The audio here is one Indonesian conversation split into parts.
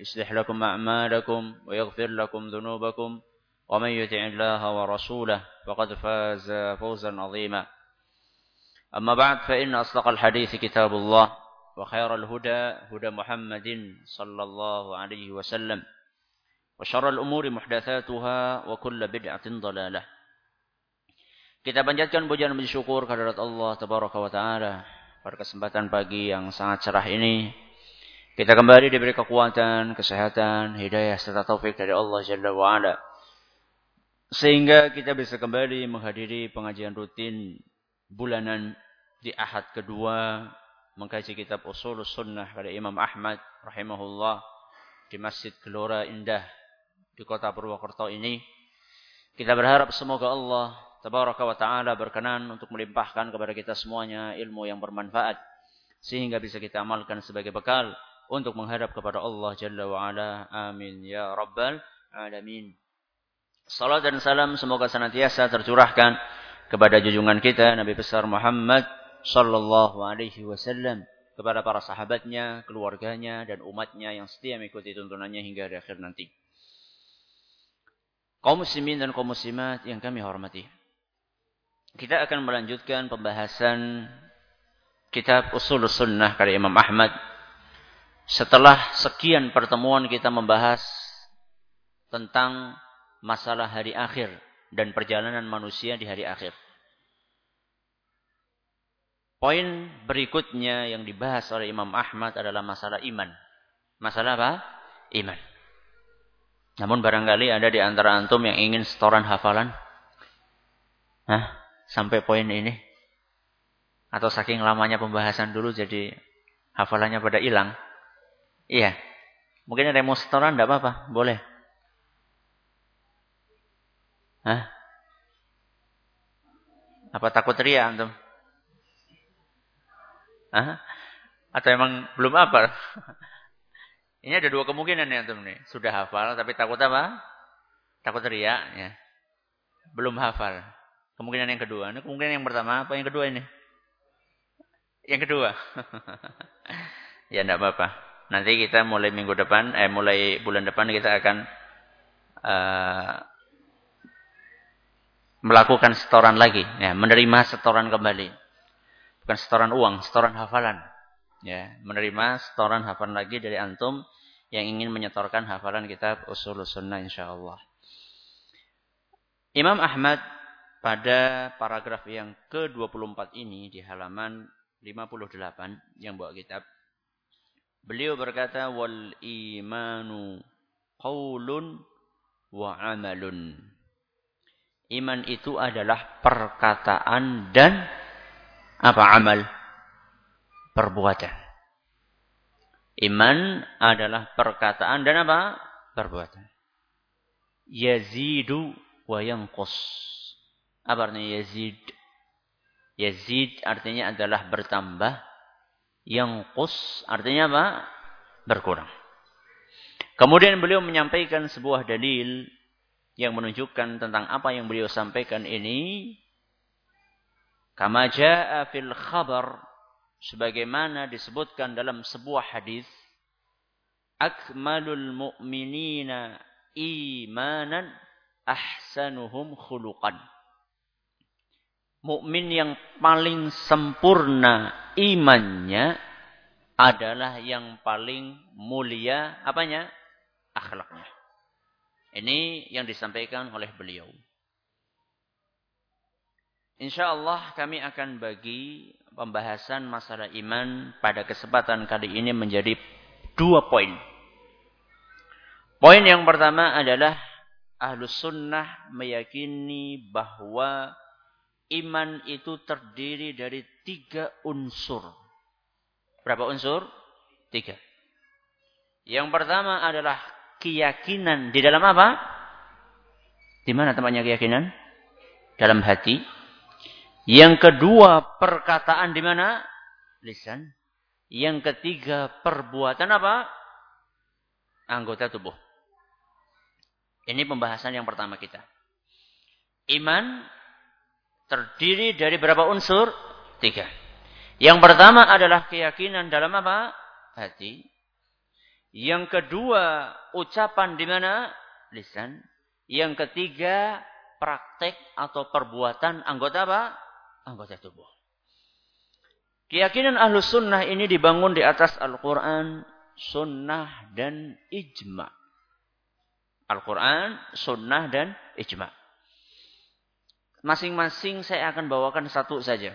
يصلح لكم أعمالكم ويغفر لكم ذنوبكم ومن يطع الله ورسوله فقد فاز فوزا عظيما أما بعد فإن أصدق الحديث كتاب الله وخير الهدى هدى محمد صلى الله عليه وسلم وشر الأمور محدثاتها وكل بدعة ضلالة Kita panjatkan pujian dan syukur kehadirat Allah Tabaraka wa Ta'ala pada kesempatan pagi yang sangat cerah ini. Kita kembali diberi kekuatan, kesehatan, hidayah serta taufik dari Allah Jalla wa Ala. Sehingga kita bisa kembali menghadiri pengajian rutin bulanan di Ahad kedua mengkaji kitab Usul Sunnah dari Imam Ahmad rahimahullah di Masjid Gelora Indah di kota Purwokerto ini. Kita berharap semoga Allah Tabaraka wa Ta'ala berkenan untuk melimpahkan kepada kita semuanya ilmu yang bermanfaat. Sehingga bisa kita amalkan sebagai bekal untuk menghadap kepada Allah Jalla wa'ala. Amin. Ya Rabbal Alamin. Salat dan salam semoga senantiasa tercurahkan kepada junjungan kita Nabi besar Muhammad sallallahu alaihi wasallam kepada para sahabatnya, keluarganya dan umatnya yang setia mengikuti tuntunannya hingga di akhir nanti. Kaum muslimin dan kaum muslimat yang kami hormati. Kita akan melanjutkan pembahasan kitab Usul Sunnah karya Imam Ahmad setelah sekian pertemuan kita membahas tentang masalah hari akhir dan perjalanan manusia di hari akhir. Poin berikutnya yang dibahas oleh Imam Ahmad adalah masalah iman. Masalah apa? Iman. Namun barangkali ada di antara antum yang ingin setoran hafalan. Hah? Sampai poin ini. Atau saking lamanya pembahasan dulu jadi hafalannya pada hilang. Iya. Mungkin ada mau setoran, tidak apa-apa. Boleh. Hah? Apa takut ria antum? Hah? Atau emang belum hafal? Ini ada dua kemungkinan ya antum nih. Sudah hafal tapi takut apa? Takut ria ya. Belum hafal. Kemungkinan yang kedua. Ini kemungkinan yang pertama apa yang kedua ini? Yang kedua. ya enggak apa-apa. Nanti kita mulai minggu depan, eh mulai bulan depan kita akan uh, melakukan setoran lagi, ya, menerima setoran kembali. Bukan setoran uang, setoran hafalan. Ya, menerima setoran hafalan lagi dari antum yang ingin menyetorkan hafalan kitab Usul Sunnah insyaallah. Imam Ahmad pada paragraf yang ke-24 ini di halaman 58 yang bawa kitab Beliau berkata wal imanu qaulun wa amalun. Iman itu adalah perkataan dan apa amal? Perbuatan. Iman adalah perkataan dan apa? Perbuatan. Yazidu wa yanqus. Apa artinya yazid? Yazid artinya adalah bertambah yang kus artinya apa? Berkurang. Kemudian beliau menyampaikan sebuah dalil yang menunjukkan tentang apa yang beliau sampaikan ini. Kama jaa fil khabar sebagaimana disebutkan dalam sebuah hadis akmalul mu'minina imanan ahsanuhum khuluqan mukmin yang paling sempurna imannya adalah yang paling mulia apanya? Akhlaknya. Ini yang disampaikan oleh beliau. Insya Allah kami akan bagi pembahasan masalah iman pada kesempatan kali ini menjadi dua poin. Poin yang pertama adalah Ahlus Sunnah meyakini bahwa iman itu terdiri dari tiga unsur. Berapa unsur? Tiga. Yang pertama adalah keyakinan di dalam apa? Di mana tempatnya keyakinan? Dalam hati. Yang kedua, perkataan di mana? Lisan. Yang ketiga, perbuatan apa? Anggota tubuh. Ini pembahasan yang pertama kita. Iman terdiri dari berapa unsur? Tiga. Yang pertama adalah keyakinan dalam apa? Hati. Yang kedua, ucapan di mana? Lisan. Yang ketiga, praktek atau perbuatan anggota apa? anggota tubuh. Keyakinan ahlus sunnah ini dibangun di atas Al-Quran, sunnah, dan ijma. Al-Quran, sunnah, dan ijma. Masing-masing saya akan bawakan satu saja.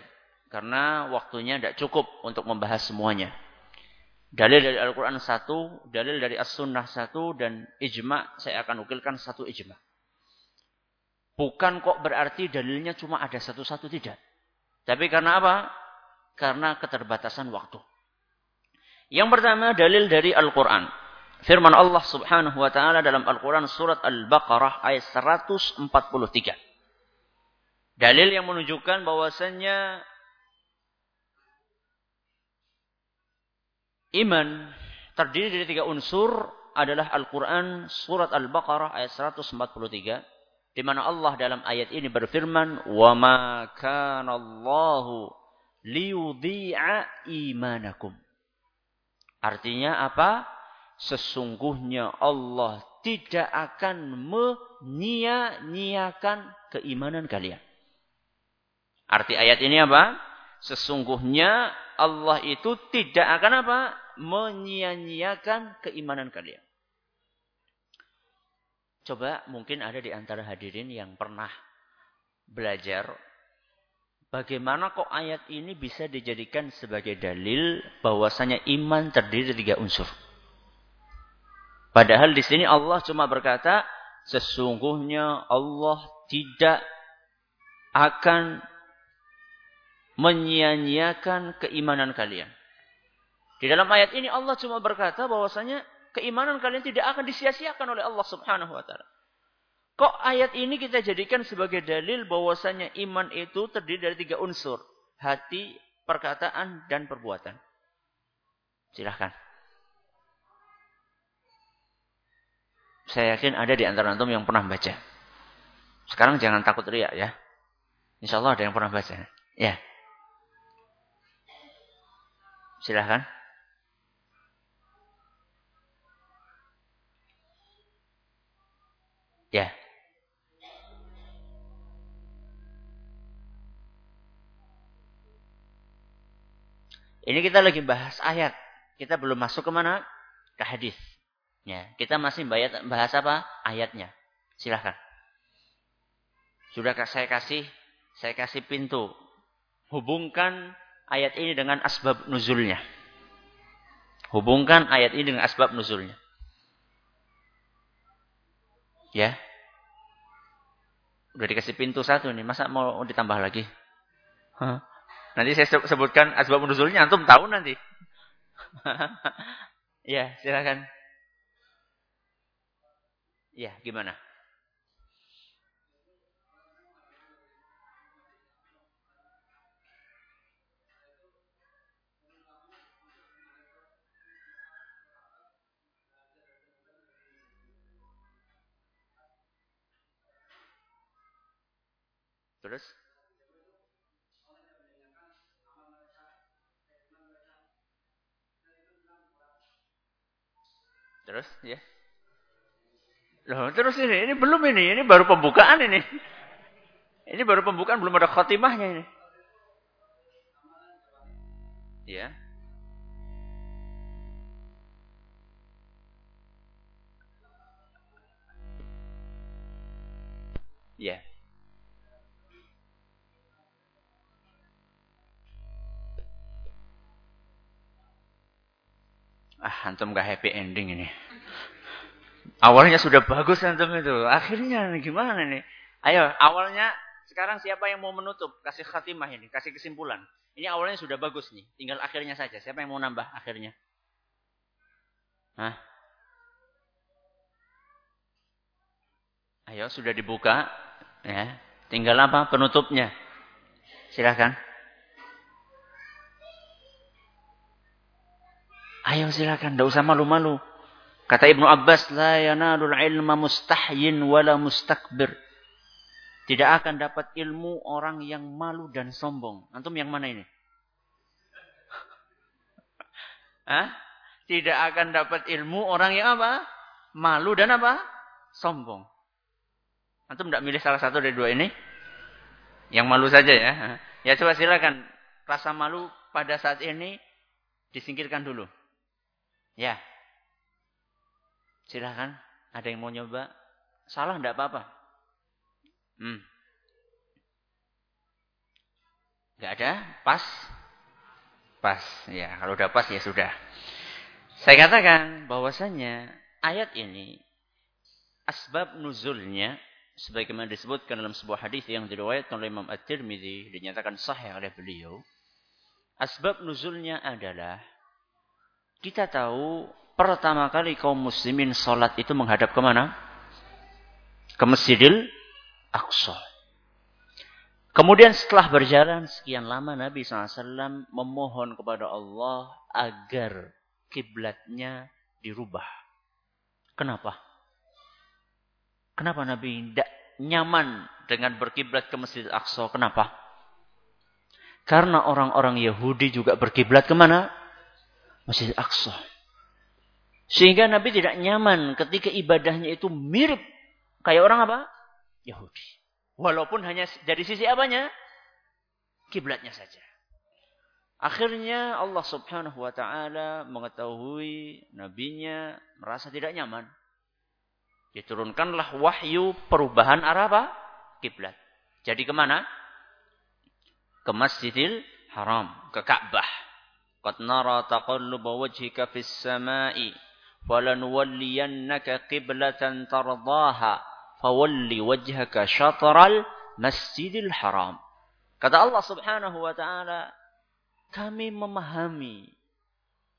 Karena waktunya tidak cukup untuk membahas semuanya. Dalil dari Al-Quran satu, dalil dari As-Sunnah satu, dan ijma saya akan ukilkan satu ijma. Bukan kok berarti dalilnya cuma ada satu-satu, tidak. Tapi karena apa? Karena keterbatasan waktu. Yang pertama dalil dari Al-Quran. Firman Allah subhanahu wa ta'ala dalam Al-Quran surat Al-Baqarah ayat 143. Dalil yang menunjukkan bahwasannya iman terdiri dari tiga unsur adalah Al-Quran surat Al-Baqarah ayat 143 di mana Allah dalam ayat ini berfirman, "Wa ma kana Allahu liyudhi'a imanakum." Artinya apa? Sesungguhnya Allah tidak akan menyia-nyiakan keimanan kalian. Arti ayat ini apa? Sesungguhnya Allah itu tidak akan apa? Menyia-nyiakan keimanan kalian. Coba mungkin ada di antara hadirin yang pernah belajar bagaimana kok ayat ini bisa dijadikan sebagai dalil bahwasanya iman terdiri dari tiga unsur. Padahal di sini Allah cuma berkata sesungguhnya Allah tidak akan menyia-nyiakan keimanan kalian. Di dalam ayat ini Allah cuma berkata bahwasanya keimanan kalian tidak akan disia-siakan oleh Allah Subhanahu wa taala. Kok ayat ini kita jadikan sebagai dalil bahwasanya iman itu terdiri dari tiga unsur. Hati, perkataan, dan perbuatan. Silahkan. Saya yakin ada di antara antum yang pernah baca. Sekarang jangan takut riak ya. Insya Allah ada yang pernah baca. Ya. Silahkan. Ya. Ini kita lagi bahas ayat. Kita belum masuk ke mana? Ke hadis. Ya, kita masih bahas apa? Ayatnya. Silahkan. Sudah saya kasih saya kasih pintu. Hubungkan ayat ini dengan asbab nuzulnya. Hubungkan ayat ini dengan asbab nuzulnya. Ya. Udah dikasih pintu satu nih, masa mau ditambah lagi? Huh? Nanti saya sebutkan asbab nuzulnya, antum tahu nanti. ya, silakan. Ya, gimana? Terus? Terus ya. Loh, terus ini, ini belum ini, ini baru pembukaan ini. Ini baru pembukaan, belum ada khotimahnya ini. Ya. Ya. Ah, antum gak happy ending ini. Awalnya sudah bagus antum itu. Akhirnya gimana nih? Ayo, awalnya sekarang siapa yang mau menutup? Kasih khatimah ini, kasih kesimpulan. Ini awalnya sudah bagus nih. Tinggal akhirnya saja. Siapa yang mau nambah akhirnya? Hah? Ayo, sudah dibuka. Ya. Tinggal apa? Penutupnya. Silakan. Ayo silakan, tidak usah malu-malu. Kata Ibnu Abbas, la yanalul ilma mustahyin wala mustakbir. Tidak akan dapat ilmu orang yang malu dan sombong. Antum yang mana ini? Hah? Tidak akan dapat ilmu orang yang apa? Malu dan apa? Sombong. Antum tidak milih salah satu dari dua ini? Yang malu saja ya. Ya coba silakan. Rasa malu pada saat ini disingkirkan dulu. Ya. Silahkan. Ada yang mau nyoba? Salah enggak apa-apa. Hmm. Enggak ada? Pas? Pas. Ya, kalau udah pas ya sudah. Saya katakan bahwasanya ayat ini asbab nuzulnya sebagaimana disebutkan dalam sebuah hadis yang diriwayatkan oleh Imam At-Tirmidzi dinyatakan sahih oleh beliau. Asbab nuzulnya adalah kita tahu pertama kali kaum muslimin sholat itu menghadap ke mana? Ke Masjidil Aqsa. Kemudian setelah berjalan sekian lama Nabi SAW memohon kepada Allah agar kiblatnya dirubah. Kenapa? Kenapa Nabi tidak nyaman dengan berkiblat ke Masjid Aqsa? Kenapa? Karena orang-orang Yahudi juga berkiblat ke mana? Masjid Aqsa. Sehingga Nabi tidak nyaman ketika ibadahnya itu mirip kayak orang apa? Yahudi. Walaupun hanya dari sisi apanya? Kiblatnya saja. Akhirnya Allah subhanahu wa ta'ala mengetahui nabinya merasa tidak nyaman. Diturunkanlah wahyu perubahan arah apa? Kiblat. Jadi ke mana? Ke Masjidil Haram, ke Ka'bah. قد نرى تقلب وجهك في السماء فلنولينك قبلة ترضاها فول وجهك شطر المسجد الحرام kata Allah Subhanahu wa taala kami memahami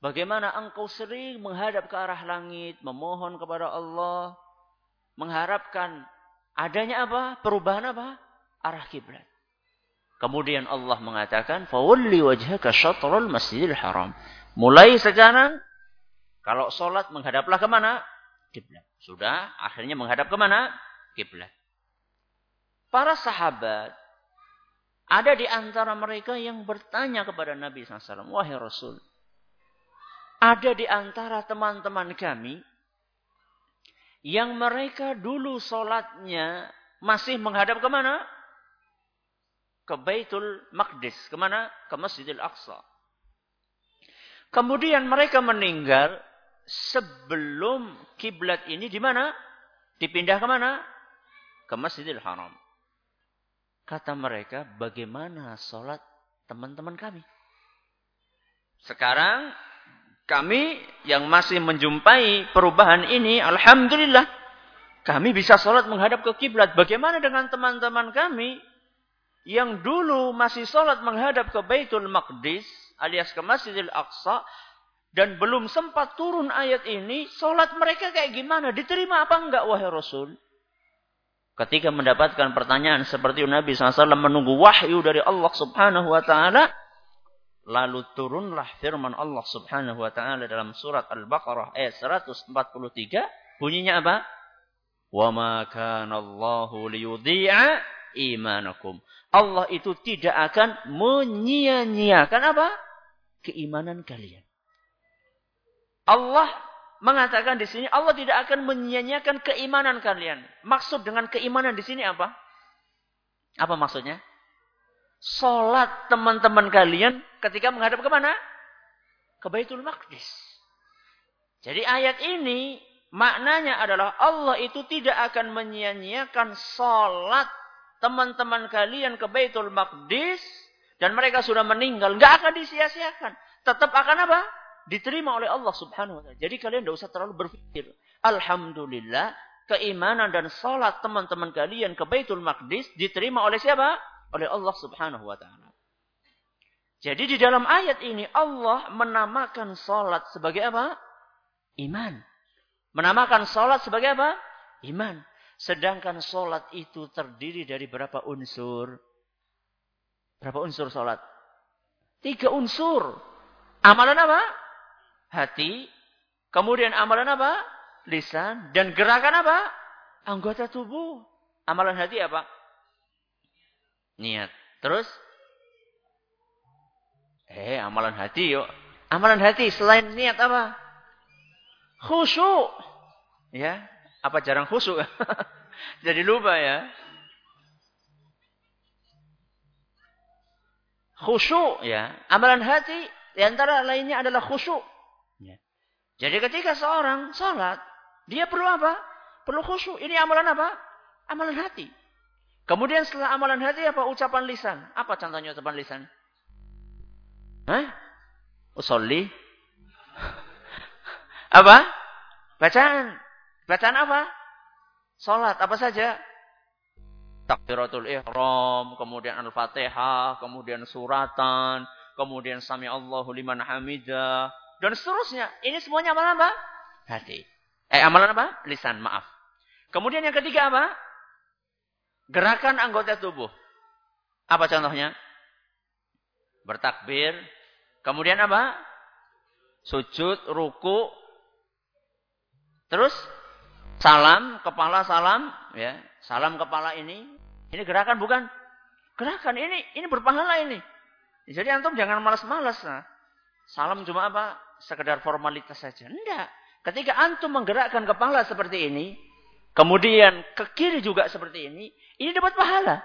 bagaimana engkau sering menghadap ke arah langit memohon kepada Allah mengharapkan adanya apa perubahan apa arah kiblat Kemudian Allah mengatakan, "Fawalli wajhaka syatrul Masjidil Haram." Mulai sekarang kalau sholat menghadaplah ke mana? Kiblat. Sudah, akhirnya menghadap ke mana? Kiblat. Para sahabat ada di antara mereka yang bertanya kepada Nabi SAW, Wahai Rasul, ada di antara teman-teman kami yang mereka dulu sholatnya masih menghadap ke mana? Ke Baitul Maqdis. Ke mana? Ke Masjidil Aqsa. Kemudian mereka meninggal sebelum kiblat ini di mana? Dipindah ke mana? Ke Masjidil Haram. Kata mereka, bagaimana sholat teman-teman kami? Sekarang kami yang masih menjumpai perubahan ini, Alhamdulillah. Kami bisa sholat menghadap ke kiblat. Bagaimana dengan teman-teman kami yang dulu masih sholat menghadap ke Baitul Maqdis alias ke Masjidil Aqsa dan belum sempat turun ayat ini, sholat mereka kayak gimana? Diterima apa enggak wahai Rasul? Ketika mendapatkan pertanyaan seperti Nabi SAW menunggu wahyu dari Allah Subhanahu Wa Taala, lalu turunlah firman Allah Subhanahu Wa Taala dalam surat Al-Baqarah ayat 143, bunyinya apa? Wa ma kana Allahu liyudhi'a imanakum. Allah itu tidak akan menyia-nyiakan apa? Keimanan kalian. Allah mengatakan di sini Allah tidak akan menyia-nyiakan keimanan kalian. Maksud dengan keimanan di sini apa? Apa maksudnya? Salat teman-teman kalian ketika menghadap ke mana? Ke Baitul Maqdis. Jadi ayat ini Maknanya adalah Allah itu tidak akan menyia-nyiakan sholat teman-teman kalian ke Baitul Maqdis dan mereka sudah meninggal. Nggak akan disia-siakan. Tetap akan apa? Diterima oleh Allah subhanahu wa ta'ala. Jadi kalian tidak usah terlalu berpikir. Alhamdulillah keimanan dan sholat teman-teman kalian ke Baitul Maqdis diterima oleh siapa? Oleh Allah subhanahu wa ta'ala. Jadi di dalam ayat ini Allah menamakan sholat sebagai apa? Iman. Menamakan sholat sebagai apa? Iman. Sedangkan sholat itu terdiri dari berapa unsur? Berapa unsur sholat? Tiga unsur. Amalan apa? Hati. Kemudian amalan apa? Lisan. Dan gerakan apa? Anggota tubuh. Amalan hati apa? Niat. Terus? Eh, amalan hati yuk. Amalan hati selain niat apa? Khusyuk. Ya, apa jarang khusyuk? Jadi lupa ya. Khusyuk ya. Amalan hati di antara lainnya adalah khusyuk. Ya. Jadi ketika seorang sholat, dia perlu apa? Perlu khusyuk. Ini amalan apa? Amalan hati. Kemudian setelah amalan hati apa? Ucapan lisan. Apa contohnya ucapan lisan? Hah? Usolli. Apa? Bacaan. Bacaan apa? Salat apa saja? Takbiratul ihram, kemudian Al-Fatihah, kemudian suratan, kemudian sami Allahu liman hamidah, dan seterusnya. Ini semuanya amalan apa? Hati. Eh, amalan apa? Lisan, maaf. Kemudian yang ketiga apa? Gerakan anggota tubuh. Apa contohnya? Bertakbir. Kemudian apa? Sujud, ruku, Terus salam, kepala salam, ya. Salam kepala ini, ini gerakan bukan? Gerakan ini, ini berpahala ini. Jadi antum jangan malas-malas. Nah. Salam cuma apa? Sekedar formalitas saja. Enggak. Ketika antum menggerakkan kepala seperti ini, kemudian ke kiri juga seperti ini, ini dapat pahala.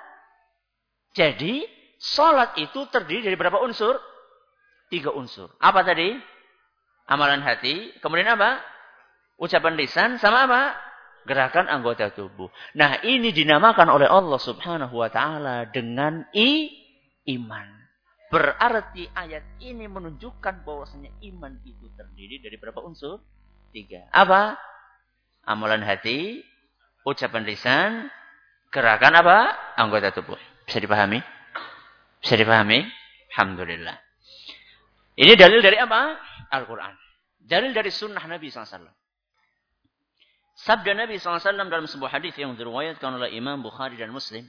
Jadi, sholat itu terdiri dari berapa unsur? Tiga unsur. Apa tadi? Amalan hati. Kemudian apa? Ucapan lisan sama apa? Gerakan anggota tubuh. Nah ini dinamakan oleh Allah subhanahu wa ta'ala dengan i, iman. Berarti ayat ini menunjukkan bahwasanya iman itu terdiri dari berapa unsur? Tiga. Apa? Amalan hati, ucapan lisan, gerakan apa? Anggota tubuh. Bisa dipahami? Bisa dipahami? Alhamdulillah. Ini dalil dari apa? Al-Quran. Dalil dari sunnah Nabi SAW. Sabda Nabi SAW dalam sebuah hadis yang diriwayatkan oleh Imam Bukhari dan Muslim.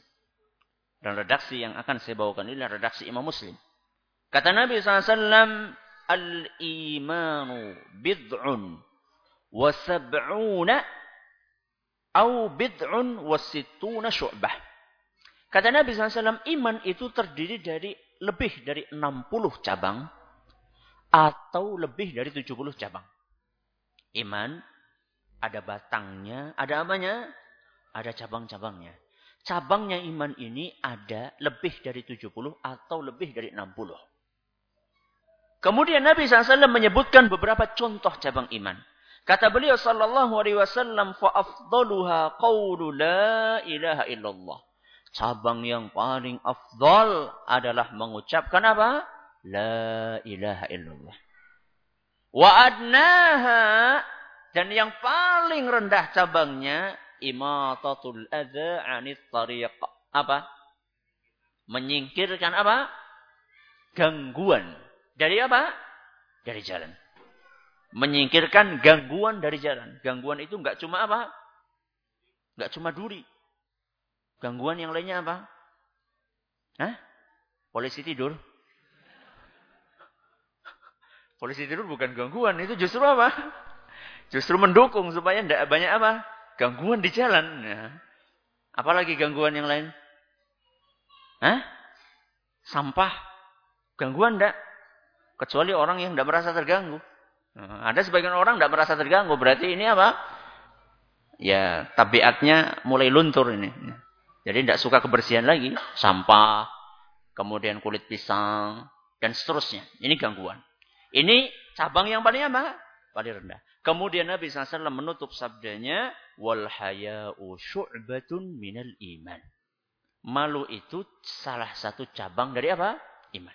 Dan redaksi yang akan saya bawakan ini adalah redaksi Imam Muslim. Kata Nabi SAW, Al-imanu bid'un wa sab'una au bid'un wa sittuna syu'bah. Kata Nabi SAW, iman itu terdiri dari lebih dari 60 cabang atau lebih dari 70 cabang. Iman ada batangnya, ada apanya? Ada cabang-cabangnya. Cabangnya iman ini ada lebih dari 70 atau lebih dari 60. Kemudian Nabi SAW menyebutkan beberapa contoh cabang iman. Kata beliau sallallahu alaihi wasallam fa qawlu la ilaha illallah. Cabang yang paling afdal adalah mengucapkan apa? La ilaha illallah. Wa adnaha dan yang paling rendah cabangnya imatatul adza 'anit tariq. Apa? Menyingkirkan apa? Gangguan. Dari apa? Dari jalan. Menyingkirkan gangguan dari jalan. Gangguan itu enggak cuma apa? Enggak cuma duri. Gangguan yang lainnya apa? Hah? Polisi tidur. Polisi tidur bukan gangguan, itu justru apa? Justru mendukung supaya tidak banyak apa? Gangguan di jalan. Ya. Apalagi gangguan yang lain? Hah? Sampah. Gangguan tidak? Kecuali orang yang tidak merasa terganggu. Nah, ada sebagian orang tidak merasa terganggu. Berarti ini apa? Ya, tabiatnya mulai luntur ini. Jadi tidak suka kebersihan lagi. Sampah, kemudian kulit pisang, dan seterusnya. Ini gangguan. Ini cabang yang paling apa? Paling rendah. Kemudian Nabi SAW menutup sabdanya, wal haya'u syu'batun minal iman. Malu itu salah satu cabang dari apa? Iman.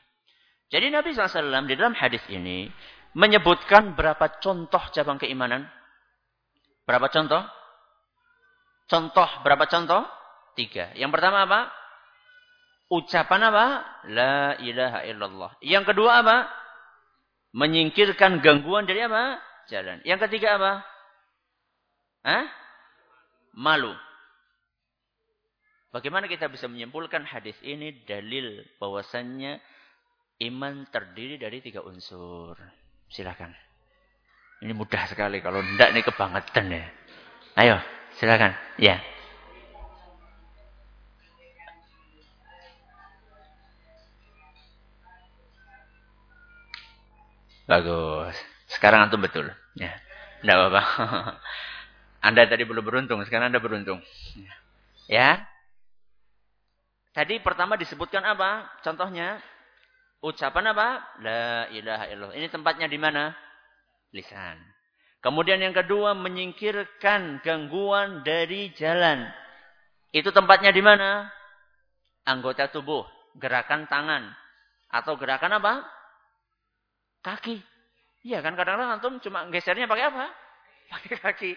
Jadi Nabi SAW di dalam hadis ini menyebutkan berapa contoh cabang keimanan? Berapa contoh? Contoh, berapa contoh? Tiga. Yang pertama apa? Ucapan apa? La ilaha illallah. Yang kedua apa? Menyingkirkan gangguan dari apa? Jalan. Yang ketiga apa? Hah? Malu. Bagaimana kita bisa menyimpulkan hadis ini dalil bahwasannya iman terdiri dari tiga unsur. Silakan. Ini mudah sekali kalau tidak ini kebangetan ya. Ayo, silakan. Ya. Bagus. Sekarang antum betul. Ya. Tidak apa-apa. Anda tadi belum beruntung, sekarang Anda beruntung. Ya. Tadi pertama disebutkan apa? Contohnya ucapan apa? La ilaha illallah. Ini tempatnya di mana? Lisan. Kemudian yang kedua menyingkirkan gangguan dari jalan. Itu tempatnya di mana? Anggota tubuh, gerakan tangan atau gerakan apa? Kaki. Iya kan kadang-kadang antum cuma gesernya pakai apa? Pakai kaki.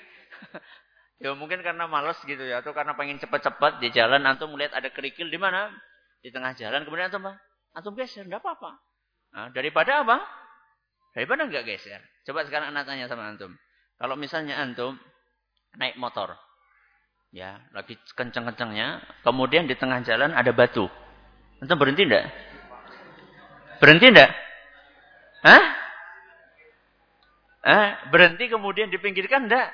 ya mungkin karena males gitu ya atau karena pengen cepat-cepat di jalan antum melihat ada kerikil di mana? Di tengah jalan kemudian antum apa? Antum geser, enggak apa-apa. Nah, daripada apa? Daripada enggak geser. Coba sekarang anak tanya sama antum. Kalau misalnya antum naik motor. Ya, lagi kenceng-kencengnya, kemudian di tengah jalan ada batu. Antum berhenti enggak? Berhenti enggak? Hah? Eh, berhenti kemudian dipinggirkan enggak?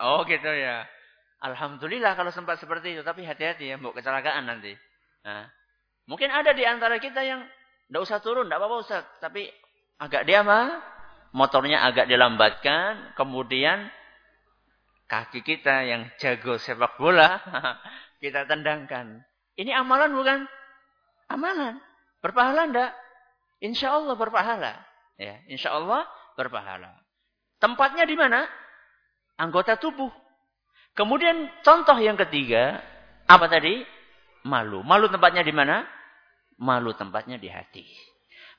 Oh gitu ya. Alhamdulillah kalau sempat seperti itu. Tapi hati-hati ya, mau kecelakaan nanti. Nah, mungkin ada di antara kita yang enggak usah turun, enggak apa-apa Ustaz. Tapi agak dia mah, motornya agak dilambatkan. Kemudian kaki kita yang jago sepak bola, kita tendangkan. Ini amalan bukan? Amalan. Berpahala enggak? Insya Allah berpahala. Ya, insya Allah berpahala. Tempatnya di mana? Anggota tubuh. Kemudian contoh yang ketiga, apa tadi? Malu. Malu tempatnya di mana? Malu tempatnya di hati.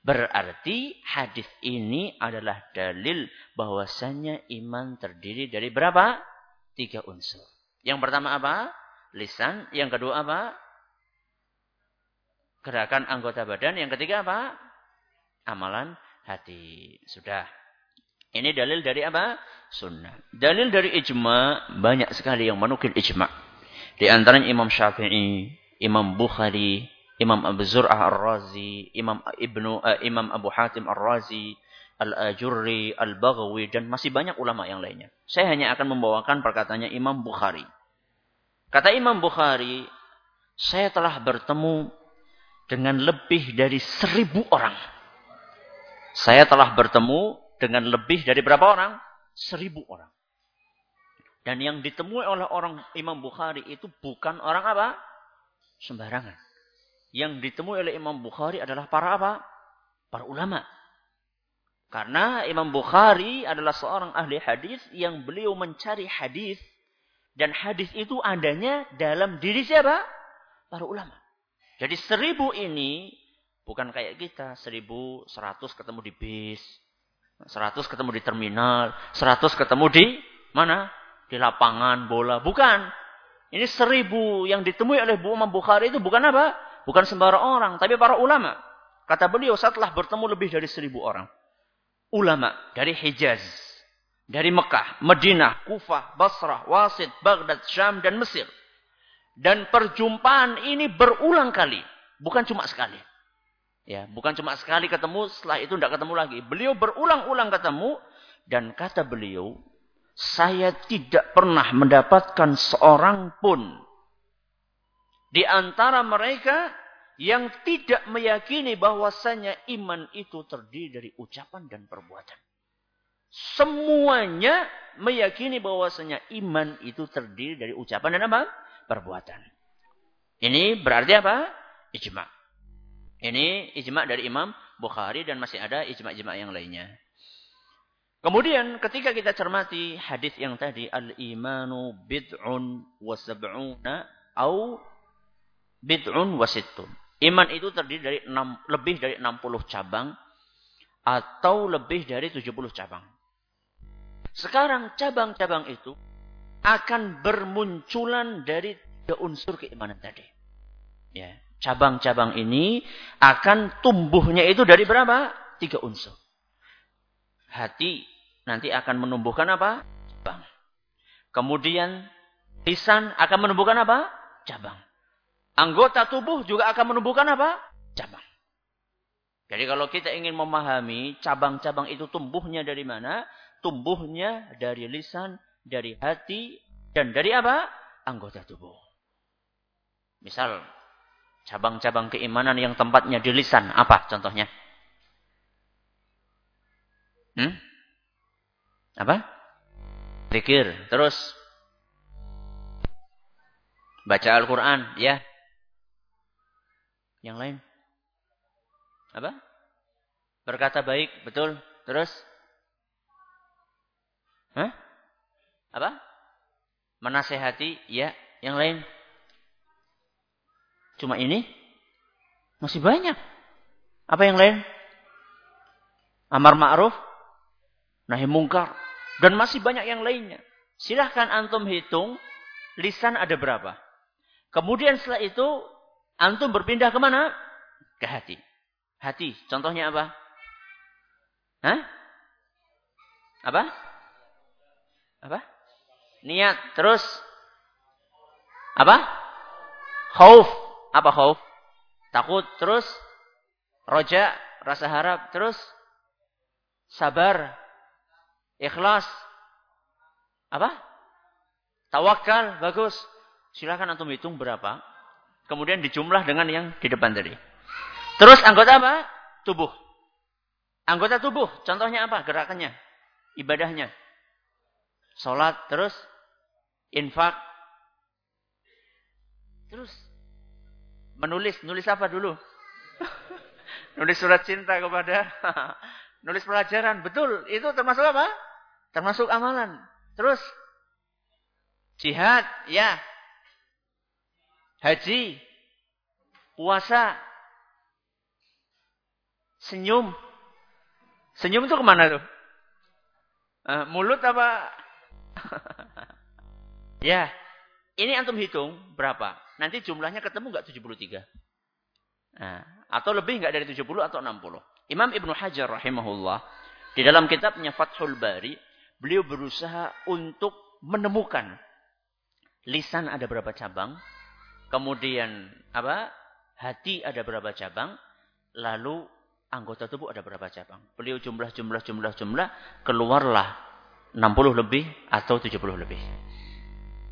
Berarti hadis ini adalah dalil bahwasannya iman terdiri dari berapa? Tiga unsur. Yang pertama apa? Lisan. Yang kedua apa? Gerakan anggota badan. Yang ketiga apa? Amalan hati. Sudah. Ini dalil dari apa? Sunnah. Dalil dari ijma, banyak sekali yang menukil ijma. Di antaranya Imam Syafi'i, Imam Bukhari, Imam Abu Zur'ah Ar-Razi, Imam Ibnu uh, Imam Abu Hatim Ar-Razi, Al-Ajurri, Al-Baghawi dan masih banyak ulama yang lainnya. Saya hanya akan membawakan perkataannya Imam Bukhari. Kata Imam Bukhari, saya telah bertemu dengan lebih dari seribu orang saya telah bertemu dengan lebih dari berapa orang? Seribu orang. Dan yang ditemui oleh orang Imam Bukhari itu bukan orang apa? Sembarangan. Yang ditemui oleh Imam Bukhari adalah para apa? Para ulama. Karena Imam Bukhari adalah seorang ahli hadis yang beliau mencari hadis dan hadis itu adanya dalam diri siapa? Para ulama. Jadi seribu ini Bukan kayak kita, seribu, seratus ketemu di bis, seratus ketemu di terminal, seratus ketemu di mana? Di lapangan bola. Bukan. Ini seribu yang ditemui oleh Bu Imam Bukhari itu bukan apa? Bukan sembarang orang, tapi para ulama. Kata beliau setelah bertemu lebih dari seribu orang. Ulama dari Hijaz, dari Mekah, Madinah, Kufah, Basrah, Wasid, Baghdad, Syam, dan Mesir. Dan perjumpaan ini berulang kali. Bukan cuma sekali. Ya, bukan cuma sekali ketemu, setelah itu tidak ketemu lagi. Beliau berulang-ulang ketemu dan kata beliau, saya tidak pernah mendapatkan seorang pun di antara mereka yang tidak meyakini bahwasanya iman itu terdiri dari ucapan dan perbuatan. Semuanya meyakini bahwasanya iman itu terdiri dari ucapan dan apa? Perbuatan. Ini berarti apa? Ijma'. Ini ijma dari Imam Bukhari dan masih ada ijma-ijma yang lainnya. Kemudian ketika kita cermati hadis yang tadi al-imanu bid'un wa sab'una au bid'un wa sittun. Iman itu terdiri dari 6, lebih dari 60 cabang atau lebih dari 70 cabang. Sekarang cabang-cabang itu akan bermunculan dari tiga unsur keimanan tadi. Ya, cabang-cabang ini akan tumbuhnya itu dari berapa? Tiga unsur. Hati nanti akan menumbuhkan apa? Cabang. Kemudian lisan akan menumbuhkan apa? Cabang. Anggota tubuh juga akan menumbuhkan apa? Cabang. Jadi kalau kita ingin memahami cabang-cabang itu tumbuhnya dari mana? Tumbuhnya dari lisan, dari hati, dan dari apa? Anggota tubuh. Misal, cabang-cabang keimanan yang tempatnya di lisan. Apa contohnya? Hmm? Apa? Zikir. Terus baca Al-Quran. Ya. Yang lain? Apa? Berkata baik. Betul. Terus? Hah? Apa? Menasehati. Ya. Yang lain? Cuma ini? Masih banyak. Apa yang lain? Amar ma'ruf? nahi mungkar, dan masih banyak yang lainnya. Silahkan antum hitung, lisan ada berapa. Kemudian setelah itu, antum berpindah ke mana? Ke hati. Hati, contohnya apa? Hah? Apa? Apa? Niat, terus? Apa? Khauf. Apa khauf? Takut, terus? Roja, rasa harap, terus? Sabar, Ikhlas. Apa? Tawakal, bagus. Silakan antum hitung berapa. Kemudian dijumlah dengan yang di depan tadi. Terus anggota apa? Tubuh. Anggota tubuh, contohnya apa? Gerakannya, ibadahnya. Sholat, terus infak. Terus menulis, nulis apa dulu? nulis surat cinta kepada nulis pelajaran, betul. Itu termasuk apa? Termasuk amalan. Terus jihad, ya. Haji, puasa, senyum. Senyum itu ke mana tuh? Uh, mulut apa? ya, ini antum hitung berapa? Nanti jumlahnya ketemu nggak 73? Nah, atau lebih nggak dari 70 atau 60? Imam Ibnu Hajar rahimahullah di dalam kitabnya Fathul Bari beliau berusaha untuk menemukan lisan ada berapa cabang, kemudian apa? hati ada berapa cabang, lalu anggota tubuh ada berapa cabang. Beliau jumlah jumlah jumlah jumlah keluarlah 60 lebih atau 70 lebih.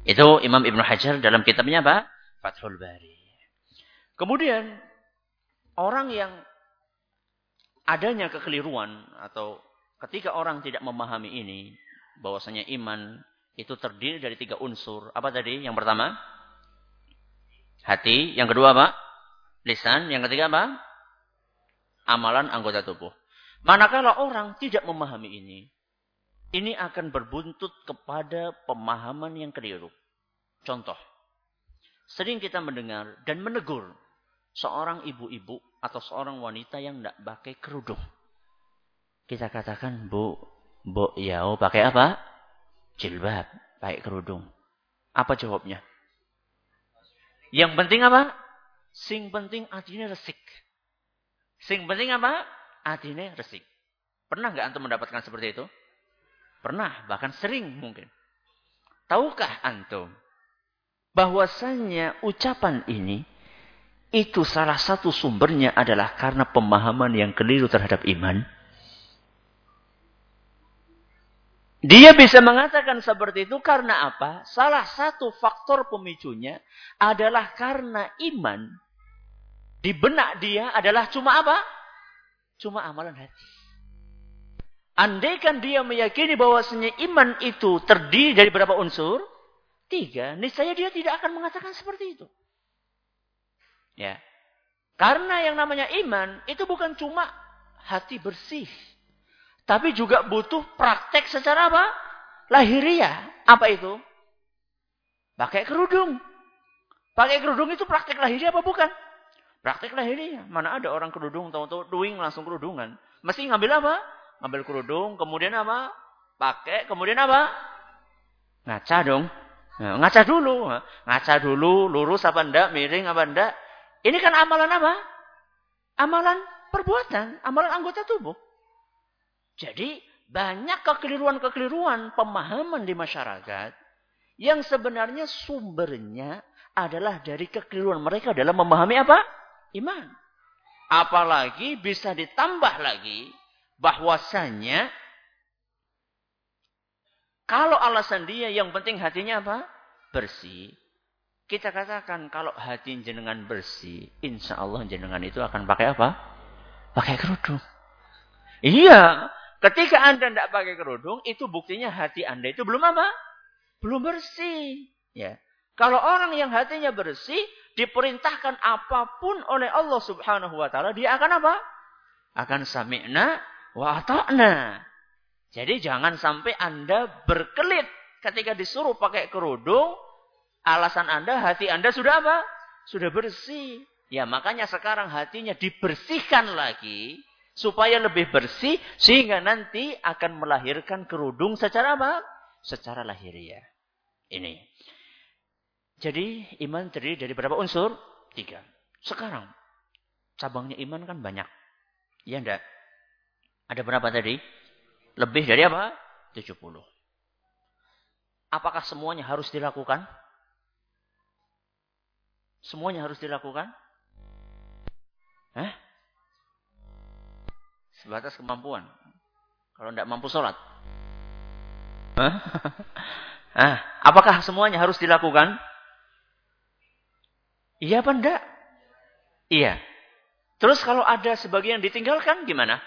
Itu Imam Ibnu Hajar dalam kitabnya apa? Fathul Bari. Kemudian orang yang adanya kekeliruan atau Ketika orang tidak memahami ini, bahwasanya iman itu terdiri dari tiga unsur. Apa tadi? Yang pertama, hati. Yang kedua apa? Lisan. Yang ketiga apa? Amalan anggota tubuh. Manakala orang tidak memahami ini, ini akan berbuntut kepada pemahaman yang keliru. Contoh, sering kita mendengar dan menegur seorang ibu-ibu atau seorang wanita yang tidak pakai kerudung. Kita katakan, Bu, Bu Yao pakai apa? Jilbab, pakai kerudung. Apa jawabnya? Yang penting apa? Sing penting artinya resik. Sing penting apa? Artinya resik. Pernah nggak antum mendapatkan seperti itu? Pernah, bahkan sering mungkin. Tahukah antum bahwasannya ucapan ini itu salah satu sumbernya adalah karena pemahaman yang keliru terhadap iman? Dia bisa mengatakan seperti itu karena apa? Salah satu faktor pemicunya adalah karena iman di benak dia adalah cuma apa? Cuma amalan hati. Andaikan dia meyakini bahwasanya iman itu terdiri dari berapa unsur? Tiga. Niscaya dia tidak akan mengatakan seperti itu. Ya. Karena yang namanya iman itu bukan cuma hati bersih. Tapi juga butuh praktek secara apa? Lahiriah. Apa itu? Pakai kerudung. Pakai kerudung itu praktek lahiriah apa bukan? Praktek lahiriah. Mana ada orang kerudung, tahu-tahu doing langsung kerudungan. Mesti ngambil apa? Ngambil kerudung, kemudian apa? Pakai, kemudian apa? Ngaca dong. Nah, ngaca dulu. Ngaca dulu, lurus apa enggak, miring apa enggak. Ini kan amalan apa? Amalan perbuatan, amalan anggota tubuh. Jadi banyak kekeliruan-kekeliruan pemahaman di masyarakat yang sebenarnya sumbernya adalah dari kekeliruan mereka dalam memahami apa? Iman. Apalagi bisa ditambah lagi bahwasannya kalau alasan dia yang penting hatinya apa? Bersih. Kita katakan kalau hati jenengan bersih, insya Allah jenengan itu akan pakai apa? Pakai kerudung. Iya, Ketika Anda tidak pakai kerudung, itu buktinya hati Anda itu belum apa? Belum bersih. Ya. Kalau orang yang hatinya bersih, diperintahkan apa pun oleh Allah subhanahu wa ta'ala, dia akan apa? Akan sami'na wa ta'na. Jadi jangan sampai Anda berkelit ketika disuruh pakai kerudung, alasan Anda, hati Anda sudah apa? Sudah bersih. Ya makanya sekarang hatinya dibersihkan lagi supaya lebih bersih sehingga nanti akan melahirkan kerudung secara apa? Secara lahiriah. Ini. Jadi iman terdiri dari berapa unsur? Tiga. Sekarang cabangnya iman kan banyak. Ya enggak? Ada berapa tadi? Lebih dari apa? 70. Apakah semuanya harus dilakukan? Semuanya harus dilakukan? Hah? Sebatas kemampuan. Kalau tidak mampu sholat. ah, apakah semuanya harus dilakukan? Iya apa enggak? Iya. Terus kalau ada sebagian ditinggalkan gimana?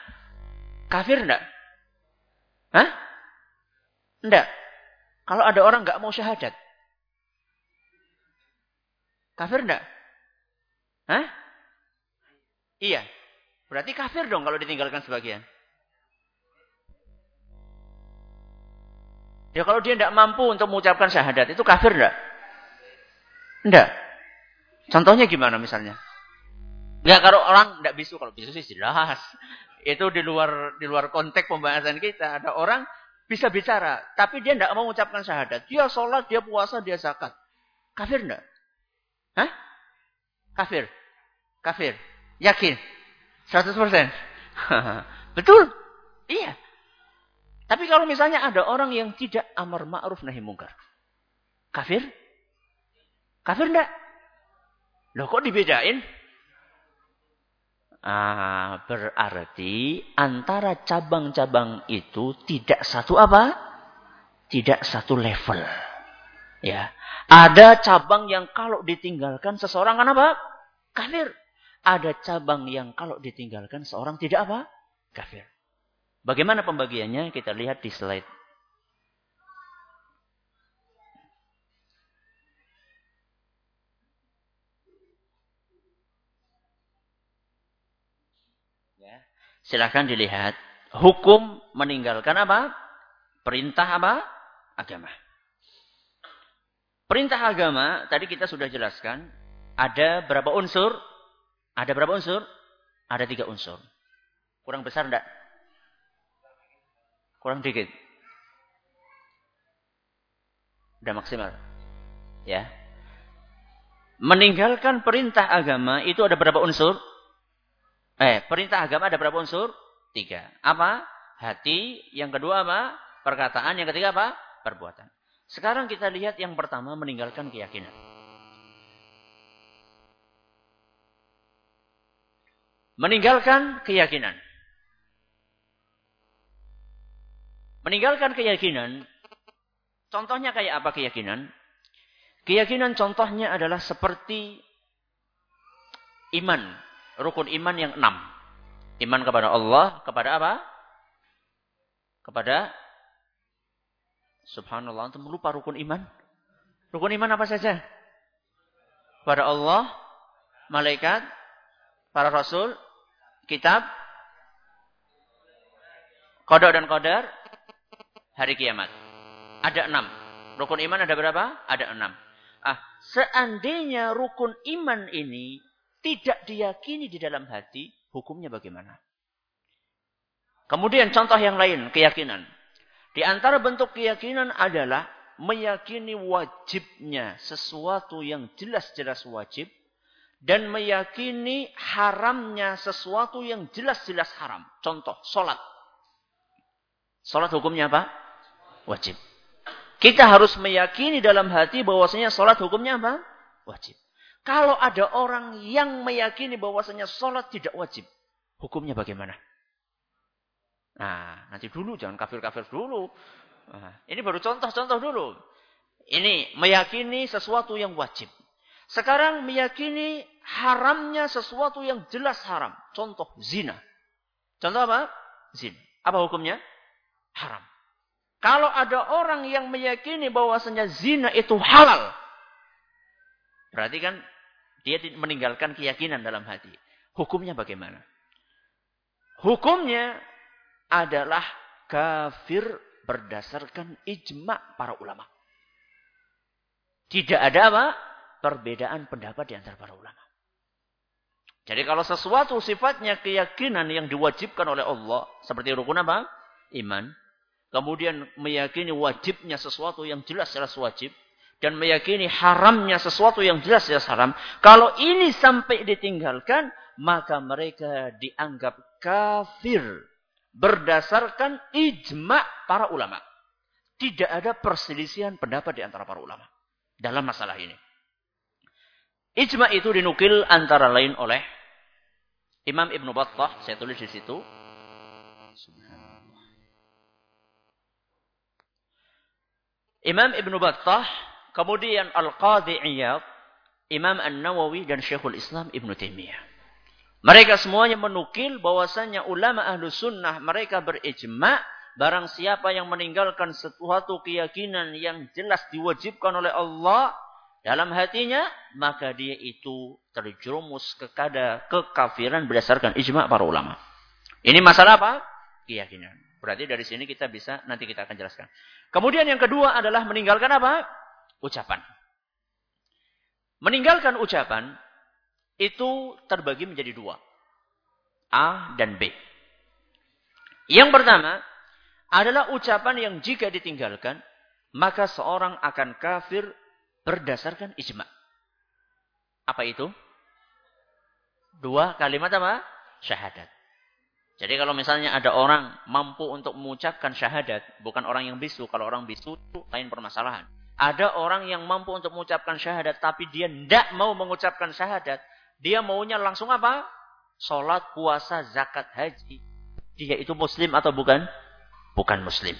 Kafir enggak? Hah? Enggak. Kalau ada orang enggak mau syahadat. Kafir enggak? Hah? Iya. Berarti kafir dong kalau ditinggalkan sebagian. Ya kalau dia tidak mampu untuk mengucapkan syahadat, itu kafir enggak? Enggak. Contohnya gimana misalnya? Ya kalau orang tidak bisu, kalau bisu sih jelas. Itu di luar di luar konteks pembahasan kita. Ada orang bisa bicara, tapi dia tidak mau mengucapkan syahadat. Dia sholat, dia puasa, dia zakat. Kafir enggak? Hah? Kafir. Kafir. Yakin. 100%. Betul. Iya. Tapi kalau misalnya ada orang yang tidak amar ma'ruf nahi mungkar. Kafir? Kafir enggak? Loh kok dibedain? Ah, berarti antara cabang-cabang itu tidak satu apa? Tidak satu level. Ya. Ada cabang yang kalau ditinggalkan seseorang kan apa? Kafir ada cabang yang kalau ditinggalkan seorang tidak apa? Kafir. Bagaimana pembagiannya? Kita lihat di slide. Silahkan dilihat. Hukum meninggalkan apa? Perintah apa? Agama. Perintah agama, tadi kita sudah jelaskan. Ada berapa unsur? Ada berapa unsur? Ada tiga unsur. Kurang besar enggak? Kurang dikit. Udah maksimal. Ya. Meninggalkan perintah agama itu ada berapa unsur? Eh, perintah agama ada berapa unsur? Tiga. Apa? Hati. Yang kedua apa? Perkataan. Yang ketiga apa? Perbuatan. Sekarang kita lihat yang pertama meninggalkan keyakinan. Meninggalkan keyakinan. Meninggalkan keyakinan. Contohnya kayak apa keyakinan? Keyakinan contohnya adalah seperti iman. Rukun iman yang enam. Iman kepada Allah. Kepada apa? Kepada Subhanallah. Untuk lupa rukun iman. Rukun iman apa saja? Kepada Allah. Malaikat. Para Rasul kitab Kodok dan kodar hari kiamat. Ada enam. Rukun iman ada berapa? Ada enam. Ah, seandainya rukun iman ini tidak diyakini di dalam hati, hukumnya bagaimana? Kemudian contoh yang lain, keyakinan. Di antara bentuk keyakinan adalah meyakini wajibnya sesuatu yang jelas-jelas wajib dan meyakini haramnya sesuatu yang jelas-jelas haram. Contoh, sholat. Sholat hukumnya apa? Wajib. Kita harus meyakini dalam hati bahwasanya sholat hukumnya apa? Wajib. Kalau ada orang yang meyakini bahwasanya sholat tidak wajib, hukumnya bagaimana? Nah, nanti dulu, jangan kafir-kafir dulu. Nah, ini baru contoh-contoh dulu. Ini meyakini sesuatu yang wajib. Sekarang meyakini haramnya sesuatu yang jelas haram. Contoh zina. Contoh apa? Zina. Apa hukumnya? Haram. Kalau ada orang yang meyakini bahwasanya zina itu halal, berarti kan dia meninggalkan keyakinan dalam hati. Hukumnya bagaimana? Hukumnya adalah kafir berdasarkan ijma para ulama. Tidak ada apa? Perbedaan pendapat di antara para ulama. Jadi kalau sesuatu sifatnya keyakinan yang diwajibkan oleh Allah. Seperti rukun apa? Iman kemudian meyakini wajibnya sesuatu yang jelas-jelas wajib dan meyakini haramnya sesuatu yang jelas-jelas haram, kalau ini sampai ditinggalkan, maka mereka dianggap kafir berdasarkan ijma para ulama. Tidak ada perselisihan pendapat di antara para ulama dalam masalah ini. Ijma itu dinukil antara lain oleh Imam Ibn Battah, saya tulis di situ. Imam Ibn Battah, kemudian Al-Qadhi Iyad, Imam An-Nawawi dan Syekhul Islam Ibn Taimiyah. Mereka semuanya menukil bahwasanya ulama ahlu sunnah mereka berijma barang siapa yang meninggalkan sesuatu keyakinan yang jelas diwajibkan oleh Allah dalam hatinya maka dia itu terjerumus kepada kekafiran berdasarkan ijma para ulama. Ini masalah apa? Keyakinan. Berarti dari sini kita bisa nanti kita akan jelaskan. Kemudian yang kedua adalah meninggalkan apa? Ucapan. Meninggalkan ucapan itu terbagi menjadi dua. A dan B. Yang pertama adalah ucapan yang jika ditinggalkan, maka seorang akan kafir berdasarkan ijma. Apa itu? Dua kalimat apa? Syahadat. Jadi kalau misalnya ada orang mampu untuk mengucapkan syahadat, bukan orang yang bisu. Kalau orang bisu itu lain permasalahan. Ada orang yang mampu untuk mengucapkan syahadat, tapi dia tidak mau mengucapkan syahadat. Dia maunya langsung apa? Sholat, puasa, zakat, haji. Dia itu muslim atau bukan? Bukan muslim.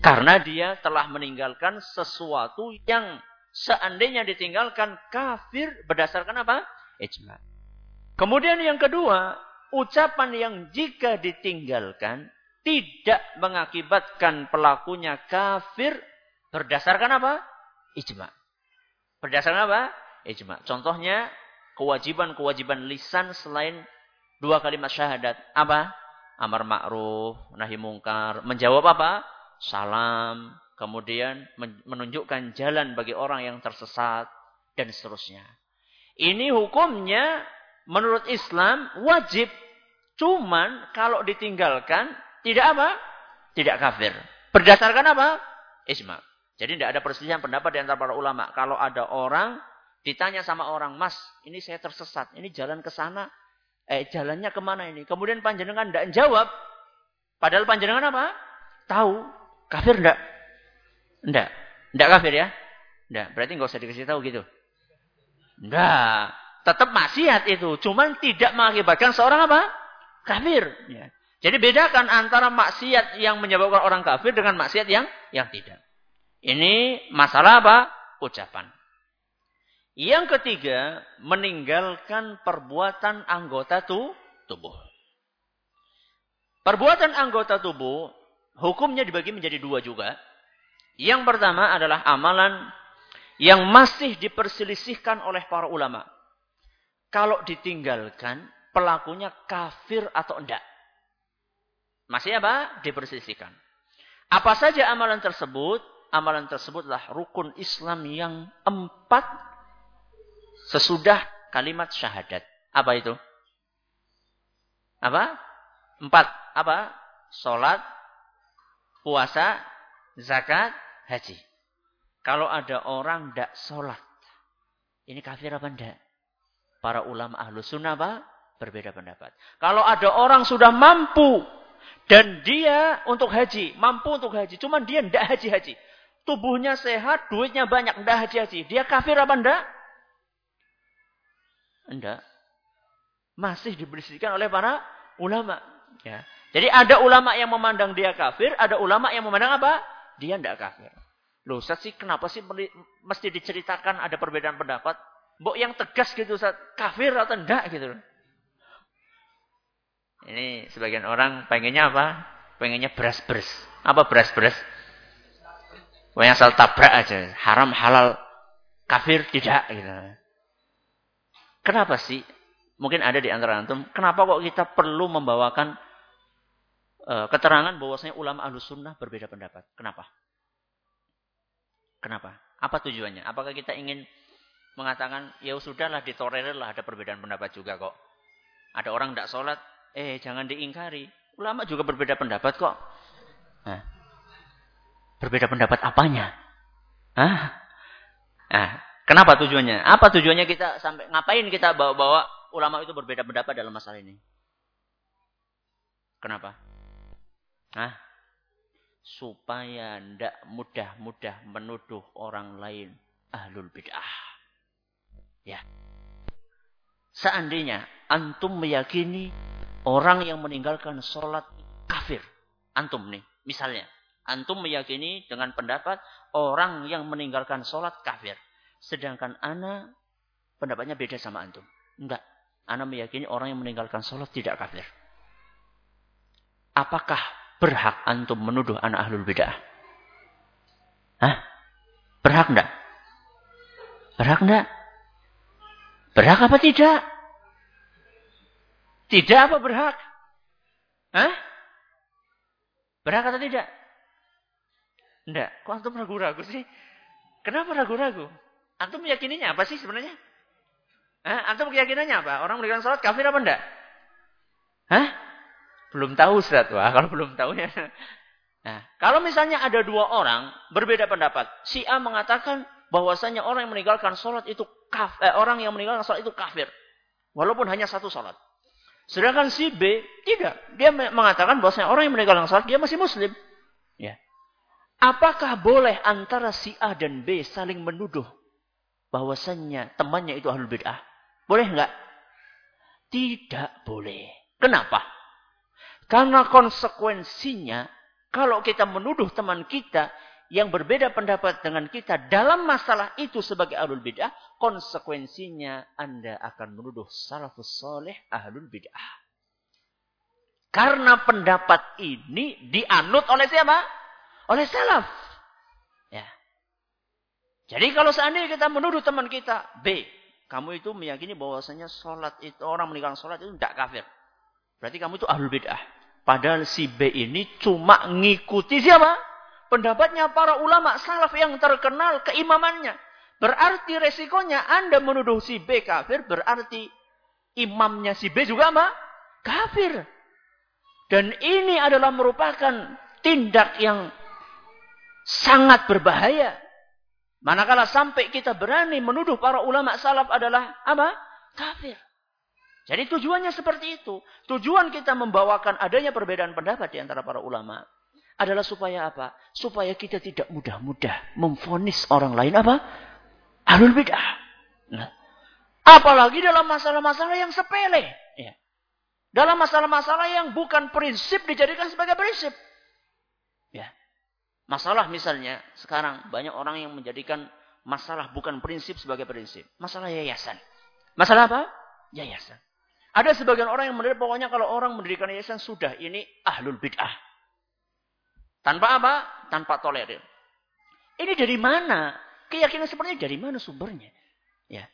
Karena dia telah meninggalkan sesuatu yang seandainya ditinggalkan kafir berdasarkan apa? Ijma. Kemudian yang kedua, ucapan yang jika ditinggalkan tidak mengakibatkan pelakunya kafir berdasarkan apa? Ijma. Berdasarkan apa? Ijma. Contohnya kewajiban-kewajiban lisan selain dua kalimat syahadat. Apa? Amar ma'ruf, nahi mungkar. Menjawab apa? Salam. Kemudian menunjukkan jalan bagi orang yang tersesat. Dan seterusnya. Ini hukumnya menurut Islam wajib. Cuman kalau ditinggalkan tidak apa? Tidak kafir. Berdasarkan apa? Ijma. Jadi tidak ada perselisihan pendapat di antara para ulama. Kalau ada orang ditanya sama orang, Mas, ini saya tersesat. Ini jalan ke sana. Eh, jalannya ke mana ini? Kemudian panjenengan tidak jawab. Padahal panjenengan apa? Tahu. Kafir tidak? Tidak. Tidak kafir ya? Tidak. Berarti nggak usah dikasih tahu gitu. Tidak. Tetap maksiat itu. Cuman tidak mengakibatkan seorang apa? Kafir. Ya. Jadi bedakan antara maksiat yang menyebabkan orang kafir dengan maksiat yang yang tidak. Ini masalah apa? Ucapan. Yang ketiga, meninggalkan perbuatan anggota tu, tubuh. Perbuatan anggota tubuh, hukumnya dibagi menjadi dua juga. Yang pertama adalah amalan yang masih diperselisihkan oleh para ulama kalau ditinggalkan pelakunya kafir atau enggak. Masih apa? Dipersisikan. Apa saja amalan tersebut? Amalan tersebutlah rukun Islam yang empat sesudah kalimat syahadat. Apa itu? Apa? Empat. Apa? Sholat, puasa, zakat, haji. Kalau ada orang tidak sholat, ini kafir apa enggak? Para ulama ahlu sunnah apa? Berbeda pendapat. Kalau ada orang sudah mampu dan dia untuk haji, mampu untuk haji. Cuman dia tidak haji-haji. Tubuhnya sehat, duitnya banyak, tidak haji-haji. Dia kafir apa enggak? Enggak. Masih dibersihkan oleh para ulama. Ya. Jadi ada ulama yang memandang dia kafir, ada ulama yang memandang apa? Dia tidak kafir. Loh, Ustaz sih kenapa sih mesti diceritakan ada perbedaan pendapat? Mbok yang tegas gitu Ustaz, kafir atau enggak gitu ini sebagian orang pengennya apa? Pengennya beras-beras. Apa beras-beras? Pokoknya asal tabrak aja. Haram, halal, kafir, tidak. Gitu. Kenapa sih? Mungkin ada di antara antum. Kenapa kok kita perlu membawakan uh, keterangan bahwasanya ulama ahlu sunnah berbeda pendapat? Kenapa? Kenapa? Apa tujuannya? Apakah kita ingin mengatakan, ya sudahlah ditolerir lah ada perbedaan pendapat juga kok. Ada orang tidak sholat, Eh, jangan diingkari. Ulama juga berbeda pendapat kok. Nah, berbeda pendapat apanya? Hah? Nah, kenapa tujuannya? Apa tujuannya kita sampai ngapain kita bawa-bawa ulama itu berbeda pendapat dalam masalah ini? Kenapa? Hah? Supaya ndak mudah-mudah menuduh orang lain ahlul bid'ah. Ya. Seandainya antum meyakini orang yang meninggalkan sholat kafir. Antum nih, misalnya. Antum meyakini dengan pendapat orang yang meninggalkan sholat kafir. Sedangkan ana pendapatnya beda sama antum. Enggak. Ana meyakini orang yang meninggalkan sholat tidak kafir. Apakah berhak antum menuduh anak ahlul bid'ah? Hah? Berhak enggak? Berhak enggak? Berhak apa tidak? Tidak apa berhak? Hah? Berhak atau tidak? Tidak. Kok antum ragu-ragu sih? Kenapa ragu-ragu? Antum meyakininya apa sih sebenarnya? Hah? Antum keyakinannya apa? Orang meninggalkan sholat kafir apa enggak? Hah? Belum tahu Ustaz. Wah, kalau belum tahu ya. Nah, kalau misalnya ada dua orang berbeda pendapat. Si A mengatakan bahwasanya orang yang meninggalkan sholat itu kafir. Eh, orang yang meninggalkan sholat itu kafir. Walaupun hanya satu sholat. Sedangkan si B tidak. Dia mengatakan bahwasanya orang yang meninggalkan salat dia masih muslim. Apakah boleh antara si A dan B saling menuduh bahwasannya temannya itu ahlul bid'ah? Boleh enggak? Tidak boleh. Kenapa? Karena konsekuensinya kalau kita menuduh teman kita yang berbeda pendapat dengan kita dalam masalah itu sebagai ahlul bid'ah, konsekuensinya Anda akan menuduh salafus soleh ahlul bid'ah. Karena pendapat ini dianut oleh siapa? Oleh salaf. Ya. Jadi kalau seandainya kita menuduh teman kita, B, kamu itu meyakini bahwasanya sholat itu, orang meninggalkan sholat itu tidak kafir. Berarti kamu itu ahlul bid'ah. Padahal si B ini cuma ngikuti siapa? pendapatnya para ulama salaf yang terkenal keimamannya. Berarti resikonya Anda menuduh si B kafir, berarti imamnya si B juga apa? Kafir. Dan ini adalah merupakan tindak yang sangat berbahaya. Manakala sampai kita berani menuduh para ulama salaf adalah apa? Kafir. Jadi tujuannya seperti itu. Tujuan kita membawakan adanya perbedaan pendapat di antara para ulama adalah supaya apa? Supaya kita tidak mudah-mudah memfonis orang lain apa? Ahlul bid'ah. Nah, apalagi dalam masalah-masalah yang sepele. Ya. Dalam masalah-masalah yang bukan prinsip dijadikan sebagai prinsip. Masalah misalnya sekarang banyak orang yang menjadikan masalah bukan prinsip sebagai prinsip. Masalah yayasan. Masalah apa? Yayasan. Ada sebagian orang yang mendirikan pokoknya kalau orang mendirikan yayasan sudah ini ahlul bid'ah. Tanpa apa? Tanpa tolerir. Ini dari mana? Keyakinan seperti ini dari mana sumbernya? Ya.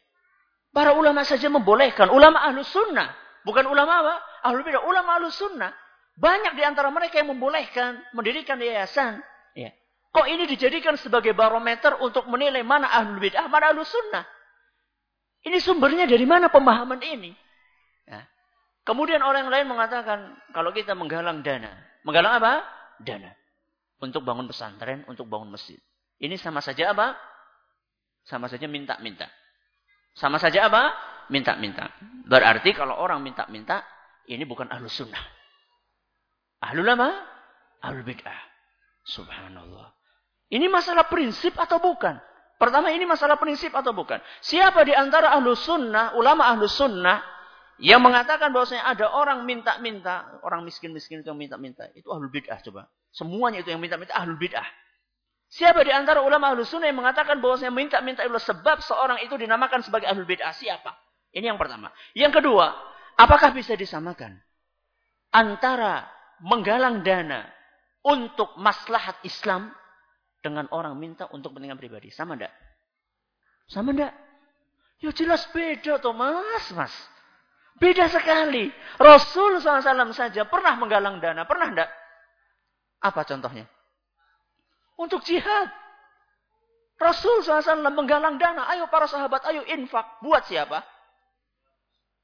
Para ulama saja membolehkan. Ulama ahlu sunnah. Bukan ulama apa? Ahlu bidah. Ulama ahlu sunnah. Banyak di antara mereka yang membolehkan mendirikan yayasan. Ya. Kok ini dijadikan sebagai barometer untuk menilai mana ahlul bid'ah, mana ahlul sunnah? Ini sumbernya dari mana pemahaman ini? Ya. Kemudian orang lain mengatakan, kalau kita menggalang dana. Menggalang apa? Dana. Untuk bangun pesantren, untuk bangun masjid. Ini sama saja apa? Sama saja minta-minta. Sama saja apa? Minta-minta. Berarti kalau orang minta-minta, ini bukan ahlu sunnah. Ahlu lama? Ahlu bid'ah. Subhanallah. Ini masalah prinsip atau bukan? Pertama ini masalah prinsip atau bukan? Siapa di antara ahlu sunnah, ulama ahlu sunnah, yang mengatakan bahwasanya ada orang minta-minta, orang miskin-miskin itu yang minta-minta, itu ahlu bid'ah coba. Semuanya itu yang minta-minta ahlu bid'ah. Siapa di antara ulama ahlu sunnah yang mengatakan bahwasanya minta-minta itu sebab seorang itu dinamakan sebagai ahlu bid'ah? Siapa? Ini yang pertama. Yang kedua, apakah bisa disamakan antara menggalang dana untuk maslahat Islam dengan orang minta untuk kepentingan pribadi. Sama enggak? Sama enggak? Ya jelas beda toh mas, mas. Beda sekali. Rasul SAW saja pernah menggalang dana. Pernah enggak? Apa contohnya? Untuk jihad. Rasul SAW menggalang dana. Ayo para sahabat, ayo infak. Buat siapa?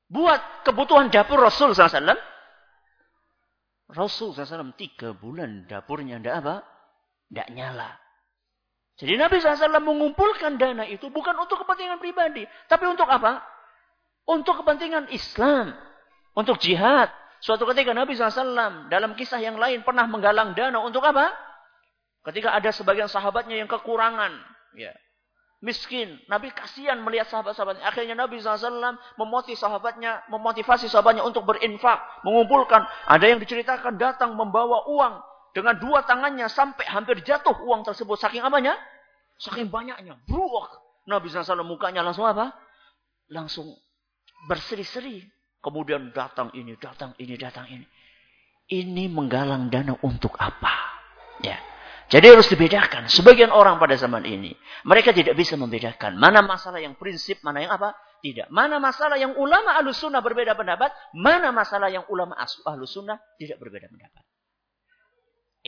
Buat kebutuhan dapur Rasul SAW. Rasul SAW tiga bulan dapurnya ndak apa? Ndak nyala. Jadi Nabi SAW mengumpulkan dana itu bukan untuk kepentingan pribadi. Tapi untuk apa? Untuk kepentingan Islam. Untuk jihad. Suatu ketika Nabi SAW dalam kisah yang lain pernah menggalang dana untuk apa? Ketika ada sebagian sahabatnya yang kekurangan. Ya. Miskin. Nabi kasihan melihat sahabat-sahabatnya. Akhirnya Nabi SAW memotivasi sahabatnya, memotivasi sahabatnya untuk berinfak. Mengumpulkan. Ada yang diceritakan datang membawa uang dengan dua tangannya sampai hampir jatuh uang tersebut. Saking apanya? Saking banyaknya. Bruak. Nabi SAW mukanya langsung apa? Langsung berseri-seri. Kemudian datang ini, datang ini, datang ini. Ini menggalang dana untuk apa? Ya. Jadi harus dibedakan. Sebagian orang pada zaman ini, mereka tidak bisa membedakan mana masalah yang prinsip, mana yang apa? Tidak. Mana masalah yang ulama ahlus sunnah berbeda pendapat, mana masalah yang ulama ahlus sunnah tidak berbeda pendapat.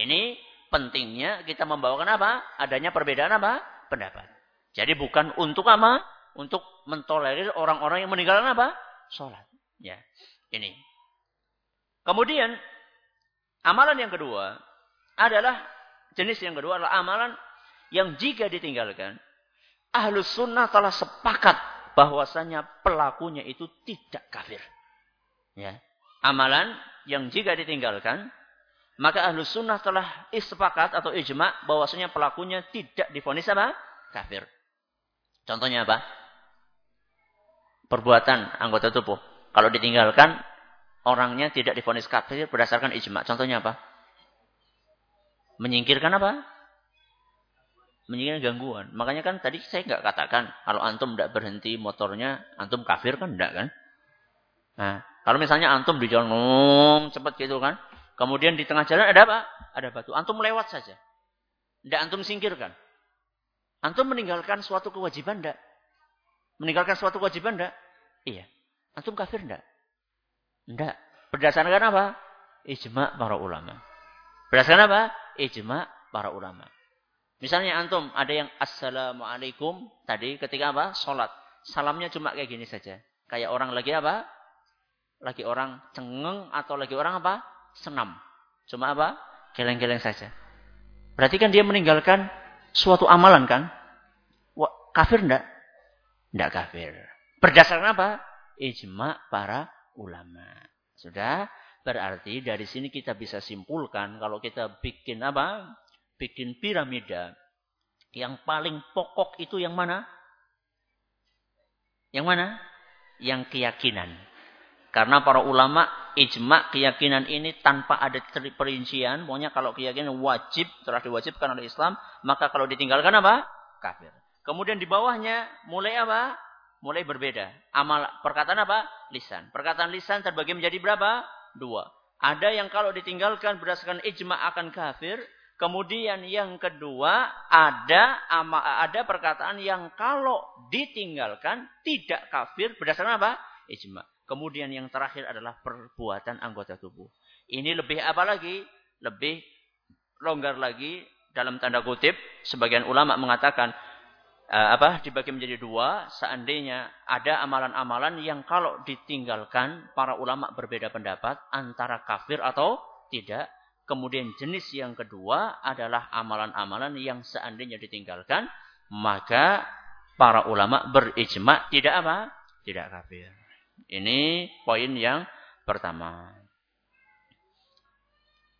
Ini pentingnya kita membawakan apa? Adanya perbedaan apa? Pendapat. Jadi bukan untuk apa? Untuk mentolerir orang-orang yang meninggalkan apa? Sholat. Ya, ini. Kemudian amalan yang kedua adalah jenis yang kedua adalah amalan yang jika ditinggalkan ahlus sunnah telah sepakat bahwasanya pelakunya itu tidak kafir. Ya. Amalan yang jika ditinggalkan maka ahlu sunnah telah ispakat atau ijma bahwasanya pelakunya tidak difonis apa? Kafir. Contohnya apa? Perbuatan anggota tubuh. Kalau ditinggalkan, orangnya tidak difonis kafir berdasarkan ijma. Contohnya apa? Menyingkirkan apa? Menyingkirkan gangguan. Makanya kan tadi saya nggak katakan, kalau antum tidak berhenti motornya, antum kafir kan enggak kan? Nah, kalau misalnya antum di jalan cepat gitu kan, Kemudian di tengah jalan ada apa? Ada batu. Antum lewat saja. Tidak antum singkirkan. Antum meninggalkan suatu kewajiban tidak? Meninggalkan suatu kewajiban tidak? Iya. Antum kafir tidak? Tidak. Berdasarkan apa? Ijma para ulama. Berdasarkan apa? Ijma para ulama. Misalnya antum ada yang assalamualaikum tadi ketika apa? Sholat. Salamnya cuma kayak gini saja. Kayak orang lagi apa? Lagi orang cengeng atau lagi orang apa? senam. Cuma apa? Geleng-geleng saja. Berarti kan dia meninggalkan suatu amalan kan? Wah, kafir enggak? Enggak kafir. Berdasarkan apa? Ijma para ulama. Sudah? Berarti dari sini kita bisa simpulkan kalau kita bikin apa? Bikin piramida. Yang paling pokok itu yang mana? Yang mana? Yang keyakinan. Karena para ulama ijma keyakinan ini tanpa ada perincian. Pokoknya kalau keyakinan wajib, telah diwajibkan oleh Islam. Maka kalau ditinggalkan apa? Kafir. Kemudian di bawahnya mulai apa? Mulai berbeda. Amal perkataan apa? Lisan. Perkataan lisan terbagi menjadi berapa? Dua. Ada yang kalau ditinggalkan berdasarkan ijma akan kafir. Kemudian yang kedua ada ada perkataan yang kalau ditinggalkan tidak kafir berdasarkan apa? Ijma. Kemudian yang terakhir adalah perbuatan anggota tubuh. Ini lebih apa lagi? Lebih longgar lagi dalam tanda kutip. Sebagian ulama mengatakan apa dibagi menjadi dua. Seandainya ada amalan-amalan yang kalau ditinggalkan para ulama berbeda pendapat antara kafir atau tidak. Kemudian jenis yang kedua adalah amalan-amalan yang seandainya ditinggalkan maka para ulama berijma tidak apa? Tidak kafir. Ini poin yang pertama.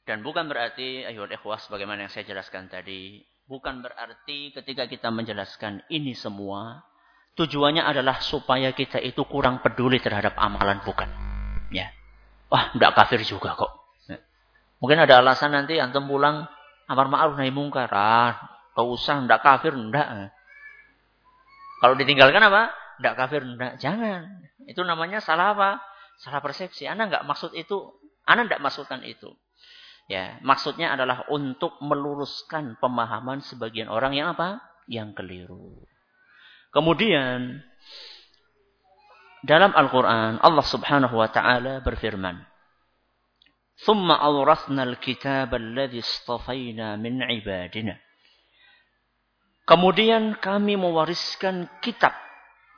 Dan bukan berarti, ayuhal ikhwas, bagaimana yang saya jelaskan tadi. Bukan berarti ketika kita menjelaskan ini semua, tujuannya adalah supaya kita itu kurang peduli terhadap amalan, bukan. Ya. Wah, tidak kafir juga kok. Mungkin ada alasan nanti antum pulang, amar ma'ruf nahi mungkar. Ah, gak usah, tidak kafir, tidak. Kalau ditinggalkan apa? Tidak kafir, tidak. Jangan. Itu namanya salah apa? Salah persepsi. Anda nggak maksud itu. Anda tidak maksudkan itu. Ya, maksudnya adalah untuk meluruskan pemahaman sebagian orang yang apa? Yang keliru. Kemudian dalam Al-Qur'an Allah Subhanahu wa taala berfirman, "Tsumma awrathna al-kitaba alladhi min ibadina." Kemudian kami mewariskan kitab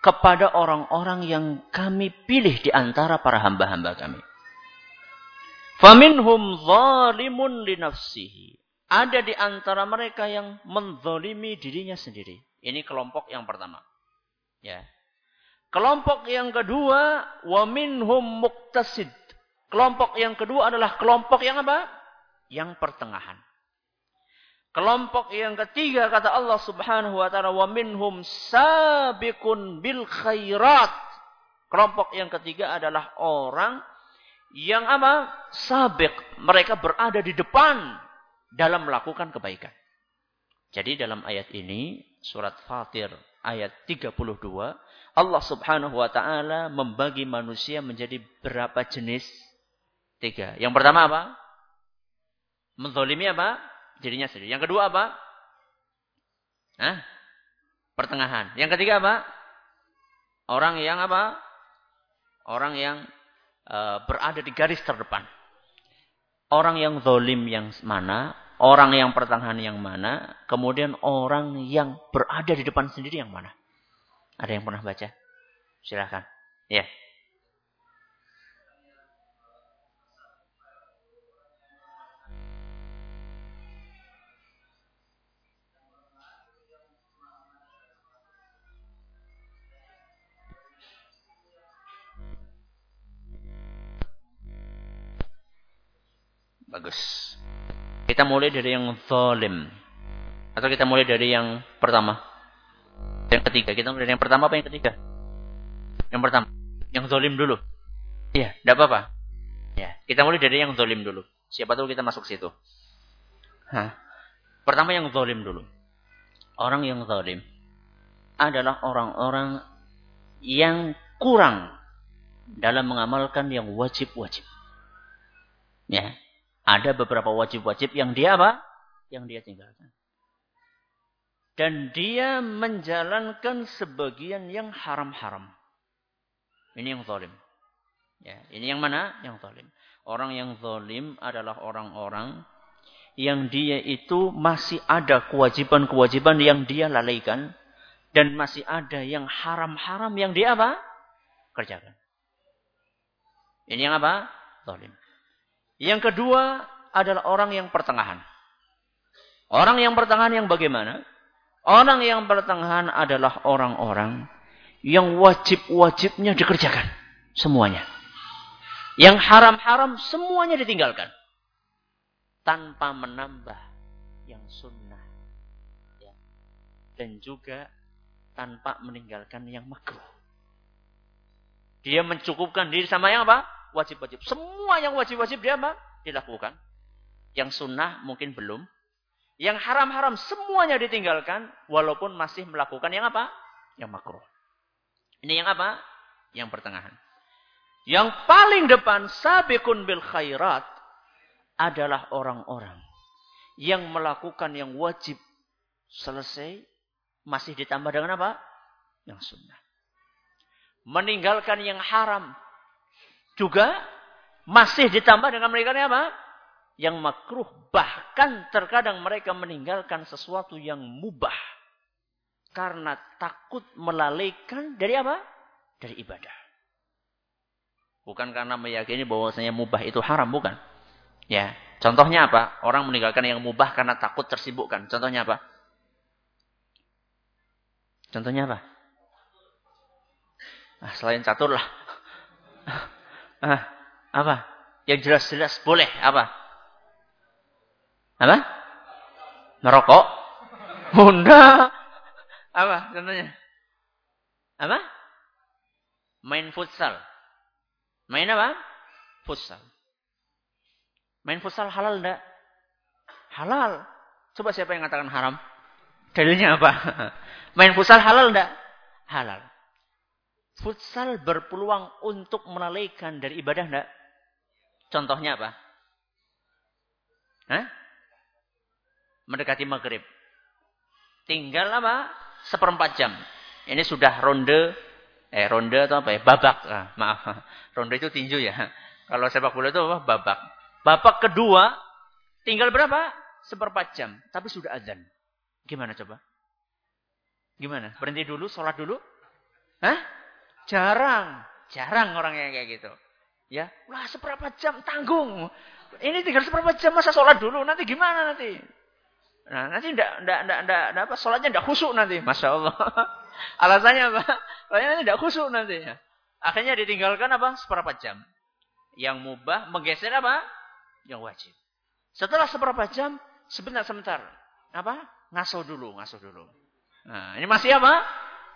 kepada orang-orang yang kami pilih di antara para hamba-hamba kami. Faminhum zalimun li nafsihi. Ada di antara mereka yang menzalimi dirinya sendiri. Ini kelompok yang pertama. Ya. Kelompok yang kedua, wa minhum muktasid. Kelompok yang kedua adalah kelompok yang apa? Yang pertengahan. Kelompok yang ketiga kata Allah Subhanahu wa taala wa minhum sabiqun bil khairat. Kelompok yang ketiga adalah orang yang apa? Sabik. Mereka berada di depan dalam melakukan kebaikan. Jadi dalam ayat ini, surat Fatir ayat 32, Allah subhanahu wa ta'ala membagi manusia menjadi berapa jenis? Tiga. Yang pertama apa? Menzolimi apa? Jadinya sendiri. Yang kedua apa? Hah? Pertengahan. Yang ketiga apa? Orang yang apa? Orang yang Eh, berada di garis terdepan. Orang yang zolim yang mana, orang yang pertengahan yang mana, kemudian orang yang berada di depan sendiri yang mana. Ada yang pernah baca? Silahkan. Ya. Yeah. Bagus. Kita mulai dari yang zalim. Atau kita mulai dari yang pertama? Yang ketiga. Kita mulai dari yang pertama apa yang ketiga? Yang pertama. Yang zalim dulu. Iya, tidak apa-apa. Ya, kita mulai dari yang zalim dulu. Siapa tahu kita masuk situ. Hah. Pertama yang zalim dulu. Orang yang zalim adalah orang-orang yang kurang dalam mengamalkan yang wajib-wajib. Ya, ada beberapa wajib-wajib yang dia apa? Yang dia tinggalkan. Dan dia menjalankan sebagian yang haram-haram. Ini yang zalim. Ya, ini yang mana? Yang zalim. Orang yang zalim adalah orang-orang yang dia itu masih ada kewajiban-kewajiban yang dia lalaikan dan masih ada yang haram-haram yang dia apa? kerjakan. Ini yang apa? Zalim. Yang kedua adalah orang yang pertengahan. Orang yang pertengahan yang bagaimana? Orang yang pertengahan adalah orang-orang yang wajib-wajibnya dikerjakan. Semuanya. Yang haram-haram semuanya ditinggalkan. Tanpa menambah yang sunnah. Ya. Dan juga tanpa meninggalkan yang makruh. Dia mencukupkan diri sama yang apa? Wajib-wajib. Semua yang wajib-wajib dia apa? Dilakukan. Yang sunnah mungkin belum. Yang haram-haram semuanya ditinggalkan. Walaupun masih melakukan yang apa? Yang makruh. Ini yang apa? Yang pertengahan. Yang paling depan sabikun bil khairat adalah orang-orang yang melakukan yang wajib selesai masih ditambah dengan apa? Yang sunnah. Meninggalkan yang haram juga Masih ditambah dengan mereka apa? Yang makruh. Bahkan terkadang mereka meninggalkan sesuatu yang mubah. Karena takut melalaikan dari apa? Dari ibadah. Bukan karena meyakini bahwasanya mubah itu haram, bukan. Ya, contohnya apa? Orang meninggalkan yang mubah karena takut tersibukkan. Contohnya apa? Contohnya apa? Ah, selain catur lah. ah, apa? Yang jelas-jelas boleh apa? Apa? Merokok? Bunda. Apa contohnya? Apa? Main futsal. Main apa? Futsal. Main futsal halal enggak? Halal. Coba siapa yang mengatakan haram? Dalilnya apa? Main futsal halal enggak? Halal. Futsal berpeluang untuk melalaikan dari ibadah enggak? Contohnya apa? Hah? Mendekati maghrib. Tinggal apa? Seperempat jam. Ini sudah ronde, eh ronde atau apa ya? Babak. Ah, maaf. Ronde itu tinju ya. Kalau sepak bola itu apa? Babak. Babak kedua, tinggal berapa? Seperempat jam. Tapi sudah azan. Gimana coba? Gimana? Berhenti dulu, sholat dulu? Hah? Jarang. Jarang orang yang kayak gitu. Ya, wah seberapa jam tanggung. Ini tinggal seberapa jam masa sholat dulu. Nanti gimana nanti? Nah, nanti ndak ndak ndak ndak apa sholatnya ndak khusuk nanti. Masya Allah. Alasannya apa? Alasannya nanti ndak khusuk nanti. Akhirnya ditinggalkan apa? Seberapa jam. Yang mubah menggeser apa? Yang wajib. Setelah seberapa jam, sebentar-sebentar. Apa? Ngasuh dulu, ngasuh dulu. Nah, ini masih apa?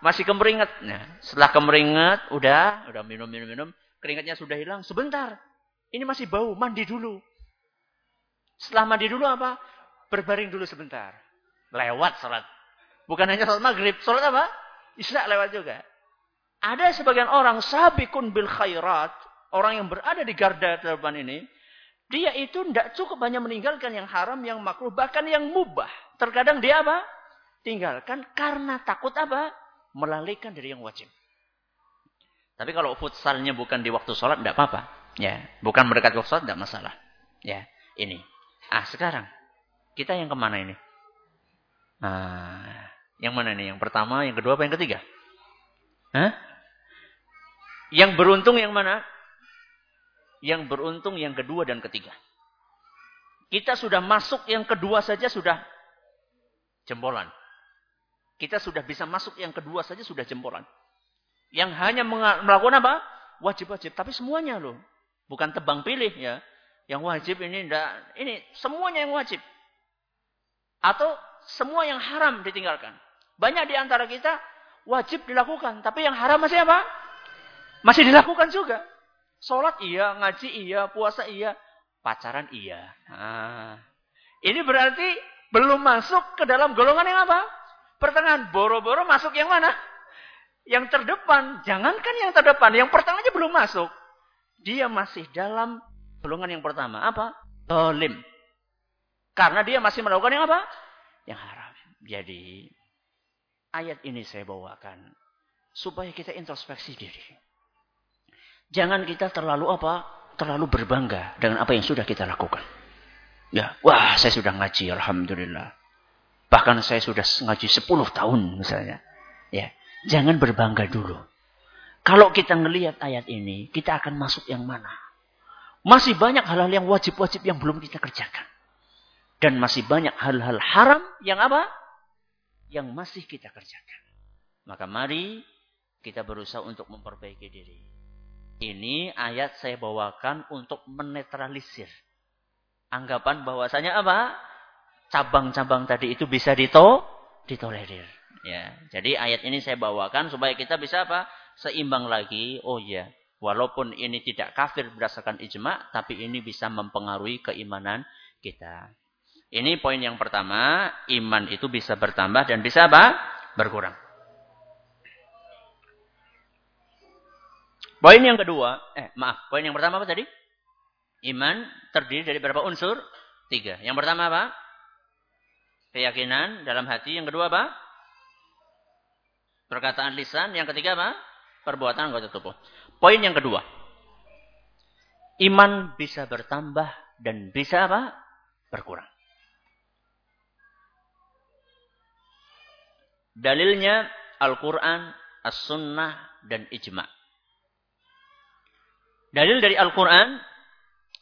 Masih kemeringat. Nah, setelah kemeringat, udah, udah minum, minum, minum. Keringatnya sudah hilang. Sebentar. Ini masih bau. Mandi dulu. Setelah mandi dulu apa? Berbaring dulu sebentar. Lewat sholat. Bukan hanya sholat maghrib. Sholat apa? Isya lewat juga. Ada sebagian orang sabikun bil khairat. Orang yang berada di garda depan ini. Dia itu tidak cukup hanya meninggalkan yang haram, yang makruh. Bahkan yang mubah. Terkadang dia apa? Tinggalkan karena takut apa? Melalaikan dari yang wajib. Tapi kalau futsalnya bukan di waktu sholat, tidak apa-apa. Ya, bukan mendekati waktu sholat, tidak masalah. Ya, ini. Ah, sekarang kita yang ke mana ini? Ah, yang mana ini? Yang pertama, yang kedua, apa yang ketiga? Hah? Yang beruntung yang mana? Yang beruntung yang kedua dan ketiga. Kita sudah masuk yang kedua saja sudah jempolan. Kita sudah bisa masuk yang kedua saja sudah jempolan. Yang hanya melakukan apa? Wajib-wajib. Tapi semuanya loh. Bukan tebang pilih ya. Yang wajib ini enggak. Ini semuanya yang wajib. Atau semua yang haram ditinggalkan. Banyak di antara kita wajib dilakukan. Tapi yang haram masih apa? Masih dilakukan juga. Sholat iya, ngaji iya, puasa iya. Pacaran iya. Nah, ini berarti belum masuk ke dalam golongan yang apa? Pertengahan. Boro-boro masuk yang mana? yang terdepan, jangankan yang terdepan, yang pertama aja belum masuk. Dia masih dalam golongan yang pertama. Apa? Tolim. Karena dia masih melakukan yang apa? Yang haram. Jadi, ayat ini saya bawakan. Supaya kita introspeksi diri. Jangan kita terlalu apa? Terlalu berbangga dengan apa yang sudah kita lakukan. Ya, wah saya sudah ngaji, Alhamdulillah. Bahkan saya sudah ngaji 10 tahun misalnya. Ya, Jangan berbangga dulu. Kalau kita melihat ayat ini, kita akan masuk yang mana? Masih banyak hal-hal yang wajib-wajib yang belum kita kerjakan. Dan masih banyak hal-hal haram yang apa? Yang masih kita kerjakan. Maka mari kita berusaha untuk memperbaiki diri. Ini ayat saya bawakan untuk menetralisir. Anggapan bahwasanya apa? Cabang-cabang tadi itu bisa dito, ditolerir. Ya, jadi ayat ini saya bawakan supaya kita bisa apa? Seimbang lagi. Oh ya, walaupun ini tidak kafir berdasarkan ijma, tapi ini bisa mempengaruhi keimanan kita. Ini poin yang pertama, iman itu bisa bertambah dan bisa apa? Berkurang. Poin yang kedua, eh maaf, poin yang pertama apa tadi? Iman terdiri dari berapa unsur? Tiga. Yang pertama apa? Keyakinan dalam hati. Yang kedua apa? Perkataan lisan. Yang ketiga apa? Perbuatan anggota tubuh. Poin yang kedua. iman bisa bertambah dan bisa apa? Berkurang. Dalilnya Al-Quran, As-Sunnah, dan Ijma. Dalil dari Al-Quran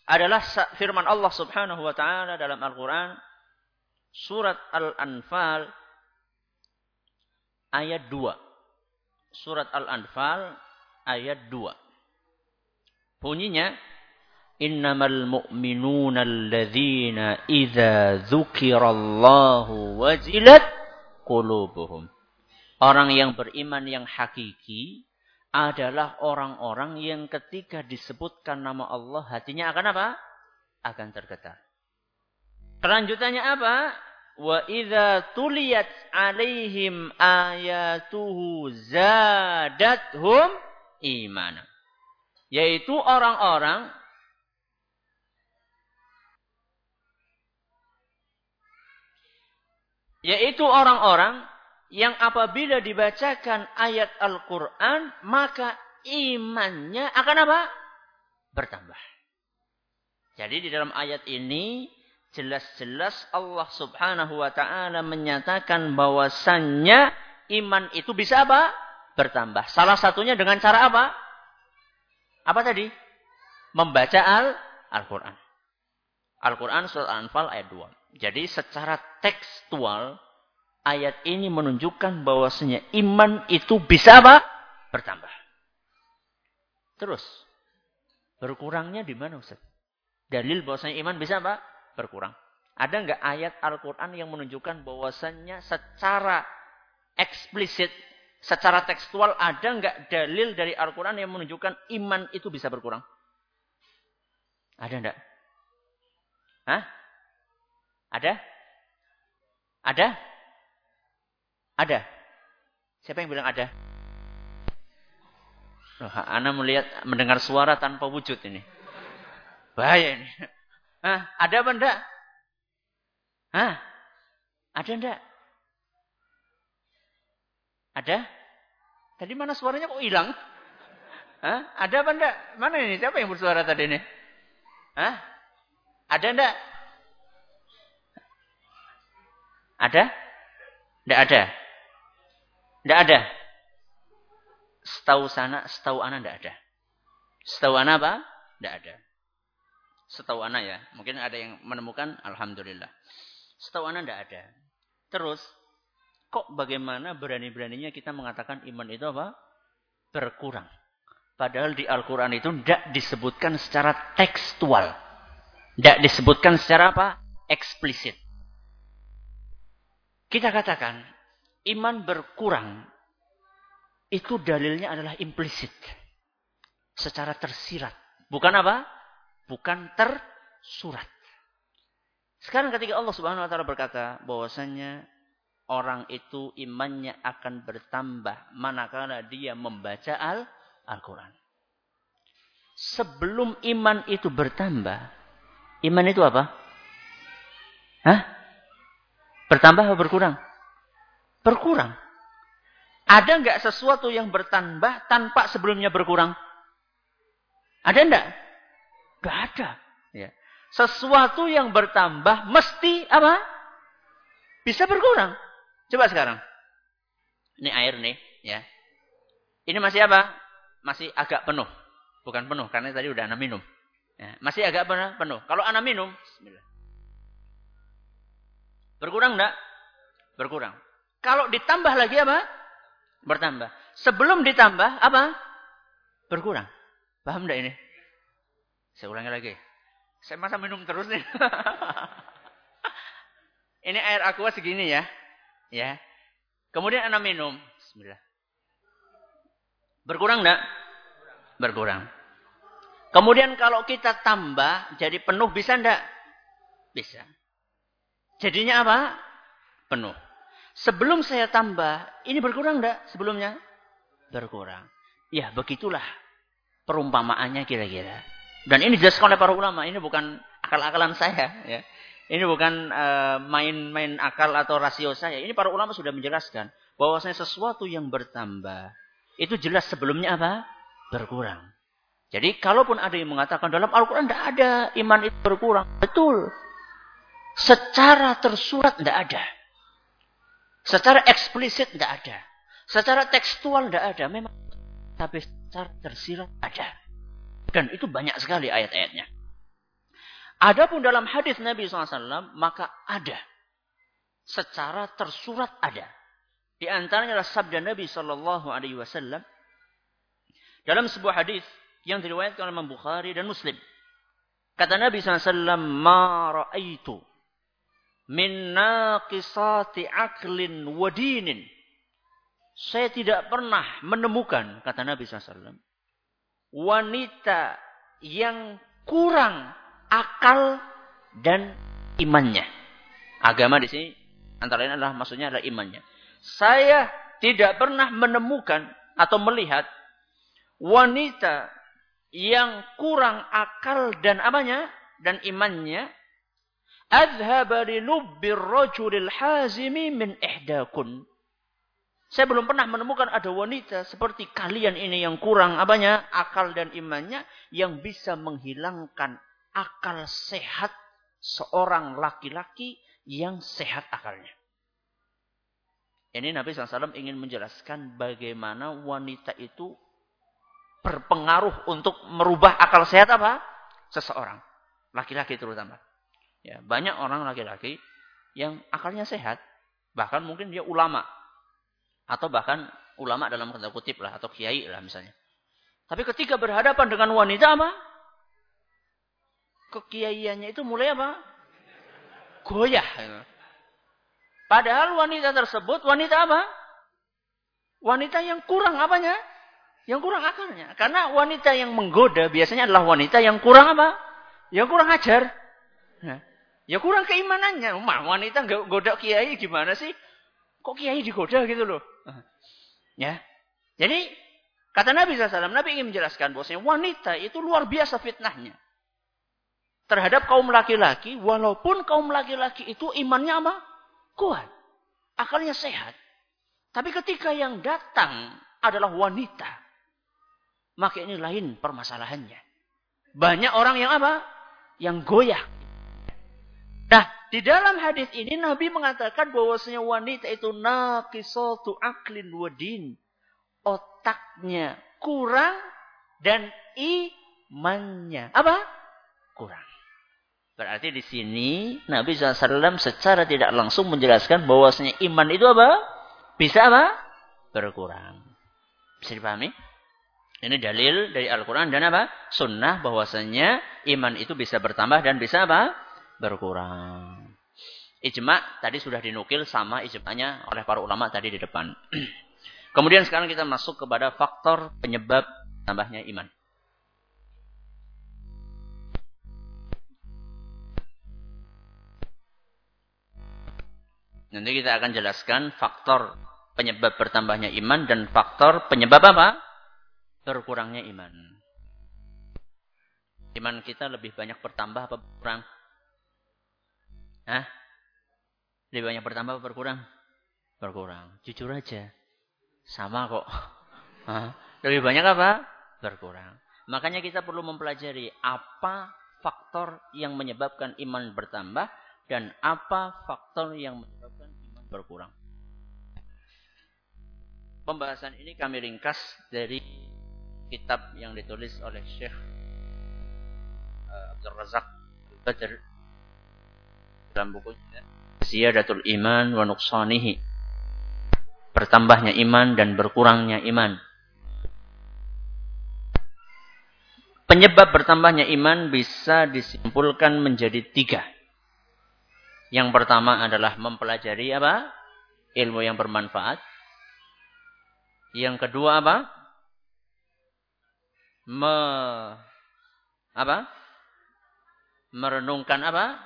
adalah firman Allah subhanahu wa ta'ala dalam Al-Quran. Surat Al-Anfal ayat 2. Surat Al-Anfal ayat 2. Bunyinya, Innamal mu'minuna alladhina idha dhukirallahu wajilat qulubuhum. Orang yang beriman yang hakiki adalah orang-orang yang ketika disebutkan nama Allah hatinya akan apa? Akan tergetar. Kelanjutannya apa? Wa idza tuliyat alaihim ayatuhu zadathum. Yaitu orang-orang yaitu orang-orang yang apabila dibacakan ayat Al-Qur'an maka imannya akan apa? bertambah. Jadi di dalam ayat ini jelas-jelas Allah Subhanahu wa taala menyatakan bahwasannya iman itu bisa apa? bertambah. Salah satunya dengan cara apa? Apa tadi? Membaca Al Al-Qur'an. Al-Qur'an surat Al-Anfal ayat 2. Jadi secara tekstual ayat ini menunjukkan bahwasanya iman itu bisa apa? bertambah. Terus berkurangnya di mana Ustaz? Dalil bahwasanya iman bisa apa? Berkurang. Ada nggak ayat Al-Quran yang menunjukkan bahwasannya secara eksplisit, secara tekstual, ada nggak dalil dari Al-Quran yang menunjukkan iman itu bisa berkurang? Ada nggak? Hah? Ada? Ada? Ada? Siapa yang bilang ada? Loh, Ana melihat mendengar suara tanpa wujud ini. Bahaya ini. Hah? Ada apa enggak? Hah? Ada enggak? Ada? Tadi mana suaranya kok hilang? Hah? Ada apa enggak? Mana ini? Siapa yang bersuara tadi ini? Hah? Ada enggak? Ada? Enggak ada? Enggak ada? Setahu sana, setahu anak enggak ada. Setahu anak apa? Enggak ada. Setahu anak ya. Mungkin ada yang menemukan, Alhamdulillah. Setahu anak tidak ada. Terus, kok bagaimana berani-beraninya kita mengatakan iman itu apa? Berkurang. Padahal di Al-Quran itu tidak disebutkan secara tekstual. Tidak disebutkan secara apa? Eksplisit. Kita katakan, iman berkurang. Itu dalilnya adalah implisit. Secara tersirat. Bukan apa? Bukan tersurat. Sekarang ketika Allah Subhanahu wa taala berkata bahwasanya orang itu imannya akan bertambah manakala dia membaca Al Al-Qur'an. Sebelum iman itu bertambah, iman itu apa? Hah? Bertambah atau berkurang? Berkurang. Ada nggak sesuatu yang bertambah tanpa sebelumnya berkurang? Ada enggak? Gak ada. Ya. Sesuatu yang bertambah mesti apa? Bisa berkurang. Coba sekarang. Ini air nih, ya. Ini masih apa? Masih agak penuh. Bukan penuh, karena tadi udah anak minum. Ya. Masih agak penuh, penuh. Kalau anak minum, bismillah. Berkurang enggak? Berkurang. Kalau ditambah lagi apa? Bertambah. Sebelum ditambah apa? Berkurang. Paham enggak ini? Saya ulangi lagi. Saya masa minum terus nih. Ini air aqua segini ya. Ya. Kemudian anak minum. Bismillah. Berkurang enggak? Berkurang. Kemudian kalau kita tambah jadi penuh bisa enggak? Bisa. Jadinya apa? Penuh. Sebelum saya tambah, ini berkurang enggak sebelumnya? Berkurang. Ya, begitulah perumpamaannya kira-kira. Dan ini dijelaskan oleh para ulama. Ini bukan akal-akalan saya. Ya. Ini bukan eh, main-main uh, akal atau rasio saya. Ini para ulama sudah menjelaskan. bahwasanya sesuatu yang bertambah. Itu jelas sebelumnya apa? Berkurang. Jadi kalaupun ada yang mengatakan dalam Al-Quran tidak ada iman itu berkurang. Betul. Secara tersurat tidak ada. Secara eksplisit tidak ada. Secara tekstual tidak ada. Memang tapi secara tersirat ada. Dan itu banyak sekali ayat-ayatnya. Adapun dalam hadis Nabi SAW maka ada. Secara tersurat ada. Di antaranya adalah sabda Nabi Sallallahu Alaihi Wasallam dalam sebuah hadis yang diriwayatkan oleh Imam Bukhari dan Muslim. Kata Nabi SAW, Ma ra'aitu min naqisati aklin wa dinin. Saya tidak pernah menemukan, kata Nabi SAW, wanita yang kurang akal dan imannya. Agama di sini antara lain adalah maksudnya adalah imannya. Saya tidak pernah menemukan atau melihat wanita yang kurang akal dan apanya dan imannya adhaba min ihdakun saya belum pernah menemukan ada wanita seperti kalian ini yang kurang apanya akal dan imannya yang bisa menghilangkan akal sehat seorang laki-laki yang sehat akalnya. Ini Nabi SAW ingin menjelaskan bagaimana wanita itu berpengaruh untuk merubah akal sehat apa? Seseorang. Laki-laki terutama. Ya, banyak orang laki-laki yang akalnya sehat. Bahkan mungkin dia ulama. Atau bahkan ulama dalam tanda kutip lah. Atau kiai lah misalnya. Tapi ketika berhadapan dengan wanita apa? Kekiaiannya itu mulai apa? Goyah. Padahal wanita tersebut wanita apa? Wanita yang kurang apanya? Yang kurang akalnya. Karena wanita yang menggoda biasanya adalah wanita yang kurang apa? Yang kurang ajar. Nah, ya kurang keimanannya. Mah, wanita nggak goda kiai gimana sih? Kok kiai digoda gitu loh? Ya. Jadi kata Nabi SAW, Nabi ingin menjelaskan bahwasanya wanita itu luar biasa fitnahnya. Terhadap kaum laki-laki, walaupun kaum laki-laki itu imannya apa? Kuat. Akalnya sehat. Tapi ketika yang datang adalah wanita, maka ini lain permasalahannya. Banyak orang yang apa? Yang goyah. Di dalam hadis ini Nabi mengatakan bahwasanya wanita itu naqisatu aklin wadin. Otaknya kurang dan imannya apa? Kurang. Berarti di sini Nabi SAW secara tidak langsung menjelaskan bahwasanya iman itu apa? Bisa apa? Berkurang. Bisa dipahami? Ini dalil dari Al-Quran dan apa? Sunnah bahwasanya iman itu bisa bertambah dan bisa apa? Berkurang. Ijma tadi sudah dinukil sama ijma'nya oleh para ulama tadi di depan. Kemudian sekarang kita masuk kepada faktor penyebab tambahnya iman. Nanti kita akan jelaskan faktor penyebab bertambahnya iman dan faktor penyebab apa? berkurangnya iman. Iman kita lebih banyak bertambah apa berkurang? Hah? Lebih banyak bertambah apa berkurang? Berkurang. Jujur aja. Sama kok. Lebih banyak apa? Berkurang. Makanya kita perlu mempelajari apa faktor yang menyebabkan iman bertambah dan apa faktor yang menyebabkan iman berkurang. Pembahasan ini kami ringkas dari kitab yang ditulis oleh Syekh uh, Abdul Razak Badr dalam bukunya Ziyadatul Iman wa Nuqsanihi bertambahnya iman dan berkurangnya iman penyebab bertambahnya iman bisa disimpulkan menjadi tiga yang pertama adalah mempelajari apa ilmu yang bermanfaat yang kedua apa me, apa? merenungkan apa?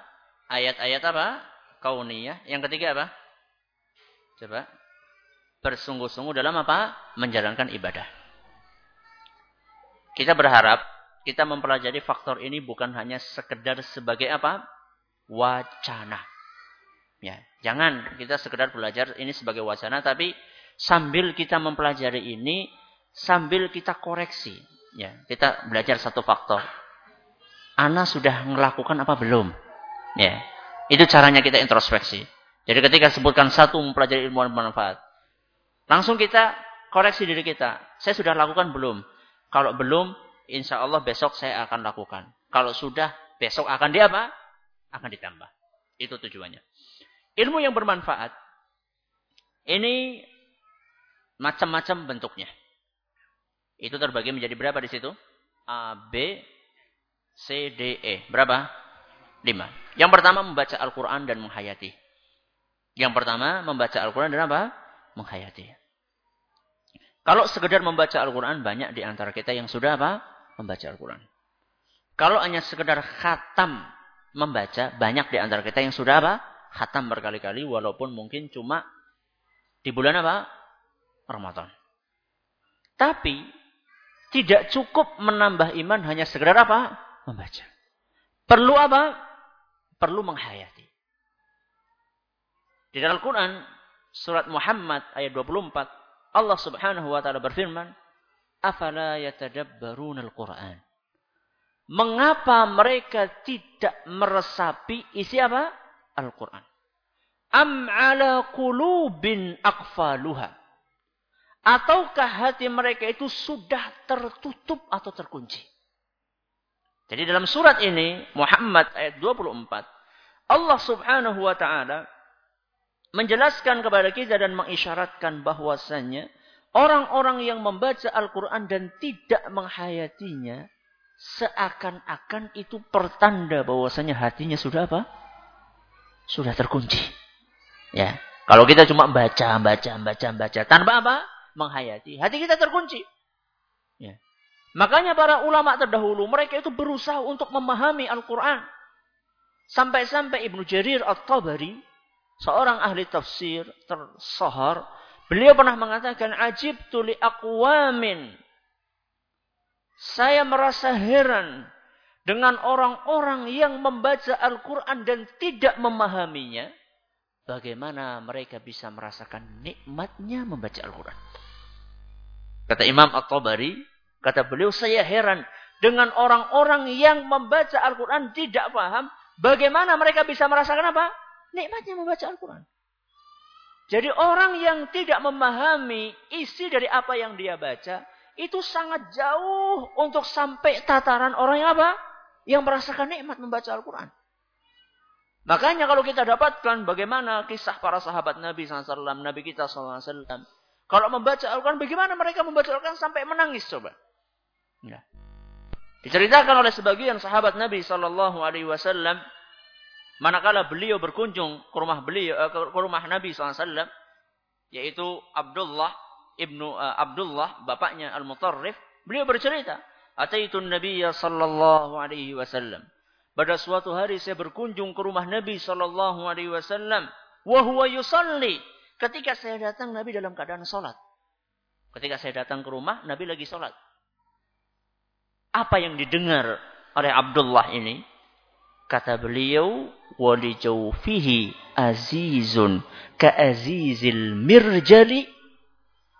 Ayat-ayat apa? Kauniyah. Yang ketiga apa? Coba. Bersungguh-sungguh dalam apa? Menjalankan ibadah. Kita berharap kita mempelajari faktor ini bukan hanya sekedar sebagai apa? Wacana. Ya, jangan kita sekedar belajar ini sebagai wacana, tapi sambil kita mempelajari ini, sambil kita koreksi Ya, kita belajar satu faktor. Ana sudah melakukan apa belum? Ya. Itu caranya kita introspeksi. Jadi ketika sebutkan satu mempelajari ilmu bermanfaat, langsung kita koreksi diri kita. Saya sudah lakukan belum? Kalau belum, insya Allah besok saya akan lakukan. Kalau sudah, besok akan dia apa? Akan ditambah. Itu tujuannya. Ilmu yang bermanfaat, ini macam-macam bentuknya. Itu terbagi menjadi berapa di situ? A, B, C, D, E. Berapa? Lima. Yang pertama membaca Al-Quran dan menghayati. Yang pertama membaca Al-Quran dan apa? Menghayati. Kalau sekedar membaca Al-Quran, banyak di antara kita yang sudah apa? Membaca Al-Quran. Kalau hanya sekedar khatam membaca, banyak di antara kita yang sudah apa? Khatam berkali-kali, walaupun mungkin cuma di bulan apa? Ramadan. Tapi, tidak cukup menambah iman hanya sekedar apa? Membaca. Perlu apa? Perlu menghayati. Di dalam Al-Quran, surat Muhammad ayat 24, Allah subhanahu wa ta'ala berfirman, Afala yatadabbarun al-Quran. Mengapa mereka tidak meresapi isi apa? Al-Quran. Am ala qulubin akfaluha. Ataukah hati mereka itu sudah tertutup atau terkunci? Jadi dalam surat ini, Muhammad ayat 24, Allah subhanahu wa ta'ala menjelaskan kepada kita dan mengisyaratkan bahwasannya orang-orang yang membaca Al-Quran dan tidak menghayatinya, seakan-akan itu pertanda bahwasanya hatinya sudah apa? Sudah terkunci. Ya, kalau kita cuma baca, baca, baca, baca, tanpa apa? Menghayati, hati kita terkunci. Ya. Makanya para ulama terdahulu mereka itu berusaha untuk memahami Al-Quran. Sampai-sampai Ibnu Jarir At-Tabari, seorang ahli tafsir tersohor, beliau pernah mengatakan, Ajib tuli akwamin. Saya merasa heran dengan orang-orang yang membaca Al-Quran dan tidak memahaminya. Bagaimana mereka bisa merasakan nikmatnya membaca Al-Quran. Kata Imam At-Tabari, Kata beliau, saya heran dengan orang-orang yang membaca Al-Quran tidak paham bagaimana mereka bisa merasakan apa? Nikmatnya membaca Al-Quran. Jadi orang yang tidak memahami isi dari apa yang dia baca, itu sangat jauh untuk sampai tataran orang yang apa? Yang merasakan nikmat membaca Al-Quran. Makanya kalau kita dapatkan bagaimana kisah para sahabat Nabi SAW, Nabi kita SAW. Kalau membaca Al-Quran, bagaimana mereka membaca Al-Quran sampai menangis coba. Ya. Diceritakan oleh sebagian sahabat Nabi Shallallahu Alaihi Wasallam, manakala beliau berkunjung ke rumah beliau eh, ke rumah Nabi SAW, yaitu Abdullah ibnu uh, Abdullah, bapaknya Al Mutarrif, beliau bercerita, Ataitun Nabi Sallallahu Alaihi Wasallam. Pada suatu hari saya berkunjung ke rumah Nabi Sallallahu Alaihi Wasallam, wahwa. Ketika saya datang, Nabi dalam keadaan sholat. Ketika saya datang ke rumah, Nabi lagi sholat. Apa yang didengar oleh Abdullah ini? Kata beliau, walijawfihi azizun ka'azizil mirjali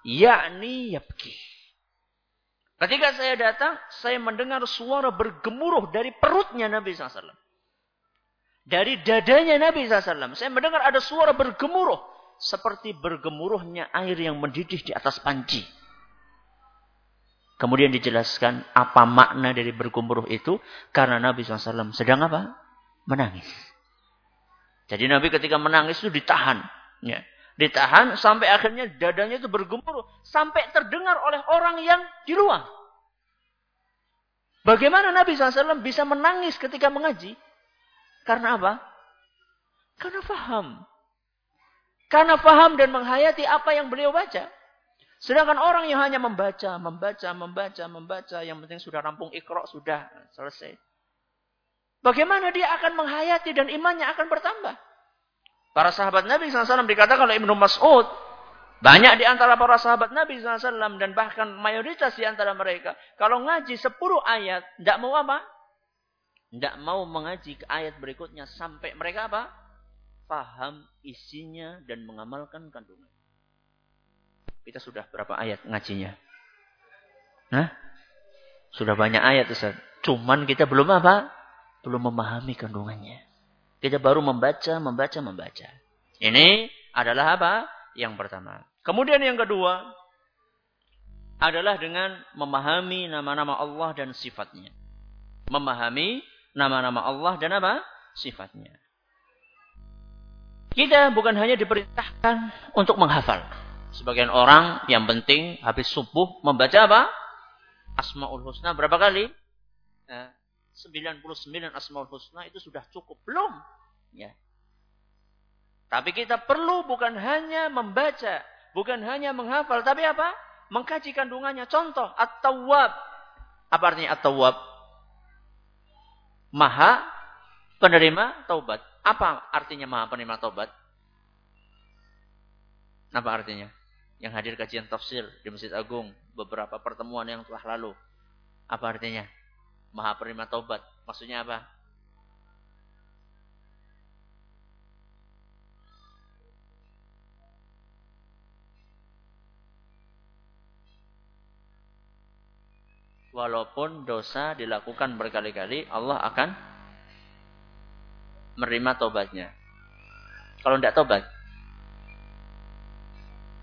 yakni yabki. Ketika saya datang, saya mendengar suara bergemuruh dari perutnya Nabi SAW. Dari dadanya Nabi SAW. Saya mendengar ada suara bergemuruh. Seperti bergemuruhnya air yang mendidih di atas panci. Kemudian dijelaskan apa makna dari bergumuruh itu. Karena Nabi SAW sedang apa? Menangis. Jadi Nabi ketika menangis itu ditahan. Ya. Ditahan sampai akhirnya dadanya itu bergemuruh. Sampai terdengar oleh orang yang di luar. Bagaimana Nabi SAW bisa menangis ketika mengaji? Karena apa? Karena faham. Karena faham dan menghayati apa yang beliau baca. Sedangkan orang yang hanya membaca, membaca, membaca, membaca, yang penting sudah rampung ikhra, sudah selesai. Bagaimana dia akan menghayati dan imannya akan bertambah? Para sahabat Nabi SAW dikatakan oleh Ibnu Mas'ud, banyak di antara para sahabat Nabi SAW dan bahkan mayoritas di antara mereka, kalau ngaji 10 ayat, tidak mau apa? Tidak mau mengaji ke ayat berikutnya sampai mereka apa? Paham isinya dan mengamalkan kandungan. Kita sudah berapa ayat ngajinya? Nah, Sudah banyak ayat Ustaz. Cuman kita belum apa? Belum memahami kandungannya. Kita baru membaca, membaca, membaca. Ini adalah apa? Yang pertama. Kemudian yang kedua adalah dengan memahami nama-nama Allah dan sifatnya. Memahami nama-nama Allah dan apa? Sifatnya. Kita bukan hanya diperintahkan untuk menghafal. Sebagian orang yang penting habis subuh membaca apa? Asmaul Husna berapa kali? Ya, 99 Asmaul Husna itu sudah cukup. Belum. Ya. Tapi kita perlu bukan hanya membaca, bukan hanya menghafal, tapi apa? Mengkaji kandungannya. Contoh, At-Tawwab. Apa artinya At-Tawwab? Maha penerima taubat. Apa artinya maha penerima taubat? Apa artinya? Yang hadir kajian tafsir di Masjid Agung beberapa pertemuan yang telah lalu. Apa artinya? Maha penerima taubat. Maksudnya apa? Walaupun dosa dilakukan berkali-kali, Allah akan menerima tobatnya. Kalau tidak tobat,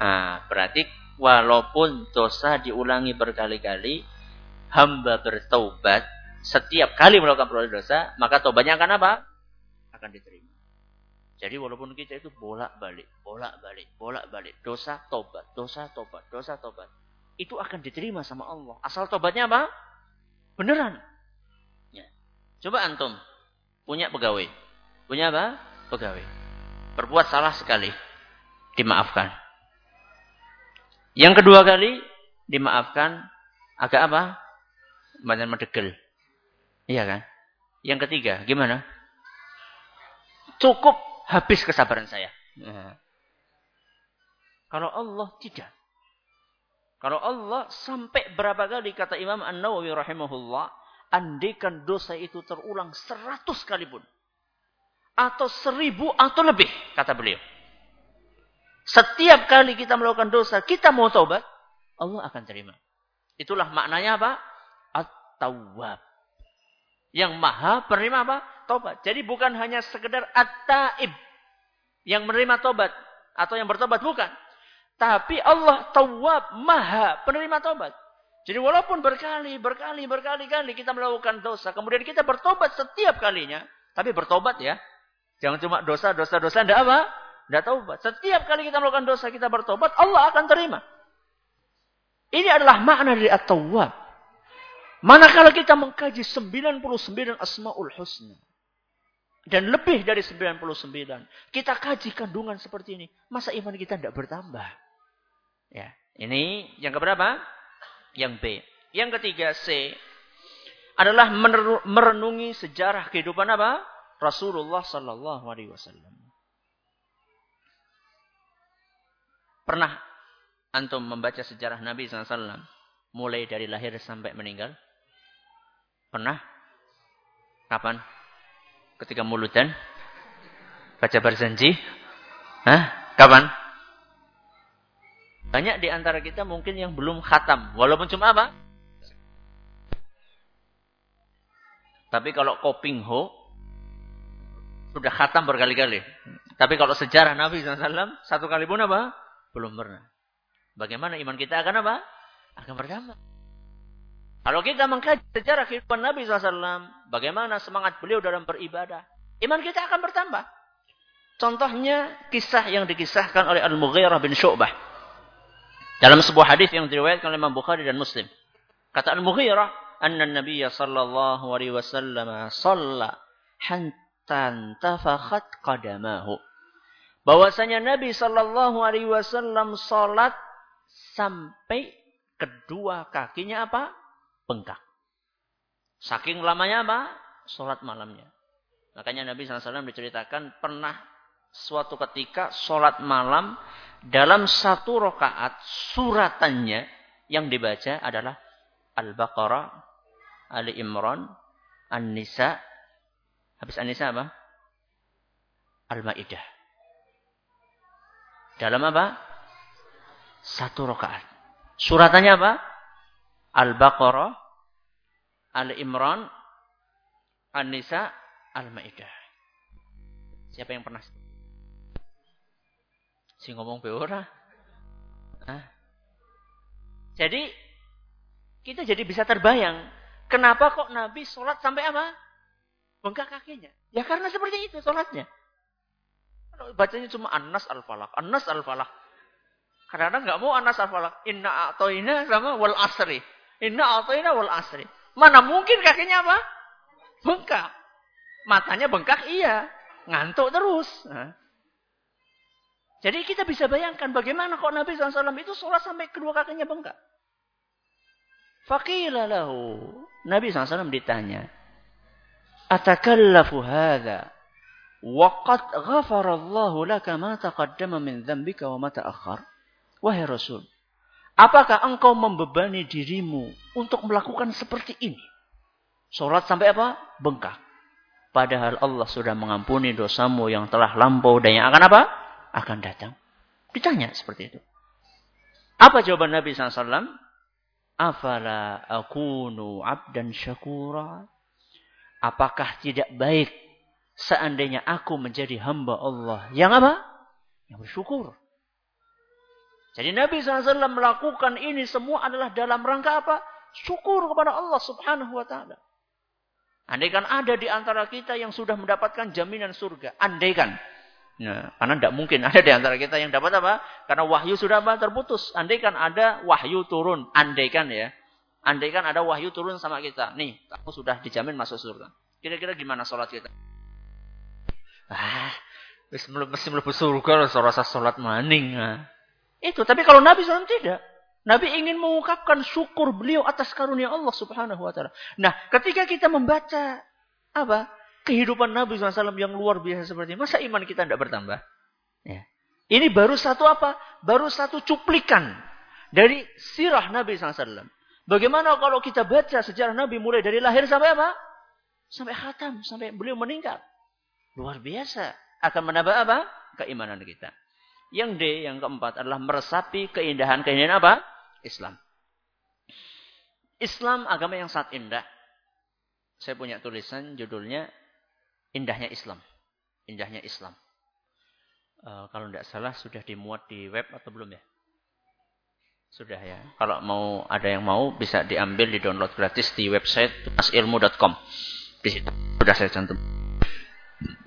ah, berarti walaupun dosa diulangi berkali-kali, hamba bertobat setiap kali melakukan perbuatan dosa, maka tobatnya akan apa? Akan diterima. Jadi walaupun kita itu bolak-balik, bolak-balik, bolak-balik, dosa tobat, dosa tobat, dosa tobat, itu akan diterima sama Allah. Asal tobatnya apa? Beneran. Ya. Coba antum punya pegawai, Punya apa? Pegawai. Berbuat salah sekali. Dimaafkan. Yang kedua kali, dimaafkan. Agak apa? Badan medegel. Iya kan? Yang ketiga, gimana? Cukup habis kesabaran saya. Ya. Kalau Allah tidak. Kalau Allah sampai berapa kali kata Imam An-Nawawi rahimahullah, andikan dosa itu terulang seratus kali pun atau seribu atau lebih, kata beliau. Setiap kali kita melakukan dosa, kita mau taubat, Allah akan terima. Itulah maknanya apa? At-Tawwab. Yang maha penerima apa? Taubat. Jadi bukan hanya sekedar at-taib. Yang menerima taubat. Atau yang bertobat. Bukan. Tapi Allah tawwab maha penerima taubat. Jadi walaupun berkali, berkali, berkali-kali kita melakukan dosa. Kemudian kita bertobat setiap kalinya. Tapi bertobat ya. Jangan cuma dosa, dosa, dosa. Tidak apa? Tidak taubat. Setiap kali kita melakukan dosa, kita bertobat, Allah akan terima. Ini adalah makna dari at-tawwab. Manakala kita mengkaji 99 asma'ul husna. Dan lebih dari 99. Kita kaji kandungan seperti ini. Masa iman kita tidak bertambah? Ya, Ini yang keberapa? Yang B. Yang ketiga C. Adalah merenungi sejarah kehidupan apa? Rasulullah Sallallahu Alaihi Wasallam. Pernah antum membaca sejarah Nabi SAW mulai dari lahir sampai meninggal? Pernah? Kapan? Ketika muludan? Baca berjanji? Hah? Kapan? Banyak di antara kita mungkin yang belum khatam. Walaupun cuma apa? Tapi kalau koping ho, sudah khatam berkali-kali. Tapi kalau sejarah Nabi SAW, satu kali pun apa? Belum pernah. Bagaimana iman kita akan apa? Akan bertambah. Kalau kita mengkaji sejarah kehidupan Nabi SAW, bagaimana semangat beliau dalam beribadah, iman kita akan bertambah. Contohnya kisah yang dikisahkan oleh Al-Mughirah bin Syu'bah. Dalam sebuah hadis yang diriwayatkan oleh Imam Bukhari dan Muslim. Kata Al-Mughirah, anna Nabi sallallahu alaihi wasallam shalla tantafakhat qadamahu. Bahwasanya Nabi Shallallahu Alaihi Wasallam salat sampai kedua kakinya apa? Bengkak. Saking lamanya apa? Salat malamnya. Makanya Nabi SAW diceritakan pernah suatu ketika salat malam dalam satu rakaat suratannya yang dibaca adalah Al-Baqarah, Ali Imran, An-Nisa, Habis Anisa apa? Al-Ma'idah. Dalam apa? Satu rakaat. Suratannya apa? Al-Baqarah, Ali Imran, An-Nisa, Al-Maidah. Siapa yang pernah? Si ngomong beora. Hah? Jadi kita jadi bisa terbayang kenapa kok Nabi sholat sampai apa? Bengkak kakinya. Ya karena seperti itu sholatnya. Bacanya cuma Anas al-Falak, Anas al-Falak. Karena nggak mau Anas al-Falak. Inna a'toina sama wal asri. Inna a'toina wal asri. Mana mungkin kakinya apa? Bengkak. Matanya bengkak iya. Ngantuk terus. Jadi kita bisa bayangkan bagaimana kok Nabi SAW itu sholat sampai kedua kakinya bengkak. Faqila lahu. Nabi SAW ditanya. Atakallafu hadha. Waqad ghafarallahu laka ma taqaddama min dhambika wa ma ta'akhar. Wahai Rasul. Apakah engkau membebani dirimu untuk melakukan seperti ini? Sholat sampai apa? Bengkak. Padahal Allah sudah mengampuni dosamu yang telah lampau dan yang akan apa? Akan datang. Ditanya seperti itu. Apa jawaban Nabi SAW? Afala akunu abdan syakura. Apakah tidak baik seandainya aku menjadi hamba Allah yang apa? Yang bersyukur. Jadi Nabi SAW melakukan ini semua adalah dalam rangka apa? Syukur kepada Allah subhanahu wa ta'ala. Andaikan ada di antara kita yang sudah mendapatkan jaminan surga. Andaikan. Nah, karena tidak mungkin ada di antara kita yang dapat apa? Karena wahyu sudah apa? terputus. Andaikan ada wahyu turun, andaikan ya. Andaikan ada wahyu turun sama kita. Nih, kamu sudah dijamin masuk surga. Kira-kira gimana sholat kita? Ah, mesti mesti mlebu surga rasa sholat maning. Nah. Itu, tapi kalau Nabi SAW tidak. Nabi ingin mengungkapkan syukur beliau atas karunia Allah Subhanahu wa taala. Nah, ketika kita membaca apa? kehidupan Nabi SAW yang luar biasa seperti ini. Masa iman kita tidak bertambah? Ya. Ini baru satu apa? Baru satu cuplikan dari sirah Nabi SAW. Bagaimana kalau kita baca sejarah Nabi mulai dari lahir sampai apa? Sampai khatam, sampai beliau meninggal. Luar biasa. Akan menambah apa? Keimanan kita. Yang D, yang keempat adalah meresapi keindahan-keindahan apa? Islam. Islam agama yang sangat indah. Saya punya tulisan judulnya indahnya Islam. Indahnya Islam. Uh, kalau tidak salah sudah dimuat di web atau belum ya? Sudah ya. Kalau mau ada yang mau bisa diambil di download gratis di website asilmu.com. Di situ sudah saya cantum.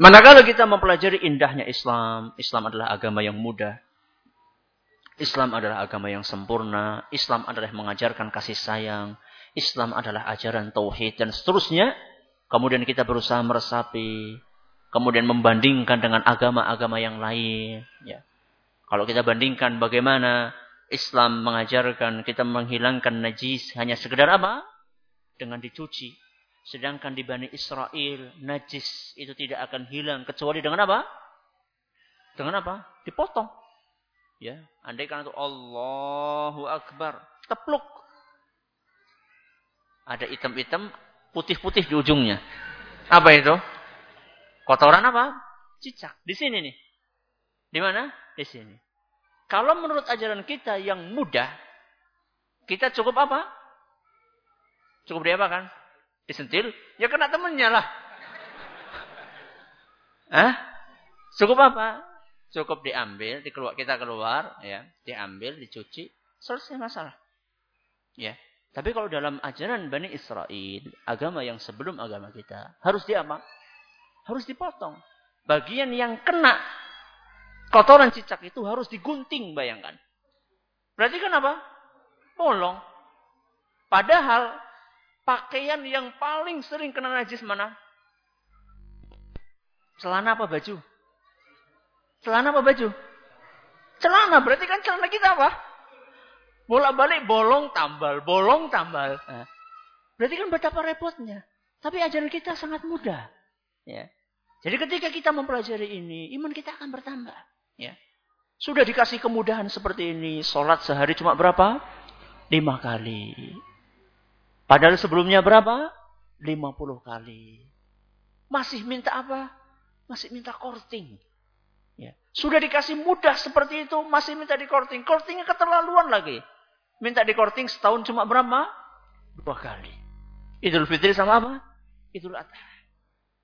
Manakala kita mempelajari indahnya Islam, Islam adalah agama yang mudah. Islam adalah agama yang sempurna. Islam adalah mengajarkan kasih sayang. Islam adalah ajaran tauhid dan seterusnya. Kemudian kita berusaha meresapi, kemudian membandingkan dengan agama-agama yang lain. Ya. Kalau kita bandingkan bagaimana Islam mengajarkan kita menghilangkan najis hanya sekedar apa? Dengan dicuci. Sedangkan di Bani Israel, najis itu tidak akan hilang kecuali dengan apa? Dengan apa? Dipotong. Ya, andai kan itu Allahu Akbar, tepluk. Ada item-item putih-putih di ujungnya. Apa itu? Kotoran apa? Cicak. Di sini nih. Di mana? Di sini. Kalau menurut ajaran kita yang mudah, kita cukup apa? Cukup dia apa kan? Disentil, ya kena temennya lah. Hah? Cukup apa? Cukup diambil, dikeluar, kita keluar, ya, diambil, dicuci, selesai masalah. Ya. Tapi kalau dalam ajaran Bani Israel, agama yang sebelum agama kita, harus di apa? Harus dipotong. Bagian yang kena kotoran cicak itu harus digunting, bayangkan. Berarti kan apa? Bolong. Padahal pakaian yang paling sering kena najis mana? Celana apa baju? Celana apa baju? Celana, berarti kan celana kita apa? Bolak-balik bolong tambal, bolong tambal. Nah, berarti kan betapa repotnya. Tapi ajaran kita sangat mudah. Ya. Jadi ketika kita mempelajari ini, iman kita akan bertambah. Ya. Sudah dikasih kemudahan seperti ini. Sholat sehari cuma berapa? Lima kali. Padahal sebelumnya berapa? Lima puluh kali. Masih minta apa? Masih minta korting. Ya. Sudah dikasih mudah seperti itu, masih minta di korting. Kortingnya keterlaluan lagi. Minta di korting setahun cuma berapa? Dua kali. Idul Fitri sama apa? Idul Adha.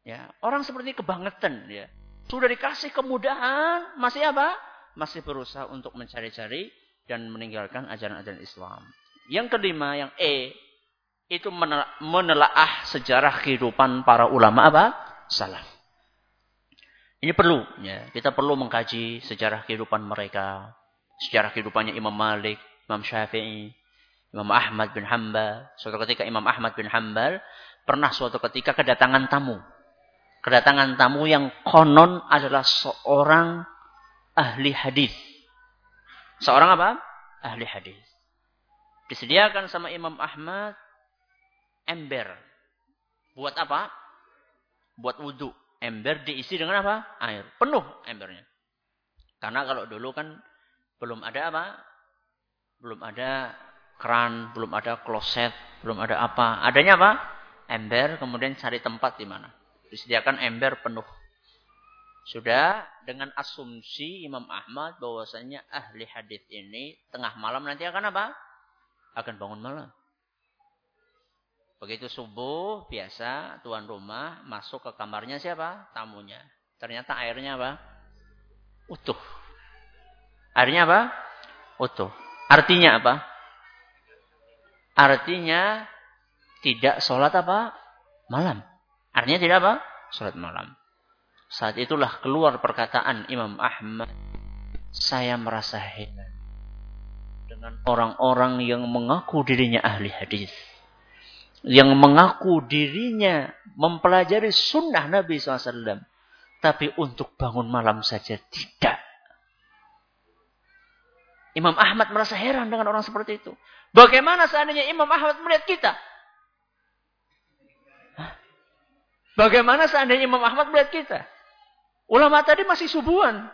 Ya, orang seperti kebangetan ya. Sudah dikasih kemudahan, masih apa? Masih berusaha untuk mencari-cari dan meninggalkan ajaran-ajaran Islam. Yang kelima, yang E, itu menelaah sejarah kehidupan para ulama apa? Salaf. Ini perlu, ya. Kita perlu mengkaji sejarah kehidupan mereka, sejarah kehidupannya Imam Malik, Imam Syafi'i, Imam Ahmad bin Hambal. Suatu ketika Imam Ahmad bin Hambal pernah suatu ketika kedatangan tamu. Kedatangan tamu yang konon adalah seorang ahli hadis. Seorang apa? Ahli hadis. Disediakan sama Imam Ahmad ember. Buat apa? Buat wudhu. Ember diisi dengan apa? Air. Penuh embernya. Karena kalau dulu kan belum ada apa? Belum ada keran, belum ada kloset, belum ada apa. Adanya apa? Ember, kemudian cari tempat di mana. Disediakan ember penuh. Sudah dengan asumsi Imam Ahmad bahwasanya ahli hadis ini tengah malam nanti akan apa? Akan bangun malam. Begitu subuh, biasa tuan rumah masuk ke kamarnya siapa? Tamunya. Ternyata airnya apa? Utuh. Airnya apa? Utuh. Artinya apa? Artinya tidak sholat apa? Malam. Artinya tidak apa? Sholat malam. Saat itulah keluar perkataan Imam Ahmad. Saya merasa heran. Dengan orang-orang yang mengaku dirinya ahli hadis yang mengaku dirinya mempelajari sunnah Nabi SAW. Tapi untuk bangun malam saja tidak. Imam Ahmad merasa heran dengan orang seperti itu. Bagaimana seandainya Imam Ahmad melihat kita? Bagaimana seandainya Imam Ahmad melihat kita? Ulama tadi masih subuhan.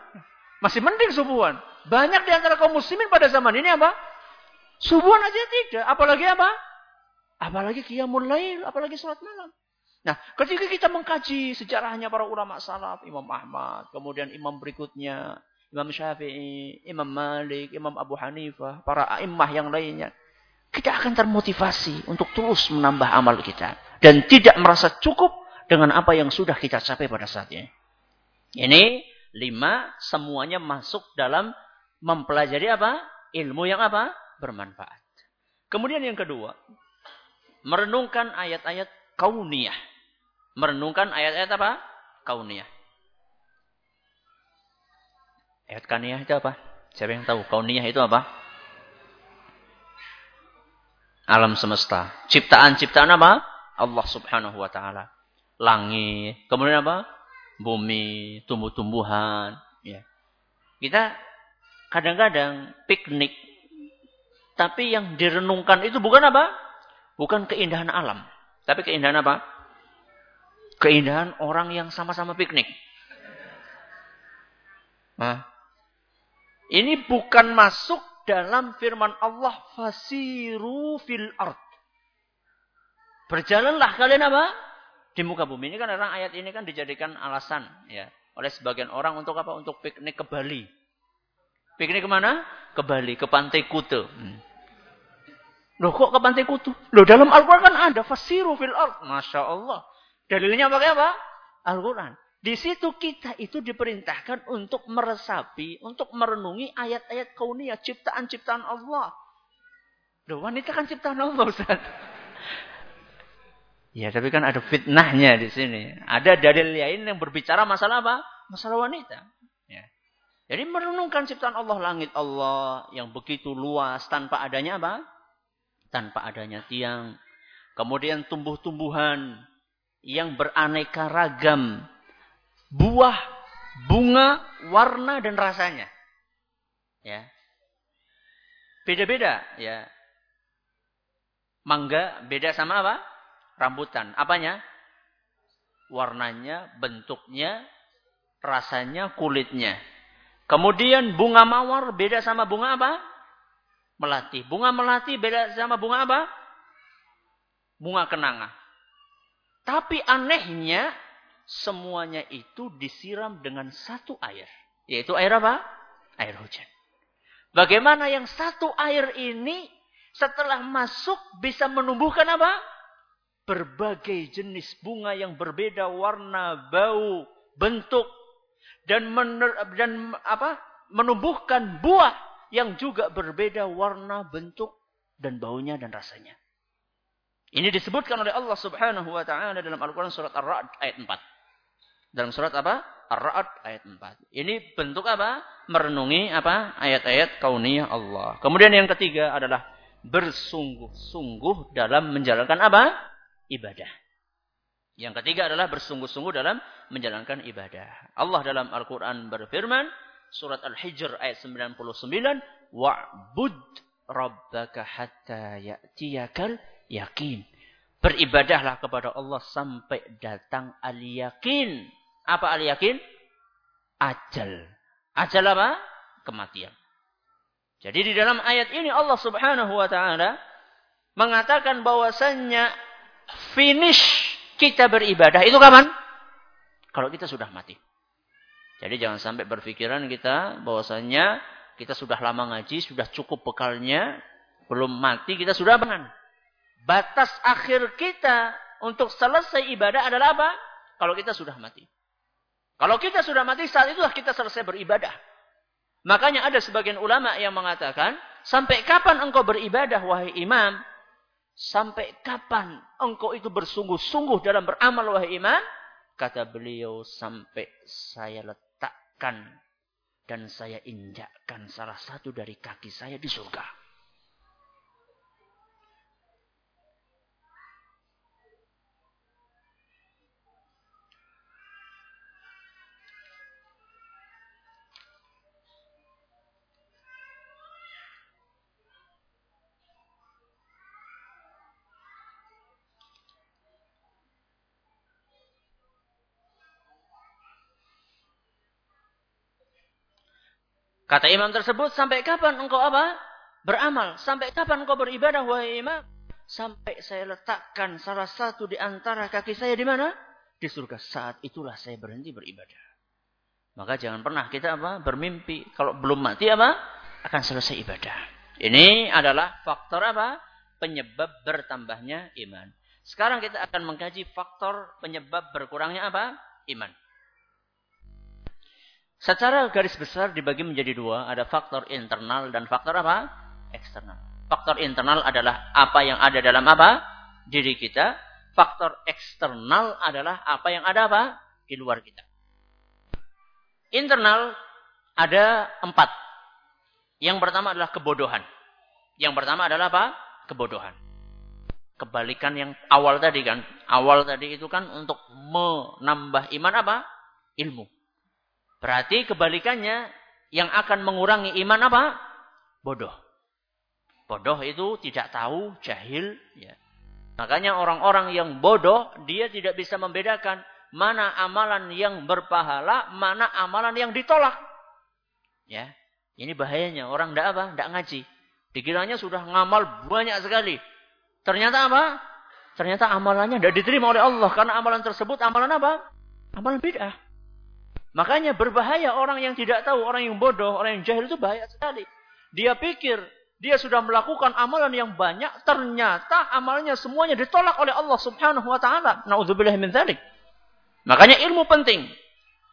Masih mending subuhan. Banyak di antara kaum muslimin pada zaman ini apa? Subuhan aja tidak. Apalagi apa? Apalagi qiyamul lail, apalagi sholat malam. Nah, ketika kita mengkaji sejarahnya para ulama salaf, Imam Ahmad, kemudian imam berikutnya, Imam Syafi'i, Imam Malik, Imam Abu Hanifah, para imam yang lainnya, kita akan termotivasi untuk terus menambah amal kita dan tidak merasa cukup dengan apa yang sudah kita capai pada saat ini. Ini lima semuanya masuk dalam mempelajari apa? Ilmu yang apa? Bermanfaat. Kemudian yang kedua, merenungkan ayat-ayat kauniyah. Merenungkan ayat-ayat apa? Kauniyah. Ayat kauniyah itu apa? Siapa yang tahu? Kauniyah itu apa? Alam semesta. Ciptaan-ciptaan apa? Allah subhanahu wa ta'ala. Langit. Kemudian apa? Bumi, tumbuh-tumbuhan. Ya. Kita kadang-kadang piknik. Tapi yang direnungkan itu bukan apa? Bukan keindahan alam. Tapi keindahan apa? Keindahan orang yang sama-sama piknik. Nah, ini bukan masuk dalam firman Allah fasiru fil ard. Berjalanlah kalian apa? Di muka bumi. Ini kan orang ayat ini kan dijadikan alasan ya oleh sebagian orang untuk apa? Untuk piknik ke Bali. Piknik ke mana? Ke Bali, ke Pantai Kute. Hmm. Loh kok ke pantai kutu? Loh dalam Al-Quran kan ada fasiru fil ard. Masya Allah. Dalilnya pakai apa? Al-Quran. Di situ kita itu diperintahkan untuk meresapi, untuk merenungi ayat-ayat kauniyah, ciptaan-ciptaan Allah. Loh wanita kan ciptaan Allah Ustaz. Ya tapi kan ada fitnahnya di sini. Ada dalil lain yang berbicara masalah apa? Masalah wanita. Ya. Jadi merenungkan ciptaan Allah, langit Allah yang begitu luas tanpa adanya apa? Tanpa adanya tiang. Kemudian tumbuh-tumbuhan yang beraneka ragam. Buah, bunga, warna dan rasanya. Ya. Beda-beda ya. Mangga beda sama apa? Rambutan. Apanya? Warnanya, bentuknya, rasanya, kulitnya. Kemudian bunga mawar beda sama bunga apa? Melati. Bunga melati beda sama bunga apa? Bunga kenanga. Tapi anehnya semuanya itu disiram dengan satu air. Yaitu air apa? Air hujan. Bagaimana yang satu air ini setelah masuk bisa menumbuhkan apa? berbagai jenis bunga yang berbeda warna, bau, bentuk dan mener, dan apa? menumbuhkan buah yang juga berbeda warna, bentuk dan baunya dan rasanya. Ini disebutkan oleh Allah Subhanahu wa taala dalam Al-Qur'an surat Ar-Ra'd ayat 4. Dalam surat apa? Ar-Ra'd ayat 4. Ini bentuk apa? Merenungi apa? Ayat-ayat kauniyah Allah. Kemudian yang ketiga adalah bersungguh-sungguh dalam menjalankan apa? Ibadah. Yang ketiga adalah bersungguh-sungguh dalam menjalankan ibadah. Allah dalam Al-Quran berfirman, surat Al-Hijr ayat 99, Wa'bud rabbaka hatta ya'tiyakal yakin. Beribadahlah kepada Allah sampai datang al-yakin. Apa al-yakin? Ajal. Ajal apa? Kematian. Jadi di dalam ayat ini Allah subhanahu wa ta'ala mengatakan bahwasannya finish kita beribadah itu kapan? Kalau kita sudah mati. Jadi jangan sampai berpikiran kita bahwasanya kita sudah lama ngaji, sudah cukup bekalnya, belum mati kita sudah bangun. Batas akhir kita untuk selesai ibadah adalah apa? Kalau kita sudah mati. Kalau kita sudah mati, saat itulah kita selesai beribadah. Makanya ada sebagian ulama yang mengatakan, sampai kapan engkau beribadah, wahai imam? Sampai kapan engkau itu bersungguh-sungguh dalam beramal wahai iman? Kata beliau sampai saya dan saya injakkan salah satu dari kaki saya di surga. Kata imam tersebut, sampai kapan engkau apa? Beramal. Sampai kapan engkau beribadah, wahai imam? Sampai saya letakkan salah satu di antara kaki saya di mana? Di surga. Saat itulah saya berhenti beribadah. Maka jangan pernah kita apa? Bermimpi. Kalau belum mati apa? Akan selesai ibadah. Ini adalah faktor apa? Penyebab bertambahnya iman. Sekarang kita akan mengkaji faktor penyebab berkurangnya apa? Iman. Secara garis besar dibagi menjadi dua. Ada faktor internal dan faktor apa? Eksternal. Faktor internal adalah apa yang ada dalam apa? Diri kita. Faktor eksternal adalah apa yang ada apa? Di luar kita. Internal ada empat. Yang pertama adalah kebodohan. Yang pertama adalah apa? Kebodohan. Kebalikan yang awal tadi kan. Awal tadi itu kan untuk menambah iman apa? Ilmu. Berarti kebalikannya yang akan mengurangi iman apa? Bodoh. Bodoh itu tidak tahu, jahil. Ya. Makanya orang-orang yang bodoh, dia tidak bisa membedakan mana amalan yang berpahala, mana amalan yang ditolak. Ya, ini bahayanya orang tidak apa, tidak ngaji. Dikiranya sudah ngamal banyak sekali. Ternyata apa? Ternyata amalannya tidak diterima oleh Allah karena amalan tersebut amalan apa? Amalan bid'ah. Makanya berbahaya orang yang tidak tahu, orang yang bodoh, orang yang jahil itu bahaya sekali. Dia pikir dia sudah melakukan amalan yang banyak, ternyata amalnya semuanya ditolak oleh Allah Subhanahu wa taala. Nauzubillah min dzalik. Makanya ilmu penting.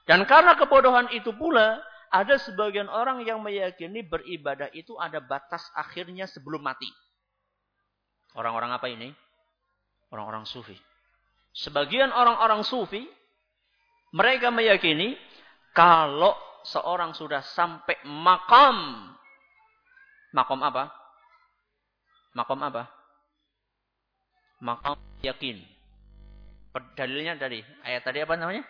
Dan karena kebodohan itu pula ada sebagian orang yang meyakini beribadah itu ada batas akhirnya sebelum mati. Orang-orang apa ini? Orang-orang sufi. Sebagian orang-orang sufi mereka meyakini kalau seorang sudah sampai makam. Makam apa? Makam apa? Makam yakin. Dalilnya dari ayat tadi apa namanya?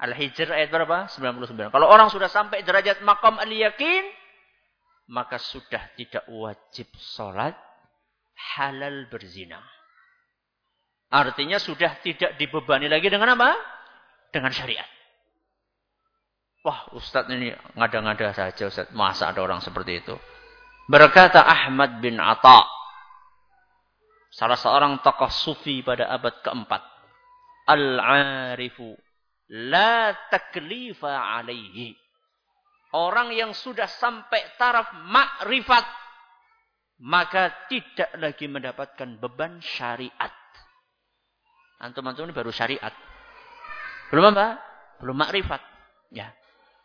Al-Hijr ayat berapa? 99. Kalau orang sudah sampai derajat makam al-yakin, maka sudah tidak wajib sholat, halal berzina. Artinya sudah tidak dibebani lagi dengan apa? Dengan syariat. Wah Ustadz ini ngada-ngada saja Ustadz. Masa ada orang seperti itu. Berkata Ahmad bin Atta. Salah seorang tokoh sufi pada abad keempat. Al-arifu. La taklifa alaihi. Orang yang sudah sampai taraf makrifat. Maka tidak lagi mendapatkan beban syariat. Antum-antum ini baru syariat. Belum apa? Belum makrifat. Ya.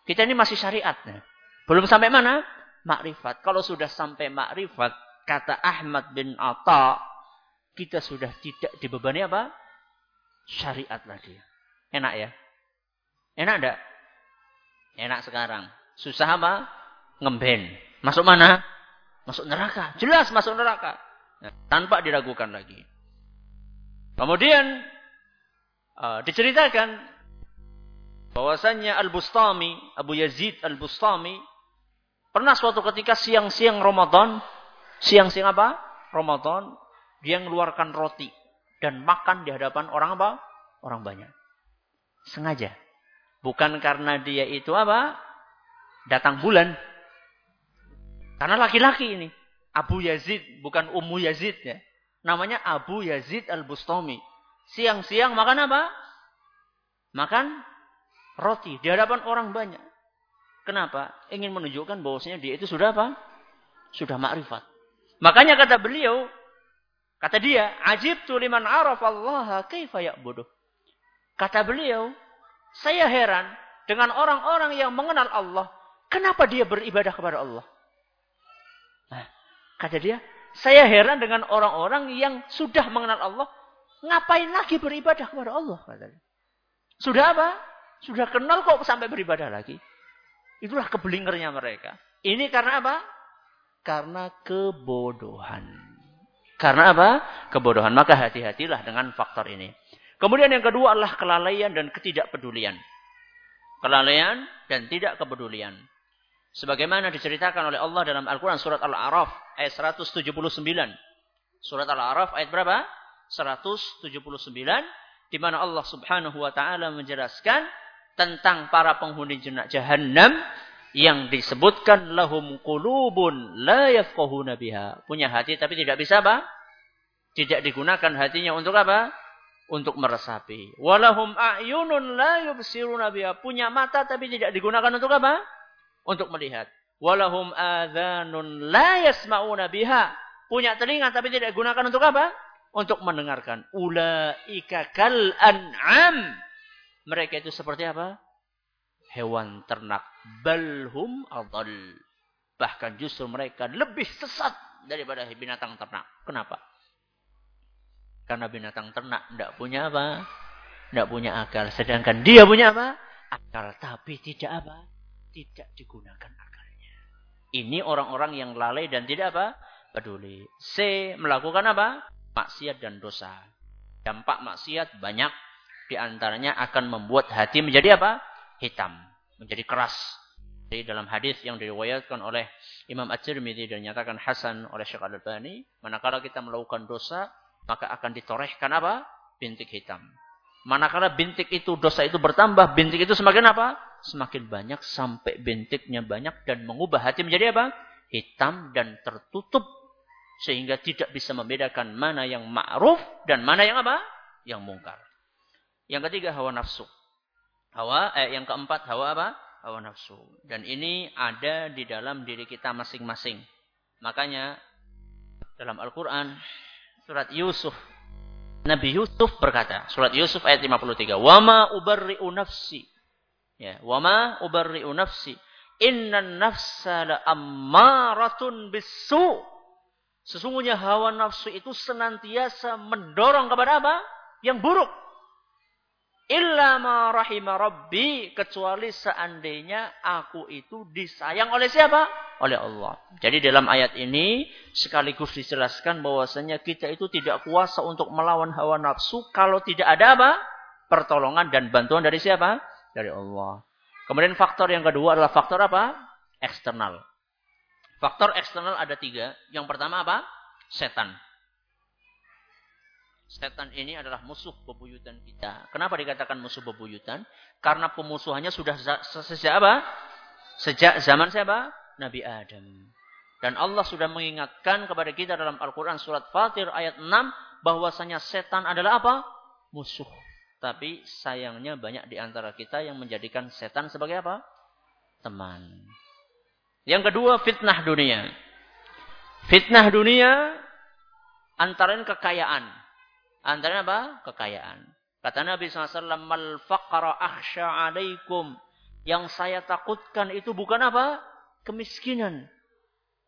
Kita ini masih syariat. Ya. Belum sampai mana? Makrifat. Kalau sudah sampai makrifat, kata Ahmad bin Atta, kita sudah tidak dibebani apa? Syariat lagi. Enak ya? Enak enggak? Enak sekarang. Susah apa? Ngemben. Masuk mana? Masuk neraka. Jelas masuk neraka. Nah, tanpa diragukan lagi. Kemudian uh, diceritakan bahwasannya Al-Bustami, Abu Yazid Al-Bustami pernah suatu ketika siang-siang Ramadan, siang-siang apa? Ramadan, dia mengeluarkan roti dan makan di hadapan orang apa? Orang banyak. Sengaja. Bukan karena dia itu apa? Datang bulan. Karena laki-laki ini. Abu Yazid, bukan Ummu Yazid ya. Namanya Abu Yazid Al-Bustami. Siang-siang makan apa? Makan roti di hadapan orang banyak. Kenapa? Ingin menunjukkan bahwasanya dia itu sudah apa? Sudah makrifat. Makanya kata beliau, kata dia, ajib tuliman araf Allah ya'buduh. Kata beliau, saya heran dengan orang-orang yang mengenal Allah, kenapa dia beribadah kepada Allah? Nah, kata dia, saya heran dengan orang-orang yang sudah mengenal Allah. Ngapain lagi beribadah kepada Allah? Sudah apa? Sudah kenal kok sampai beribadah lagi. Itulah kebelingernya mereka. Ini karena apa? Karena kebodohan. Karena apa? Kebodohan. Maka hati-hatilah dengan faktor ini. Kemudian yang kedua adalah kelalaian dan ketidakpedulian. Kelalaian dan tidak kepedulian. Sebagaimana diceritakan oleh Allah dalam Al-Quran surat Al-A'raf ayat 179. Surat Al-A'raf ayat berapa? 179. Di mana Allah subhanahu wa ta'ala menjelaskan tentang para penghuni jenak jahannam yang disebutkan lahum qulubun la yafqahuna biha. Punya hati tapi tidak bisa apa? Tidak digunakan hatinya untuk apa? Untuk meresapi. Walahum a'yunun la yubsiruna biha. Punya mata tapi tidak digunakan untuk apa? untuk melihat. Walahum adhanun la yasma'una biha. Punya telinga tapi tidak gunakan untuk apa? Untuk mendengarkan. Ulaika kal an'am. Mereka itu seperti apa? Hewan ternak. Balhum adal. Bahkan justru mereka lebih sesat daripada binatang ternak. Kenapa? Karena binatang ternak tidak punya apa? Tidak punya akal. Sedangkan dia punya apa? Akal. Tapi tidak apa? tidak digunakan akalnya. Ini orang-orang yang lalai dan tidak apa? Peduli. C. Melakukan apa? Maksiat dan dosa. Dampak maksiat banyak. Di antaranya akan membuat hati menjadi apa? Hitam. Menjadi keras. Jadi dalam hadis yang diriwayatkan oleh Imam At-Tirmidzi dan nyatakan hasan oleh Syekh Al-Albani, manakala kita melakukan dosa, maka akan ditorehkan apa? Bintik hitam. Manakala bintik itu dosa itu bertambah, bintik itu semakin apa? Semakin banyak sampai bintiknya banyak dan mengubah hati menjadi apa? Hitam dan tertutup sehingga tidak bisa membedakan mana yang ma'ruf dan mana yang apa? Yang mungkar. Yang ketiga hawa nafsu. Hawa eh, yang keempat hawa apa? Hawa nafsu. Dan ini ada di dalam diri kita masing-masing. Makanya dalam Al-Qur'an surat Yusuf Nabi Yusuf berkata, surat Yusuf ayat 53, "Wama ubarri'u nafsi." Ya, "Wama ubarri'u nafsi." Innan nafsa la ammaratun bisu. Sesungguhnya hawa nafsu itu senantiasa mendorong kepada apa? Yang buruk. Illa ma rahima rabbi. Kecuali seandainya aku itu disayang oleh siapa? Oleh Allah. Jadi dalam ayat ini sekaligus dijelaskan bahwasanya kita itu tidak kuasa untuk melawan hawa nafsu kalau tidak ada apa? Pertolongan dan bantuan dari siapa? Dari Allah. Kemudian faktor yang kedua adalah faktor apa? Eksternal. Faktor eksternal ada tiga. Yang pertama apa? Setan. Setan ini adalah musuh bebuyutan kita. Kenapa dikatakan musuh bebuyutan? Karena pemusuhannya sudah sejak apa? Sejak zaman siapa? Nabi Adam. Dan Allah sudah mengingatkan kepada kita dalam Al-Quran surat Fatir ayat 6 bahwasanya setan adalah apa? Musuh. Tapi sayangnya banyak di antara kita yang menjadikan setan sebagai apa? Teman. Yang kedua fitnah dunia. Fitnah dunia antara kekayaan Antara apa? Kekayaan. Kata Nabi SAW, Mal faqara akhsha alaikum. Yang saya takutkan itu bukan apa? Kemiskinan.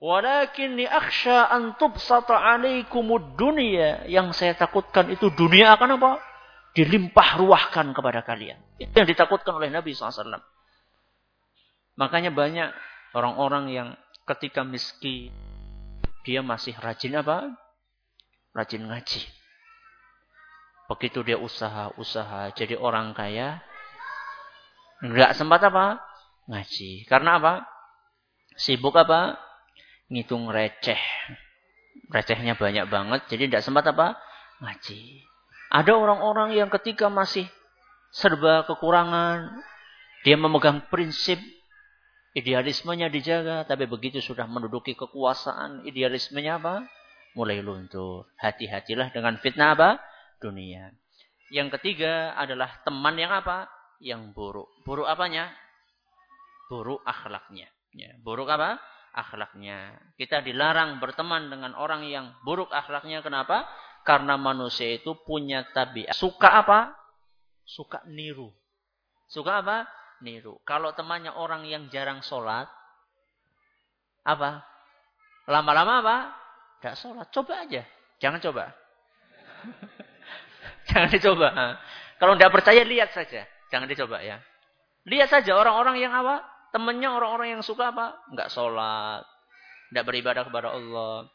Walakin ni akhsha an tubsata alaikumud dunia. Yang saya takutkan itu dunia akan apa? Dilimpah ruahkan kepada kalian. Itu yang ditakutkan oleh Nabi SAW. Makanya banyak orang-orang yang ketika miskin, dia masih rajin apa? Rajin ngaji. Begitu dia usaha-usaha jadi orang kaya, nggak sempat apa? Ngaji. Karena apa? Sibuk apa? Ngitung receh. Recehnya banyak banget, jadi tidak sempat apa? Ngaji. Ada orang-orang yang ketika masih serba kekurangan, dia memegang prinsip idealismenya dijaga, tapi begitu sudah menduduki kekuasaan, idealismenya apa? Mulai luntur. Hati-hatilah dengan fitnah apa? Dunia. Yang ketiga adalah teman yang apa? Yang buruk. Buruk apanya? Buruk akhlaknya. Ya, buruk apa? Akhlaknya. Kita dilarang berteman dengan orang yang buruk akhlaknya. Kenapa? Karena manusia itu punya tabiat. Suka apa? Suka niru. Suka apa? Niru. Kalau temannya orang yang jarang sholat, apa? Lama-lama apa? Gak sholat. Coba aja. Jangan coba. Jangan dicoba. Kalau tidak percaya, lihat saja. Jangan dicoba ya. Lihat saja orang-orang yang apa? Temannya orang-orang yang suka apa? Enggak sholat. Tidak beribadah kepada Allah.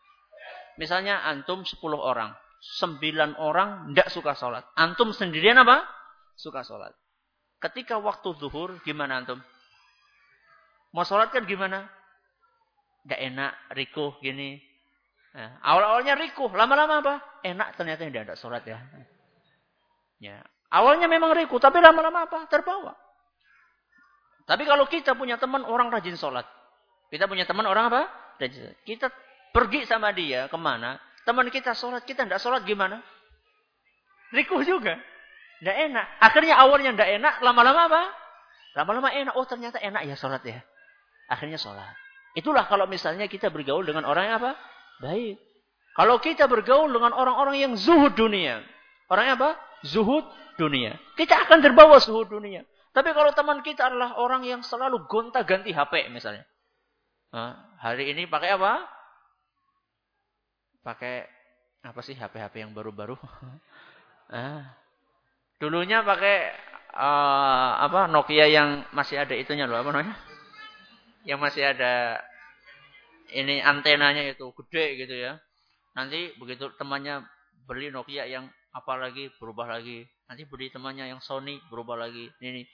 Misalnya antum 10 orang. 9 orang tidak suka sholat. Antum sendirian apa? Suka sholat. Ketika waktu zuhur, gimana antum? Mau sholat kan gimana? Tidak enak, rikuh gini. Nah, awal-awalnya rikuh, lama-lama apa? Enak ternyata tidak ada sholat ya. Ya. Awalnya memang riku, tapi lama-lama apa? Terbawa. Tapi kalau kita punya teman orang rajin sholat. Kita punya teman orang apa? Rajin. Kita pergi sama dia ke mana? Teman kita sholat, kita tidak sholat gimana? Riku juga. Tidak enak. Akhirnya awalnya tidak enak, lama-lama apa? Lama-lama enak. Oh ternyata enak ya sholat ya. Akhirnya sholat. Itulah kalau misalnya kita bergaul dengan orang yang apa? Baik. Kalau kita bergaul dengan orang-orang yang zuhud dunia. Orang apa? Zuhud dunia. Kita akan terbawa zuhud dunia. Tapi kalau teman kita adalah orang yang selalu gonta-ganti HP misalnya. Nah, hari ini pakai apa? Pakai apa sih HP-HP yang baru-baru? ah. Dulunya pakai uh, apa Nokia yang masih ada itunya loh, apa namanya? Yang masih ada ini antenanya itu gede gitu ya. Nanti begitu temannya beli Nokia yang apalagi berubah lagi. Nanti beri temannya yang Sony berubah lagi. Ini.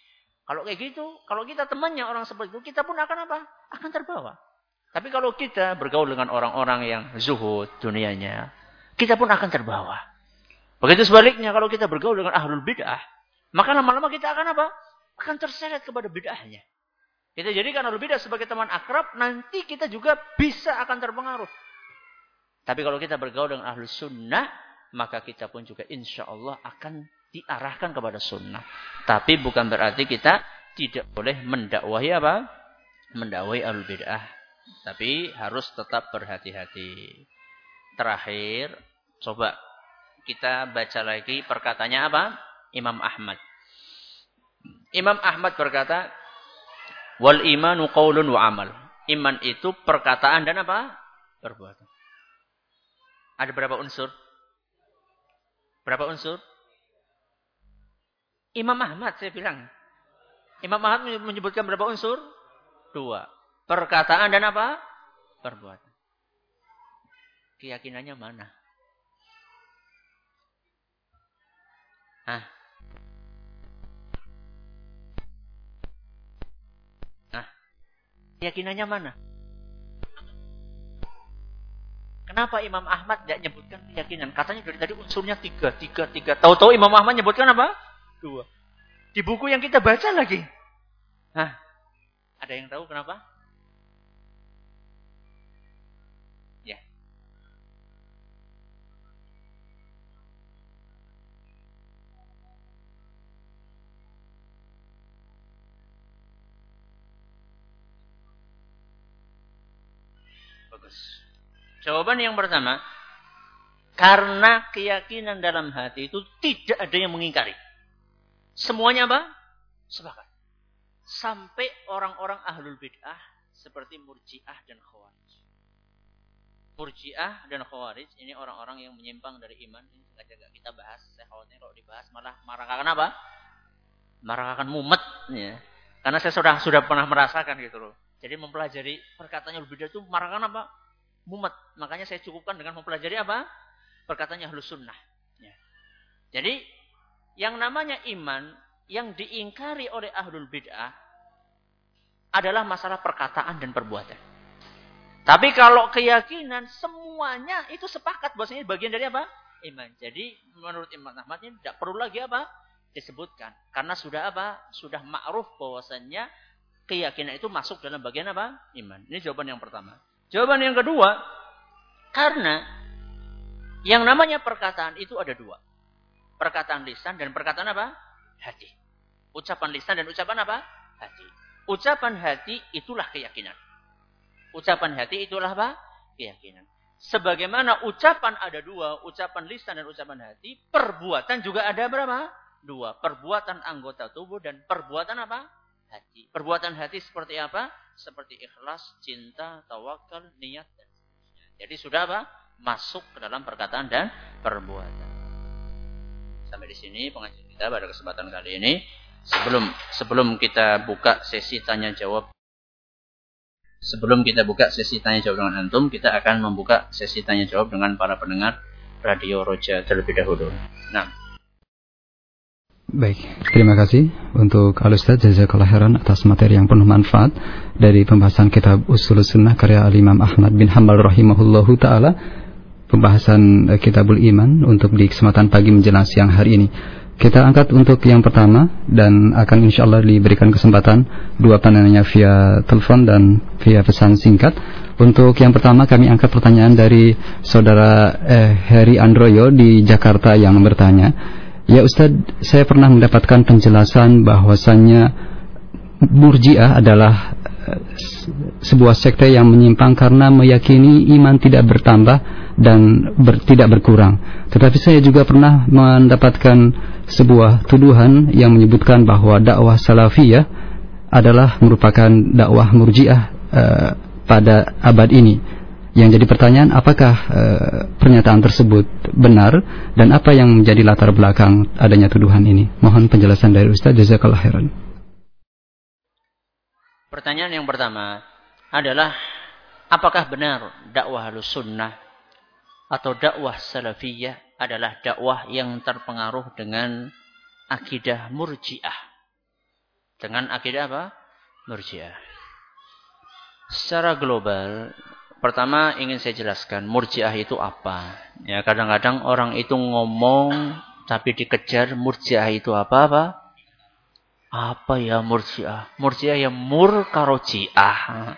Kalau kayak gitu, kalau kita temannya orang seperti itu, kita pun akan apa? Akan terbawa. Tapi kalau kita bergaul dengan orang-orang yang zuhud dunianya, kita pun akan terbawa. Begitu sebaliknya kalau kita bergaul dengan ahlul bid'ah, maka lama-lama kita akan apa? Akan terseret kepada bid'ahnya. Kita jadikan ahlul bid'ah sebagai teman akrab, nanti kita juga bisa akan terpengaruh. Tapi kalau kita bergaul dengan ahlul sunnah, maka kita pun juga insya Allah akan diarahkan kepada sunnah. Tapi bukan berarti kita tidak boleh mendakwahi apa? Mendakwahi al bid'ah. Tapi harus tetap berhati-hati. Terakhir, coba kita baca lagi perkataannya apa? Imam Ahmad. Imam Ahmad berkata, Wal imanu qawlun wa amal. Iman itu perkataan dan apa? Perbuatan. Ada berapa unsur? Berapa unsur? Imam Ahmad saya bilang. Imam Ahmad menyebutkan berapa unsur? Dua. Perkataan dan apa? Perbuatan. Keyakinannya mana? Ah. Nah. Keyakinannya mana? Kenapa Imam Ahmad tidak menyebutkan keyakinan? Katanya dari tadi unsurnya tiga, tiga, tiga. Tahu-tahu Imam Ahmad menyebutkan apa? Dua. Di buku yang kita baca lagi. Hah? Ada yang tahu kenapa? Ya. Bagus. Jawaban yang pertama, Karena keyakinan dalam hati itu tidak ada yang mengingkari. Semuanya apa? Sepakat. Sampai orang-orang ahlul bid'ah seperti murjiah dan khawarij. Murjiah dan khawarij ini orang-orang yang menyimpang dari iman. Ini sengaja kita bahas. Saya khawatir kalau dibahas malah marah akan apa? Marah akan mumet. Ya. Karena saya sudah sudah pernah merasakan gitu loh. Jadi mempelajari perkataannya lebih itu marah akan apa? Mumet. Makanya saya cukupkan dengan mempelajari apa? perkataannya ahlus sunnah. Ya. Jadi yang namanya iman yang diingkari oleh ahlul bid'ah adalah masalah perkataan dan perbuatan. Tapi kalau keyakinan semuanya itu sepakat bahwasanya bagian dari apa? Iman. Jadi menurut Imam Ahmad ini tidak perlu lagi apa? disebutkan karena sudah apa? Sudah ma'ruf bahwasanya keyakinan itu masuk dalam bagian apa? Iman. Ini jawaban yang pertama. Jawaban yang kedua, karena yang namanya perkataan itu ada dua. Perkataan lisan dan perkataan apa? Hati. Ucapan lisan dan ucapan apa? Hati. Ucapan hati itulah keyakinan. Ucapan hati itulah apa? Keyakinan. Sebagaimana ucapan ada dua, ucapan lisan dan ucapan hati, perbuatan juga ada berapa? Dua. Perbuatan anggota tubuh dan perbuatan apa? Hati. Perbuatan hati seperti apa? Seperti ikhlas, cinta, tawakal, niat, dan seterusnya. Jadi sudah apa? masuk ke dalam perkataan dan perbuatan. Sampai di sini pengajian kita pada kesempatan kali ini. Sebelum sebelum kita buka sesi tanya jawab Sebelum kita buka sesi tanya jawab dengan antum, kita akan membuka sesi tanya jawab dengan para pendengar Radio Roja terlebih dahulu. Nah, Baik, terima kasih untuk Al-Ustaz Jazakallah Heran atas materi yang penuh manfaat dari pembahasan kitab Usul Sunnah karya Al-Imam Ahmad bin Hanbal rahimahullahu taala pembahasan uh, Kitabul Iman untuk di kesempatan pagi menjelang siang hari ini. Kita angkat untuk yang pertama dan akan insya Allah diberikan kesempatan dua panelnya via telepon dan via pesan singkat. Untuk yang pertama kami angkat pertanyaan dari saudara eh, Heri Androyo di Jakarta yang bertanya, ya Ustadz saya pernah mendapatkan penjelasan bahwasannya Murjiah adalah sebuah sekte yang menyimpang karena meyakini iman tidak bertambah dan ber, tidak berkurang. Tetapi saya juga pernah mendapatkan sebuah tuduhan yang menyebutkan bahwa dakwah salafiyah adalah merupakan dakwah murjiah uh, pada abad ini. Yang jadi pertanyaan apakah uh, pernyataan tersebut benar dan apa yang menjadi latar belakang adanya tuduhan ini? Mohon penjelasan dari Ustaz Jazakallah khairan. Pertanyaan yang pertama adalah apakah benar dakwah sunnah atau dakwah salafiyah adalah dakwah yang terpengaruh dengan akidah murjiah. Dengan akidah apa? Murjiah. Secara global, pertama ingin saya jelaskan murjiah itu apa. Ya, kadang-kadang orang itu ngomong tapi dikejar murjiah itu apa-apa? Apa ya murjiah? Murjiah yang mur karojiah.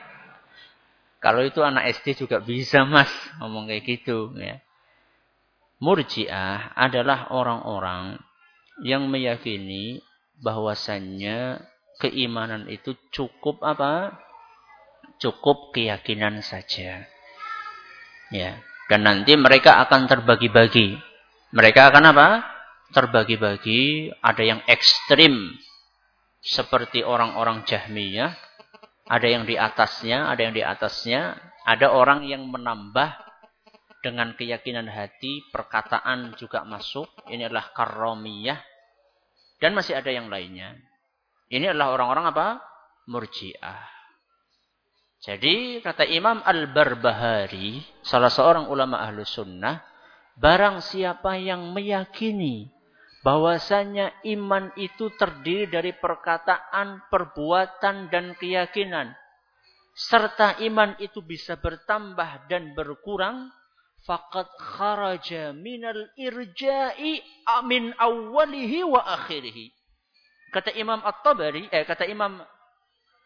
Kalau itu anak SD juga bisa mas ngomong kayak gitu. Ya. Murjiah adalah orang-orang yang meyakini bahwasannya keimanan itu cukup apa? Cukup keyakinan saja. Ya. Dan nanti mereka akan terbagi-bagi. Mereka akan apa? Terbagi-bagi. Ada yang ekstrim seperti orang-orang Jahmiyah, ada yang di atasnya, ada yang di atasnya, ada orang yang menambah dengan keyakinan hati, perkataan juga masuk. Ini adalah karomiyah. Dan masih ada yang lainnya. Ini adalah orang-orang apa? Murji'ah. Jadi kata Imam Al-Barbahari, salah seorang ulama ahlu sunnah, barang siapa yang meyakini bahwasanya iman itu terdiri dari perkataan, perbuatan, dan keyakinan. Serta iman itu bisa bertambah dan berkurang. Fakat kharaja minal irja'i min awalihi wa akhirihi. Kata Imam At-Tabari, eh, kata Imam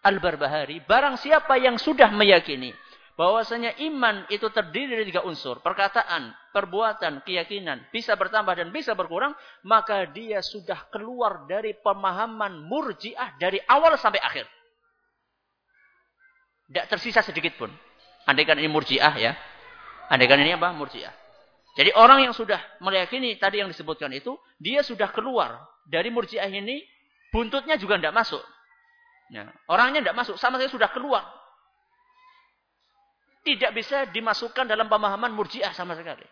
Al-Barbahari, barang siapa yang sudah meyakini bahwasanya iman itu terdiri dari tiga unsur, perkataan, perbuatan, keyakinan, bisa bertambah dan bisa berkurang, maka dia sudah keluar dari pemahaman murjiah dari awal sampai akhir. Tidak tersisa sedikit pun. Andaikan ini murjiah ya. Andaikan ini apa? Murjiah. Jadi orang yang sudah meyakini tadi yang disebutkan itu, dia sudah keluar dari murjiah ini, buntutnya juga tidak masuk. Ya. Orangnya tidak masuk, sama saya sudah keluar. Tidak bisa dimasukkan dalam pemahaman murjiah sama sekali.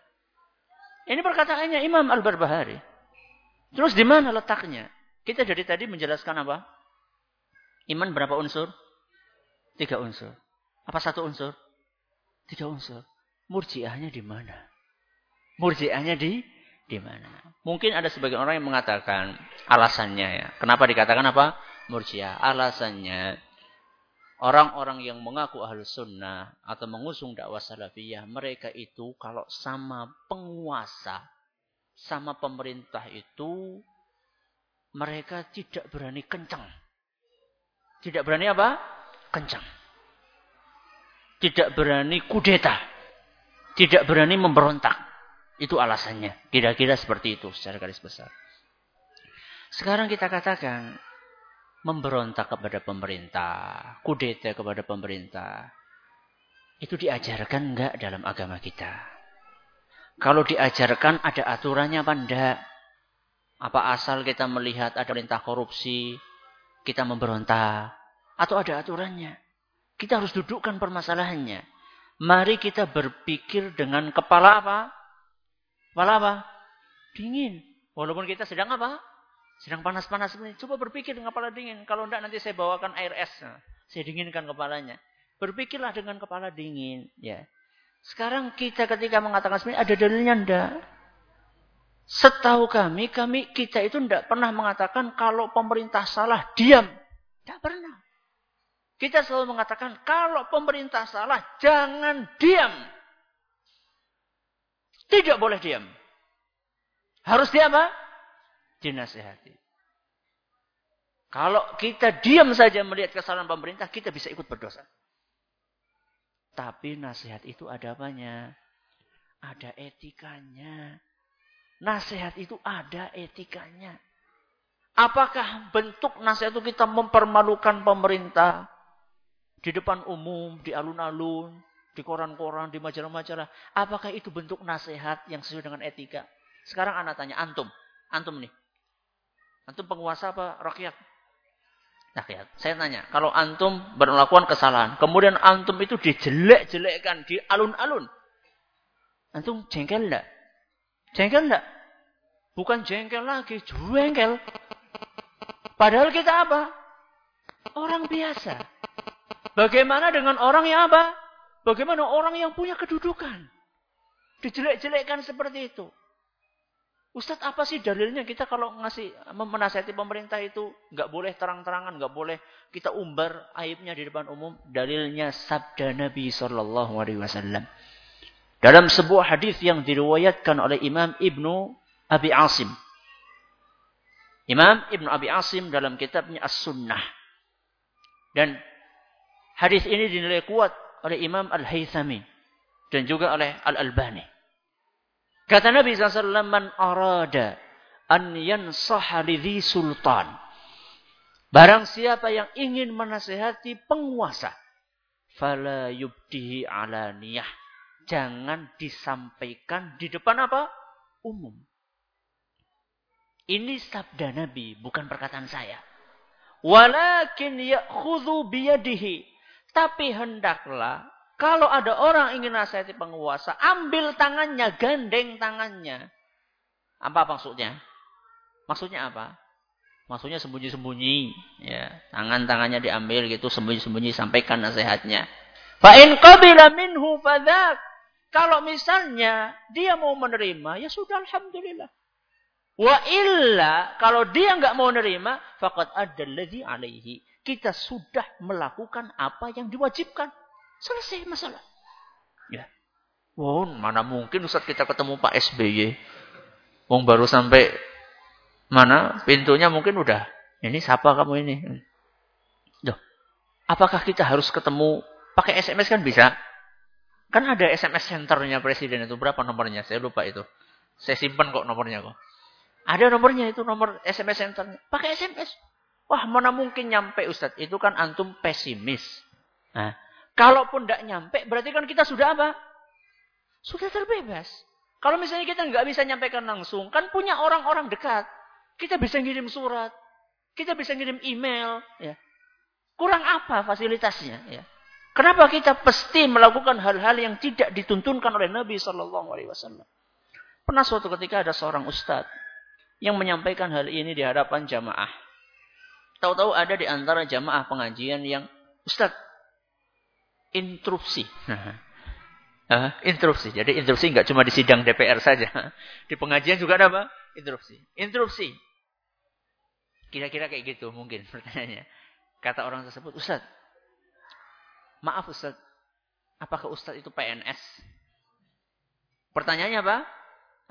Ini perkataannya Imam Al-Barbahari. Terus di mana letaknya? Kita dari tadi menjelaskan apa? Iman berapa unsur? Tiga unsur. Apa satu unsur? Tiga unsur. Murjiahnya di mana? Murjiahnya di di mana? Mungkin ada sebagian orang yang mengatakan alasannya ya. Kenapa dikatakan apa? Murjiah. Alasannya orang-orang yang mengaku ahlus sunnah atau mengusung dakwah salafiyah, mereka itu kalau sama penguasa, sama pemerintah itu, mereka tidak berani kencang. Tidak berani apa? Kencang. Tidak berani kudeta. Tidak berani memberontak. Itu alasannya. Kira-kira seperti itu secara garis besar. Sekarang kita katakan memberontak kepada pemerintah, kudeta kepada pemerintah. Itu diajarkan enggak dalam agama kita? Kalau diajarkan ada aturannya apa enggak? Apa asal kita melihat ada perintah korupsi, kita memberontak? Atau ada aturannya? Kita harus dudukkan permasalahannya. Mari kita berpikir dengan kepala apa? Malah apa? Dingin. Walaupun kita sedang apa? Sedang panas-panas. Coba berpikir dengan kepala dingin. Kalau tidak nanti saya bawakan air es. Saya dinginkan kepalanya. Berpikirlah dengan kepala dingin. Ya. Sekarang kita ketika mengatakan sebenarnya ada dalilnya enggak? Setahu kami, kami kita itu tidak pernah mengatakan kalau pemerintah salah, diam. Tidak pernah. Kita selalu mengatakan kalau pemerintah salah, jangan diam. Tidak boleh diam. Harus dia apa? Dinasehati. Kalau kita diam saja melihat kesalahan pemerintah, kita bisa ikut berdosa. Tapi nasihat itu ada apanya? Ada etikanya. Nasihat itu ada etikanya. Apakah bentuk nasihat itu kita mempermalukan pemerintah di depan umum, di alun-alun, di koran-koran, di majalah-majalah. Apakah itu bentuk nasihat yang sesuai dengan etika? Sekarang anak tanya, antum. Antum nih. Antum penguasa apa rakyat? Rakyat. Saya tanya, kalau antum berlakuan kesalahan, kemudian antum itu dijelek-jelekkan di alun-alun. Antum jengkel enggak? Jengkel enggak? Bukan jengkel lagi, jengkel. Padahal kita apa? Orang biasa. Bagaimana dengan orang yang apa? Bagaimana orang yang punya kedudukan? Dijelek-jelekkan seperti itu. Ustadz apa sih dalilnya kita kalau ngasih menasihati pemerintah itu nggak boleh terang-terangan, nggak boleh kita umbar aibnya di depan umum. Dalilnya sabda Nabi Shallallahu Alaihi Wasallam dalam sebuah hadis yang diriwayatkan oleh Imam Ibnu Abi Asim. Imam Ibnu Abi Asim dalam kitabnya As-Sunnah. Dan hadis ini dinilai kuat oleh Imam Al-Haythami dan juga oleh Al-Albani. Kata Nabi SAW, Man arada an yansaha lidhi sultan. Barang siapa yang ingin menasehati penguasa. Fala yubdihi alaniyah. Jangan disampaikan di depan apa? Umum. Ini sabda Nabi, bukan perkataan saya. Walakin ya'khudhu biyadihi. Tapi hendaklah kalau ada orang ingin nasihati penguasa, ambil tangannya, gandeng tangannya. Apa maksudnya? Maksudnya apa? Maksudnya sembunyi-sembunyi, ya. Tangan-tangannya diambil gitu sembunyi-sembunyi sampaikan nasihatnya. Fa in qabila minhu fadak. Kalau misalnya dia mau menerima, ya sudah alhamdulillah. Wa illa kalau dia nggak mau menerima, faqad ada alaihi kita sudah melakukan apa yang diwajibkan. Selesai masalah. Ya. Wow, mana mungkin Ustaz kita ketemu Pak SBY. Wong baru sampai mana pintunya mungkin udah. Ini siapa kamu ini? Duh, apakah kita harus ketemu pakai SMS kan bisa? Kan ada SMS centernya presiden itu berapa nomornya? Saya lupa itu. Saya simpan kok nomornya kok. Ada nomornya itu nomor SMS centernya. Pakai SMS. Wah, mana mungkin nyampe Ustadz? Itu kan antum pesimis. Nah, kalaupun tidak nyampe, berarti kan kita sudah apa? Sudah terbebas. Kalau misalnya kita nggak bisa nyampaikan langsung, kan punya orang-orang dekat. Kita bisa ngirim surat, kita bisa ngirim email. Ya. Kurang apa fasilitasnya? Ya. Kenapa kita pasti melakukan hal-hal yang tidak dituntunkan oleh Nabi Shallallahu Alaihi Wasallam? Pernah suatu ketika ada seorang ustadz yang menyampaikan hal ini di hadapan jamaah. Tahu-tahu ada di antara jamaah pengajian yang ustadz interupsi. Uh, interupsi. Jadi interupsi nggak cuma di sidang DPR saja. Di pengajian juga ada apa? Interupsi. Interupsi. Kira-kira kayak gitu mungkin pertanyaannya. Kata orang tersebut, Ustaz, Maaf Ustaz, apakah Ustaz itu PNS? Pertanyaannya apa?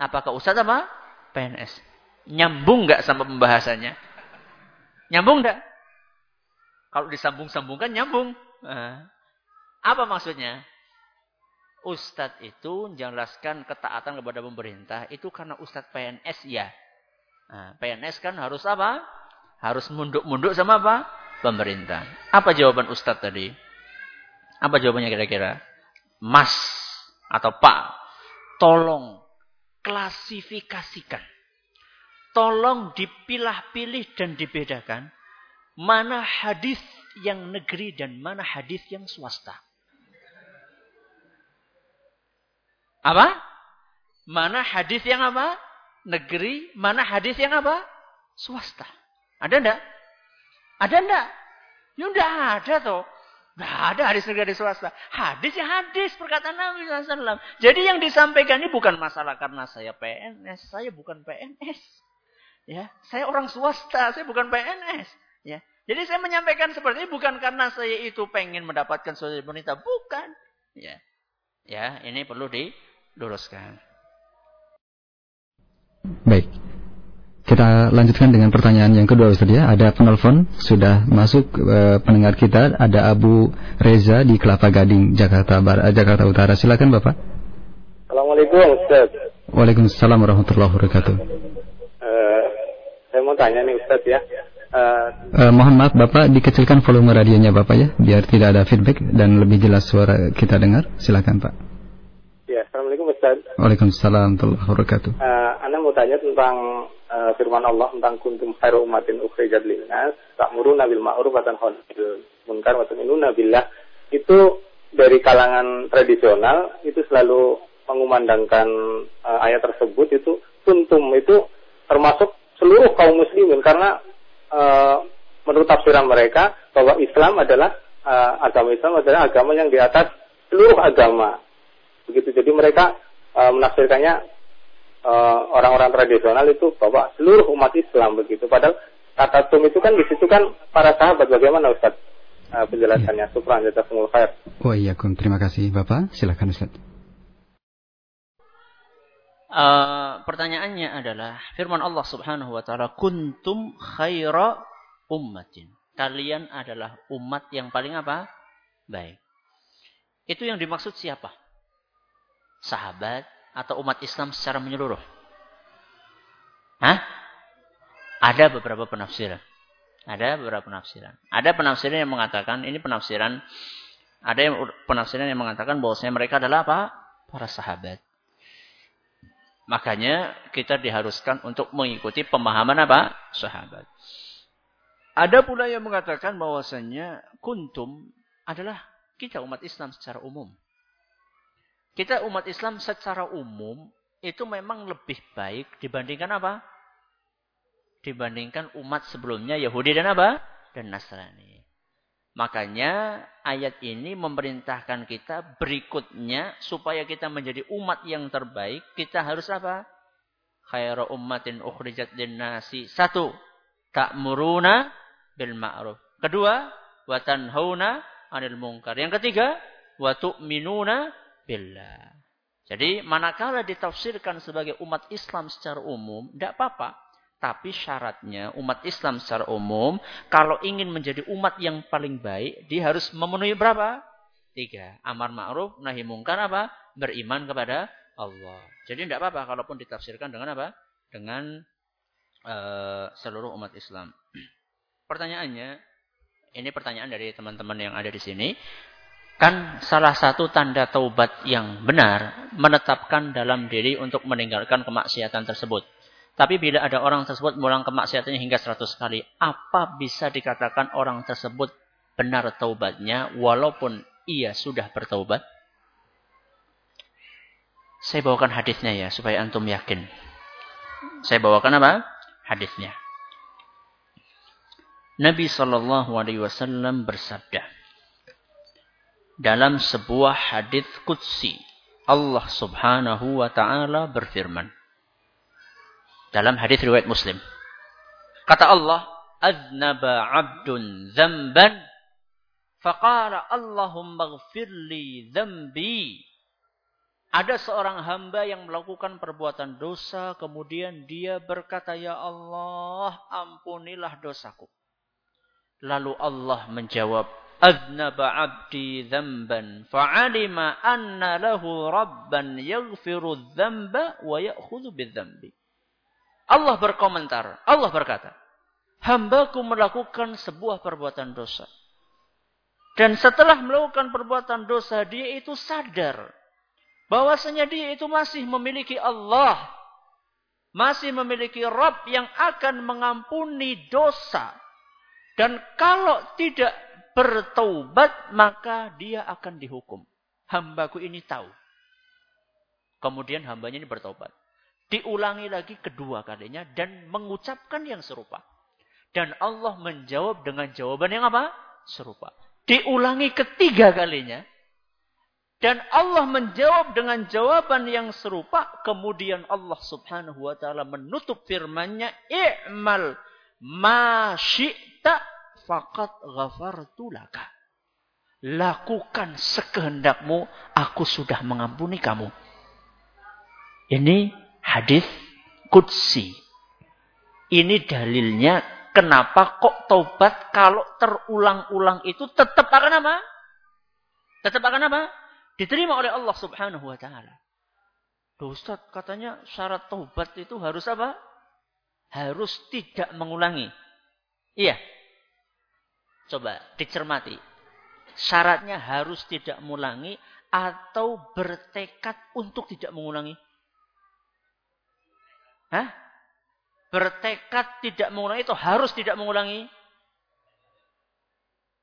Apakah Ustaz apa? PNS. Nyambung nggak sama pembahasannya? Nyambung nggak? Kalau disambung-sambungkan nyambung. Apa maksudnya? Ustadz itu menjelaskan ketaatan kepada pemerintah itu karena Ustadz PNS ya. Nah, PNS kan harus apa? Harus munduk-munduk sama apa? Pemerintah. Apa jawaban Ustadz tadi? Apa jawabannya kira-kira? Mas atau Pak, tolong klasifikasikan. Tolong dipilah-pilih dan dibedakan mana hadis yang negeri dan mana hadis yang swasta. Apa? Mana hadis yang apa? Negeri, mana hadis yang apa? Swasta. Ada enggak? Ada enggak? Ya enggak ada toh. Nggak ada hadis negara swasta. Hadis ya hadis perkataan Nabi SAW. Jadi yang disampaikan ini bukan masalah karena saya PNS. Saya bukan PNS. Ya, saya orang swasta, saya bukan PNS. Ya, jadi saya menyampaikan seperti ini bukan karena saya itu pengen mendapatkan dari pemerintah, bukan. Ya, ya ini perlu diluruskan. Baik. Kita lanjutkan dengan pertanyaan yang kedua Ustaz ya. Ada penelpon sudah masuk e, pendengar kita ada Abu Reza di Kelapa Gading Jakarta Barat eh, Jakarta Utara. Silakan Bapak. Assalamualaikum Ustaz. Waalaikumsalam warahmatullahi wabarakatuh. Uh, saya mau tanya nih Ustaz ya. Uh, uh, mohon maaf Bapak dikecilkan volume radionya Bapak ya biar tidak ada feedback dan lebih jelas suara kita dengar. Silakan Pak. Ya, Assalamualaikum. Waalaikumsalam warahmatullahi wabarakatuh. Uh, Anda mau tanya tentang uh, firman Allah tentang kuntum khairu umatin ukhrijat linnas ta'muruna bil ma'ruf wa tanhauna munkar wa tu'minuna billah. Itu dari kalangan tradisional itu selalu mengumandangkan uh, ayat tersebut itu kuntum itu termasuk seluruh kaum muslimin. Karena uh, menurut tafsiran mereka bahwa Islam adalah uh, agama Islam adalah agama yang di atas seluruh agama. Begitu. Jadi mereka uh, menafsirkannya Eh, orang-orang uh, tradisional itu bahwa seluruh umat Islam begitu. Padahal kata tum itu kan di situ kan para sahabat bagaimana Ustaz uh, penjelasannya? Ya. Syukran jazakumul khair. Oh iya, kun. Terima kasih Bapak. Silakan Ustaz. Uh, pertanyaannya adalah firman Allah Subhanahu wa taala kuntum khaira ummatin. Kalian adalah umat yang paling apa? Baik. Itu yang dimaksud siapa? Sahabat, atau umat Islam secara menyeluruh? Hah? Ada beberapa penafsiran. Ada beberapa penafsiran. Ada penafsiran yang mengatakan ini penafsiran ada yang penafsiran yang mengatakan bahwasanya mereka adalah apa? Para sahabat. Makanya kita diharuskan untuk mengikuti pemahaman apa? Sahabat. Ada pula yang mengatakan bahwasanya kuntum adalah kita umat Islam secara umum. Kita umat Islam secara umum itu memang lebih baik dibandingkan apa? Dibandingkan umat sebelumnya Yahudi dan apa? Dan Nasrani. Makanya ayat ini memerintahkan kita berikutnya supaya kita menjadi umat yang terbaik, kita harus apa? Khairu ummatin ukhrijat nasi. Satu, ta'muruna bil ma'ruf. Kedua, wa tanhauna 'anil munkar. Yang ketiga, wa tu'minuna billah. Jadi manakala ditafsirkan sebagai umat Islam secara umum, tidak apa-apa. Tapi syaratnya umat Islam secara umum, kalau ingin menjadi umat yang paling baik, dia harus memenuhi berapa? Tiga. Amar ma'ruf, nahi mungkar apa? Beriman kepada Allah. Jadi tidak apa-apa kalaupun ditafsirkan dengan apa? Dengan uh, seluruh umat Islam. Pertanyaannya, ini pertanyaan dari teman-teman yang ada di sini. Kan salah satu tanda taubat yang benar menetapkan dalam diri untuk meninggalkan kemaksiatan tersebut. Tapi bila ada orang tersebut mengulang kemaksiatannya hingga 100 kali, apa bisa dikatakan orang tersebut benar taubatnya walaupun ia sudah bertaubat? Saya bawakan hadisnya ya supaya antum yakin. Saya bawakan apa? Hadisnya. Nabi Shallallahu Alaihi Wasallam bersabda dalam sebuah hadis qudsi Allah Subhanahu wa taala berfirman dalam hadis riwayat Muslim. Kata Allah, "Aznaba 'abdun dzamban faqala Allahumma ighfirli dzambi." Ada seorang hamba yang melakukan perbuatan dosa, kemudian dia berkata, "Ya Allah, ampunilah dosaku." Lalu Allah menjawab, "Aznaba 'abdi dzamban, fa'alima anna lahu rabban yaghfiru dzamba wa bidzambi." Allah berkomentar, Allah berkata, hambaku melakukan sebuah perbuatan dosa. Dan setelah melakukan perbuatan dosa, dia itu sadar bahwasanya dia itu masih memiliki Allah. Masih memiliki Rabb yang akan mengampuni dosa. Dan kalau tidak bertaubat, maka dia akan dihukum. Hambaku ini tahu. Kemudian hambanya ini bertaubat. Diulangi lagi kedua kalinya dan mengucapkan yang serupa. Dan Allah menjawab dengan jawaban yang apa? Serupa. Diulangi ketiga kalinya. Dan Allah menjawab dengan jawaban yang serupa. Kemudian Allah subhanahu wa ta'ala menutup firmannya. I'mal ma syi'ta faqad ghafartu laka. Lakukan sekehendakmu, aku sudah mengampuni kamu. Ini hadis kudsi. Ini dalilnya kenapa kok taubat kalau terulang-ulang itu tetap akan apa? Tetap akan apa? Diterima oleh Allah Subhanahu wa taala. Ustaz katanya syarat taubat itu harus apa? Harus tidak mengulangi. Iya. Coba dicermati. Syaratnya harus tidak mengulangi atau bertekad untuk tidak mengulangi. Hah? Bertekad tidak mengulangi itu harus tidak mengulangi.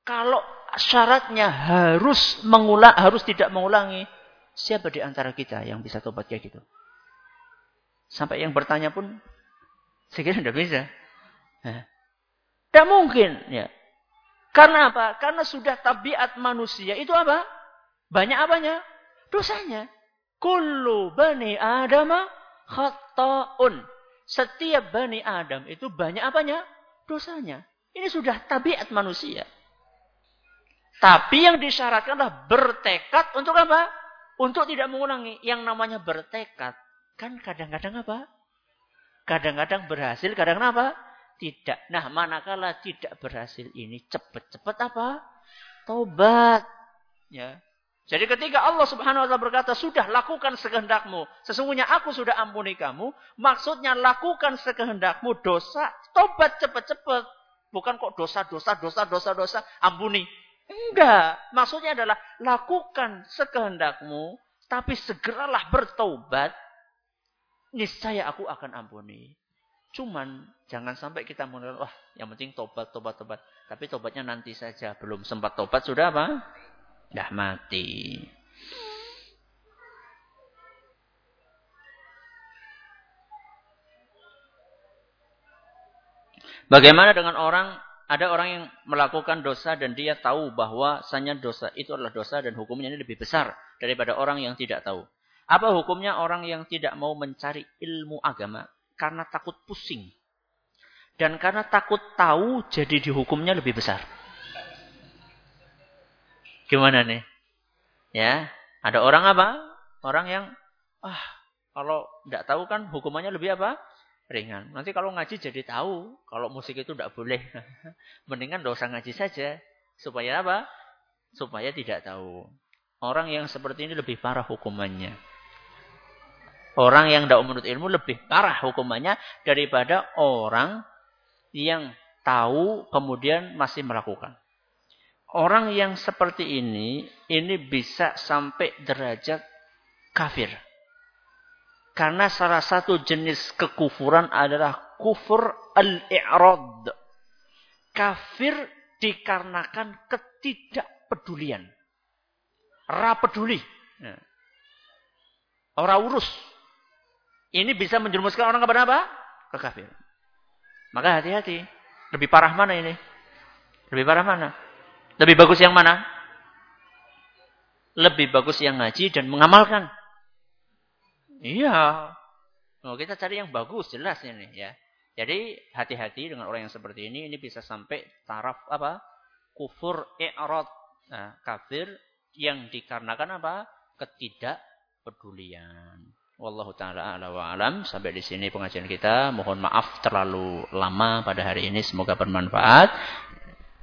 Kalau syaratnya harus mengulang, harus tidak mengulangi, siapa di antara kita yang bisa tobat kayak gitu? Sampai yang bertanya pun, saya kira tidak bisa. Tidak mungkin, ya. Karena apa? Karena sudah tabiat manusia itu apa? Banyak apanya? Dosanya. Kullu bani adama khata'un. Setiap Bani Adam itu banyak apanya? Dosanya. Ini sudah tabiat manusia. Tapi yang disyaratkanlah bertekad untuk apa? Untuk tidak mengulangi. Yang namanya bertekad. Kan kadang-kadang apa? Kadang-kadang berhasil, kadang kadang apa? Tidak. Nah, manakala tidak berhasil ini cepat-cepat apa? Tobat. Ya. Jadi ketika Allah subhanahu wa ta'ala berkata, sudah lakukan sekehendakmu. Sesungguhnya aku sudah ampuni kamu. Maksudnya lakukan sekehendakmu dosa. Tobat cepat-cepat. Bukan kok dosa, dosa, dosa, dosa, dosa. Ampuni. Enggak. Maksudnya adalah lakukan sekehendakmu. Tapi segeralah bertobat. Niscaya aku akan ampuni. Cuman jangan sampai kita menurut, wah yang penting tobat, tobat, tobat. Tapi tobatnya nanti saja. Belum sempat tobat, sudah apa? Dah mati. Bagaimana dengan orang ada orang yang melakukan dosa dan dia tahu bahwa sanya dosa itu adalah dosa dan hukumnya ini lebih besar daripada orang yang tidak tahu. Apa hukumnya orang yang tidak mau mencari ilmu agama karena takut pusing? Dan karena takut tahu jadi dihukumnya lebih besar. Gimana nih? Ya, ada orang apa? Orang yang ah kalau tidak tahu kan hukumannya lebih apa? Ringan. Nanti kalau ngaji jadi tahu kalau musik itu tidak boleh. Mendingan dosa ngaji saja supaya apa? Supaya tidak tahu. Orang yang seperti ini lebih parah hukumannya. Orang yang tidak menurut ilmu lebih parah hukumannya daripada orang yang tahu kemudian masih melakukan. orang yang seperti ini, ini bisa sampai derajat kafir. Karena salah satu jenis kekufuran adalah kufur al-i'rad. Kafir dikarenakan ketidakpedulian. Ra peduli. Ya. Orang urus. Ini bisa menjerumuskan orang kepada apa? Ke kafir. Maka hati-hati. Lebih parah mana ini? Lebih parah mana? Lebih bagus yang mana? Lebih bagus yang ngaji dan mengamalkan. Iya. Oh, kita cari yang bagus, jelas ini ya. Jadi hati-hati dengan orang yang seperti ini, ini bisa sampai taraf apa? Kufur i'rad. Nah, kafir yang dikarenakan apa? Ketidakpedulian. Wallahu taala ala wa alam. Sampai di sini pengajian kita. Mohon maaf terlalu lama pada hari ini. Semoga bermanfaat.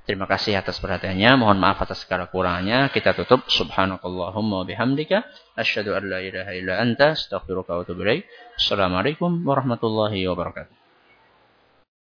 Terima kasih atas perhatiannya. Mohon maaf atas segala kurangnya. Kita tutup. Subhanakallahumma bihamdika. Asyhadu an la ilaha illa anta. Astaghfiruka wa atubu Assalamualaikum warahmatullahi wabarakatuh.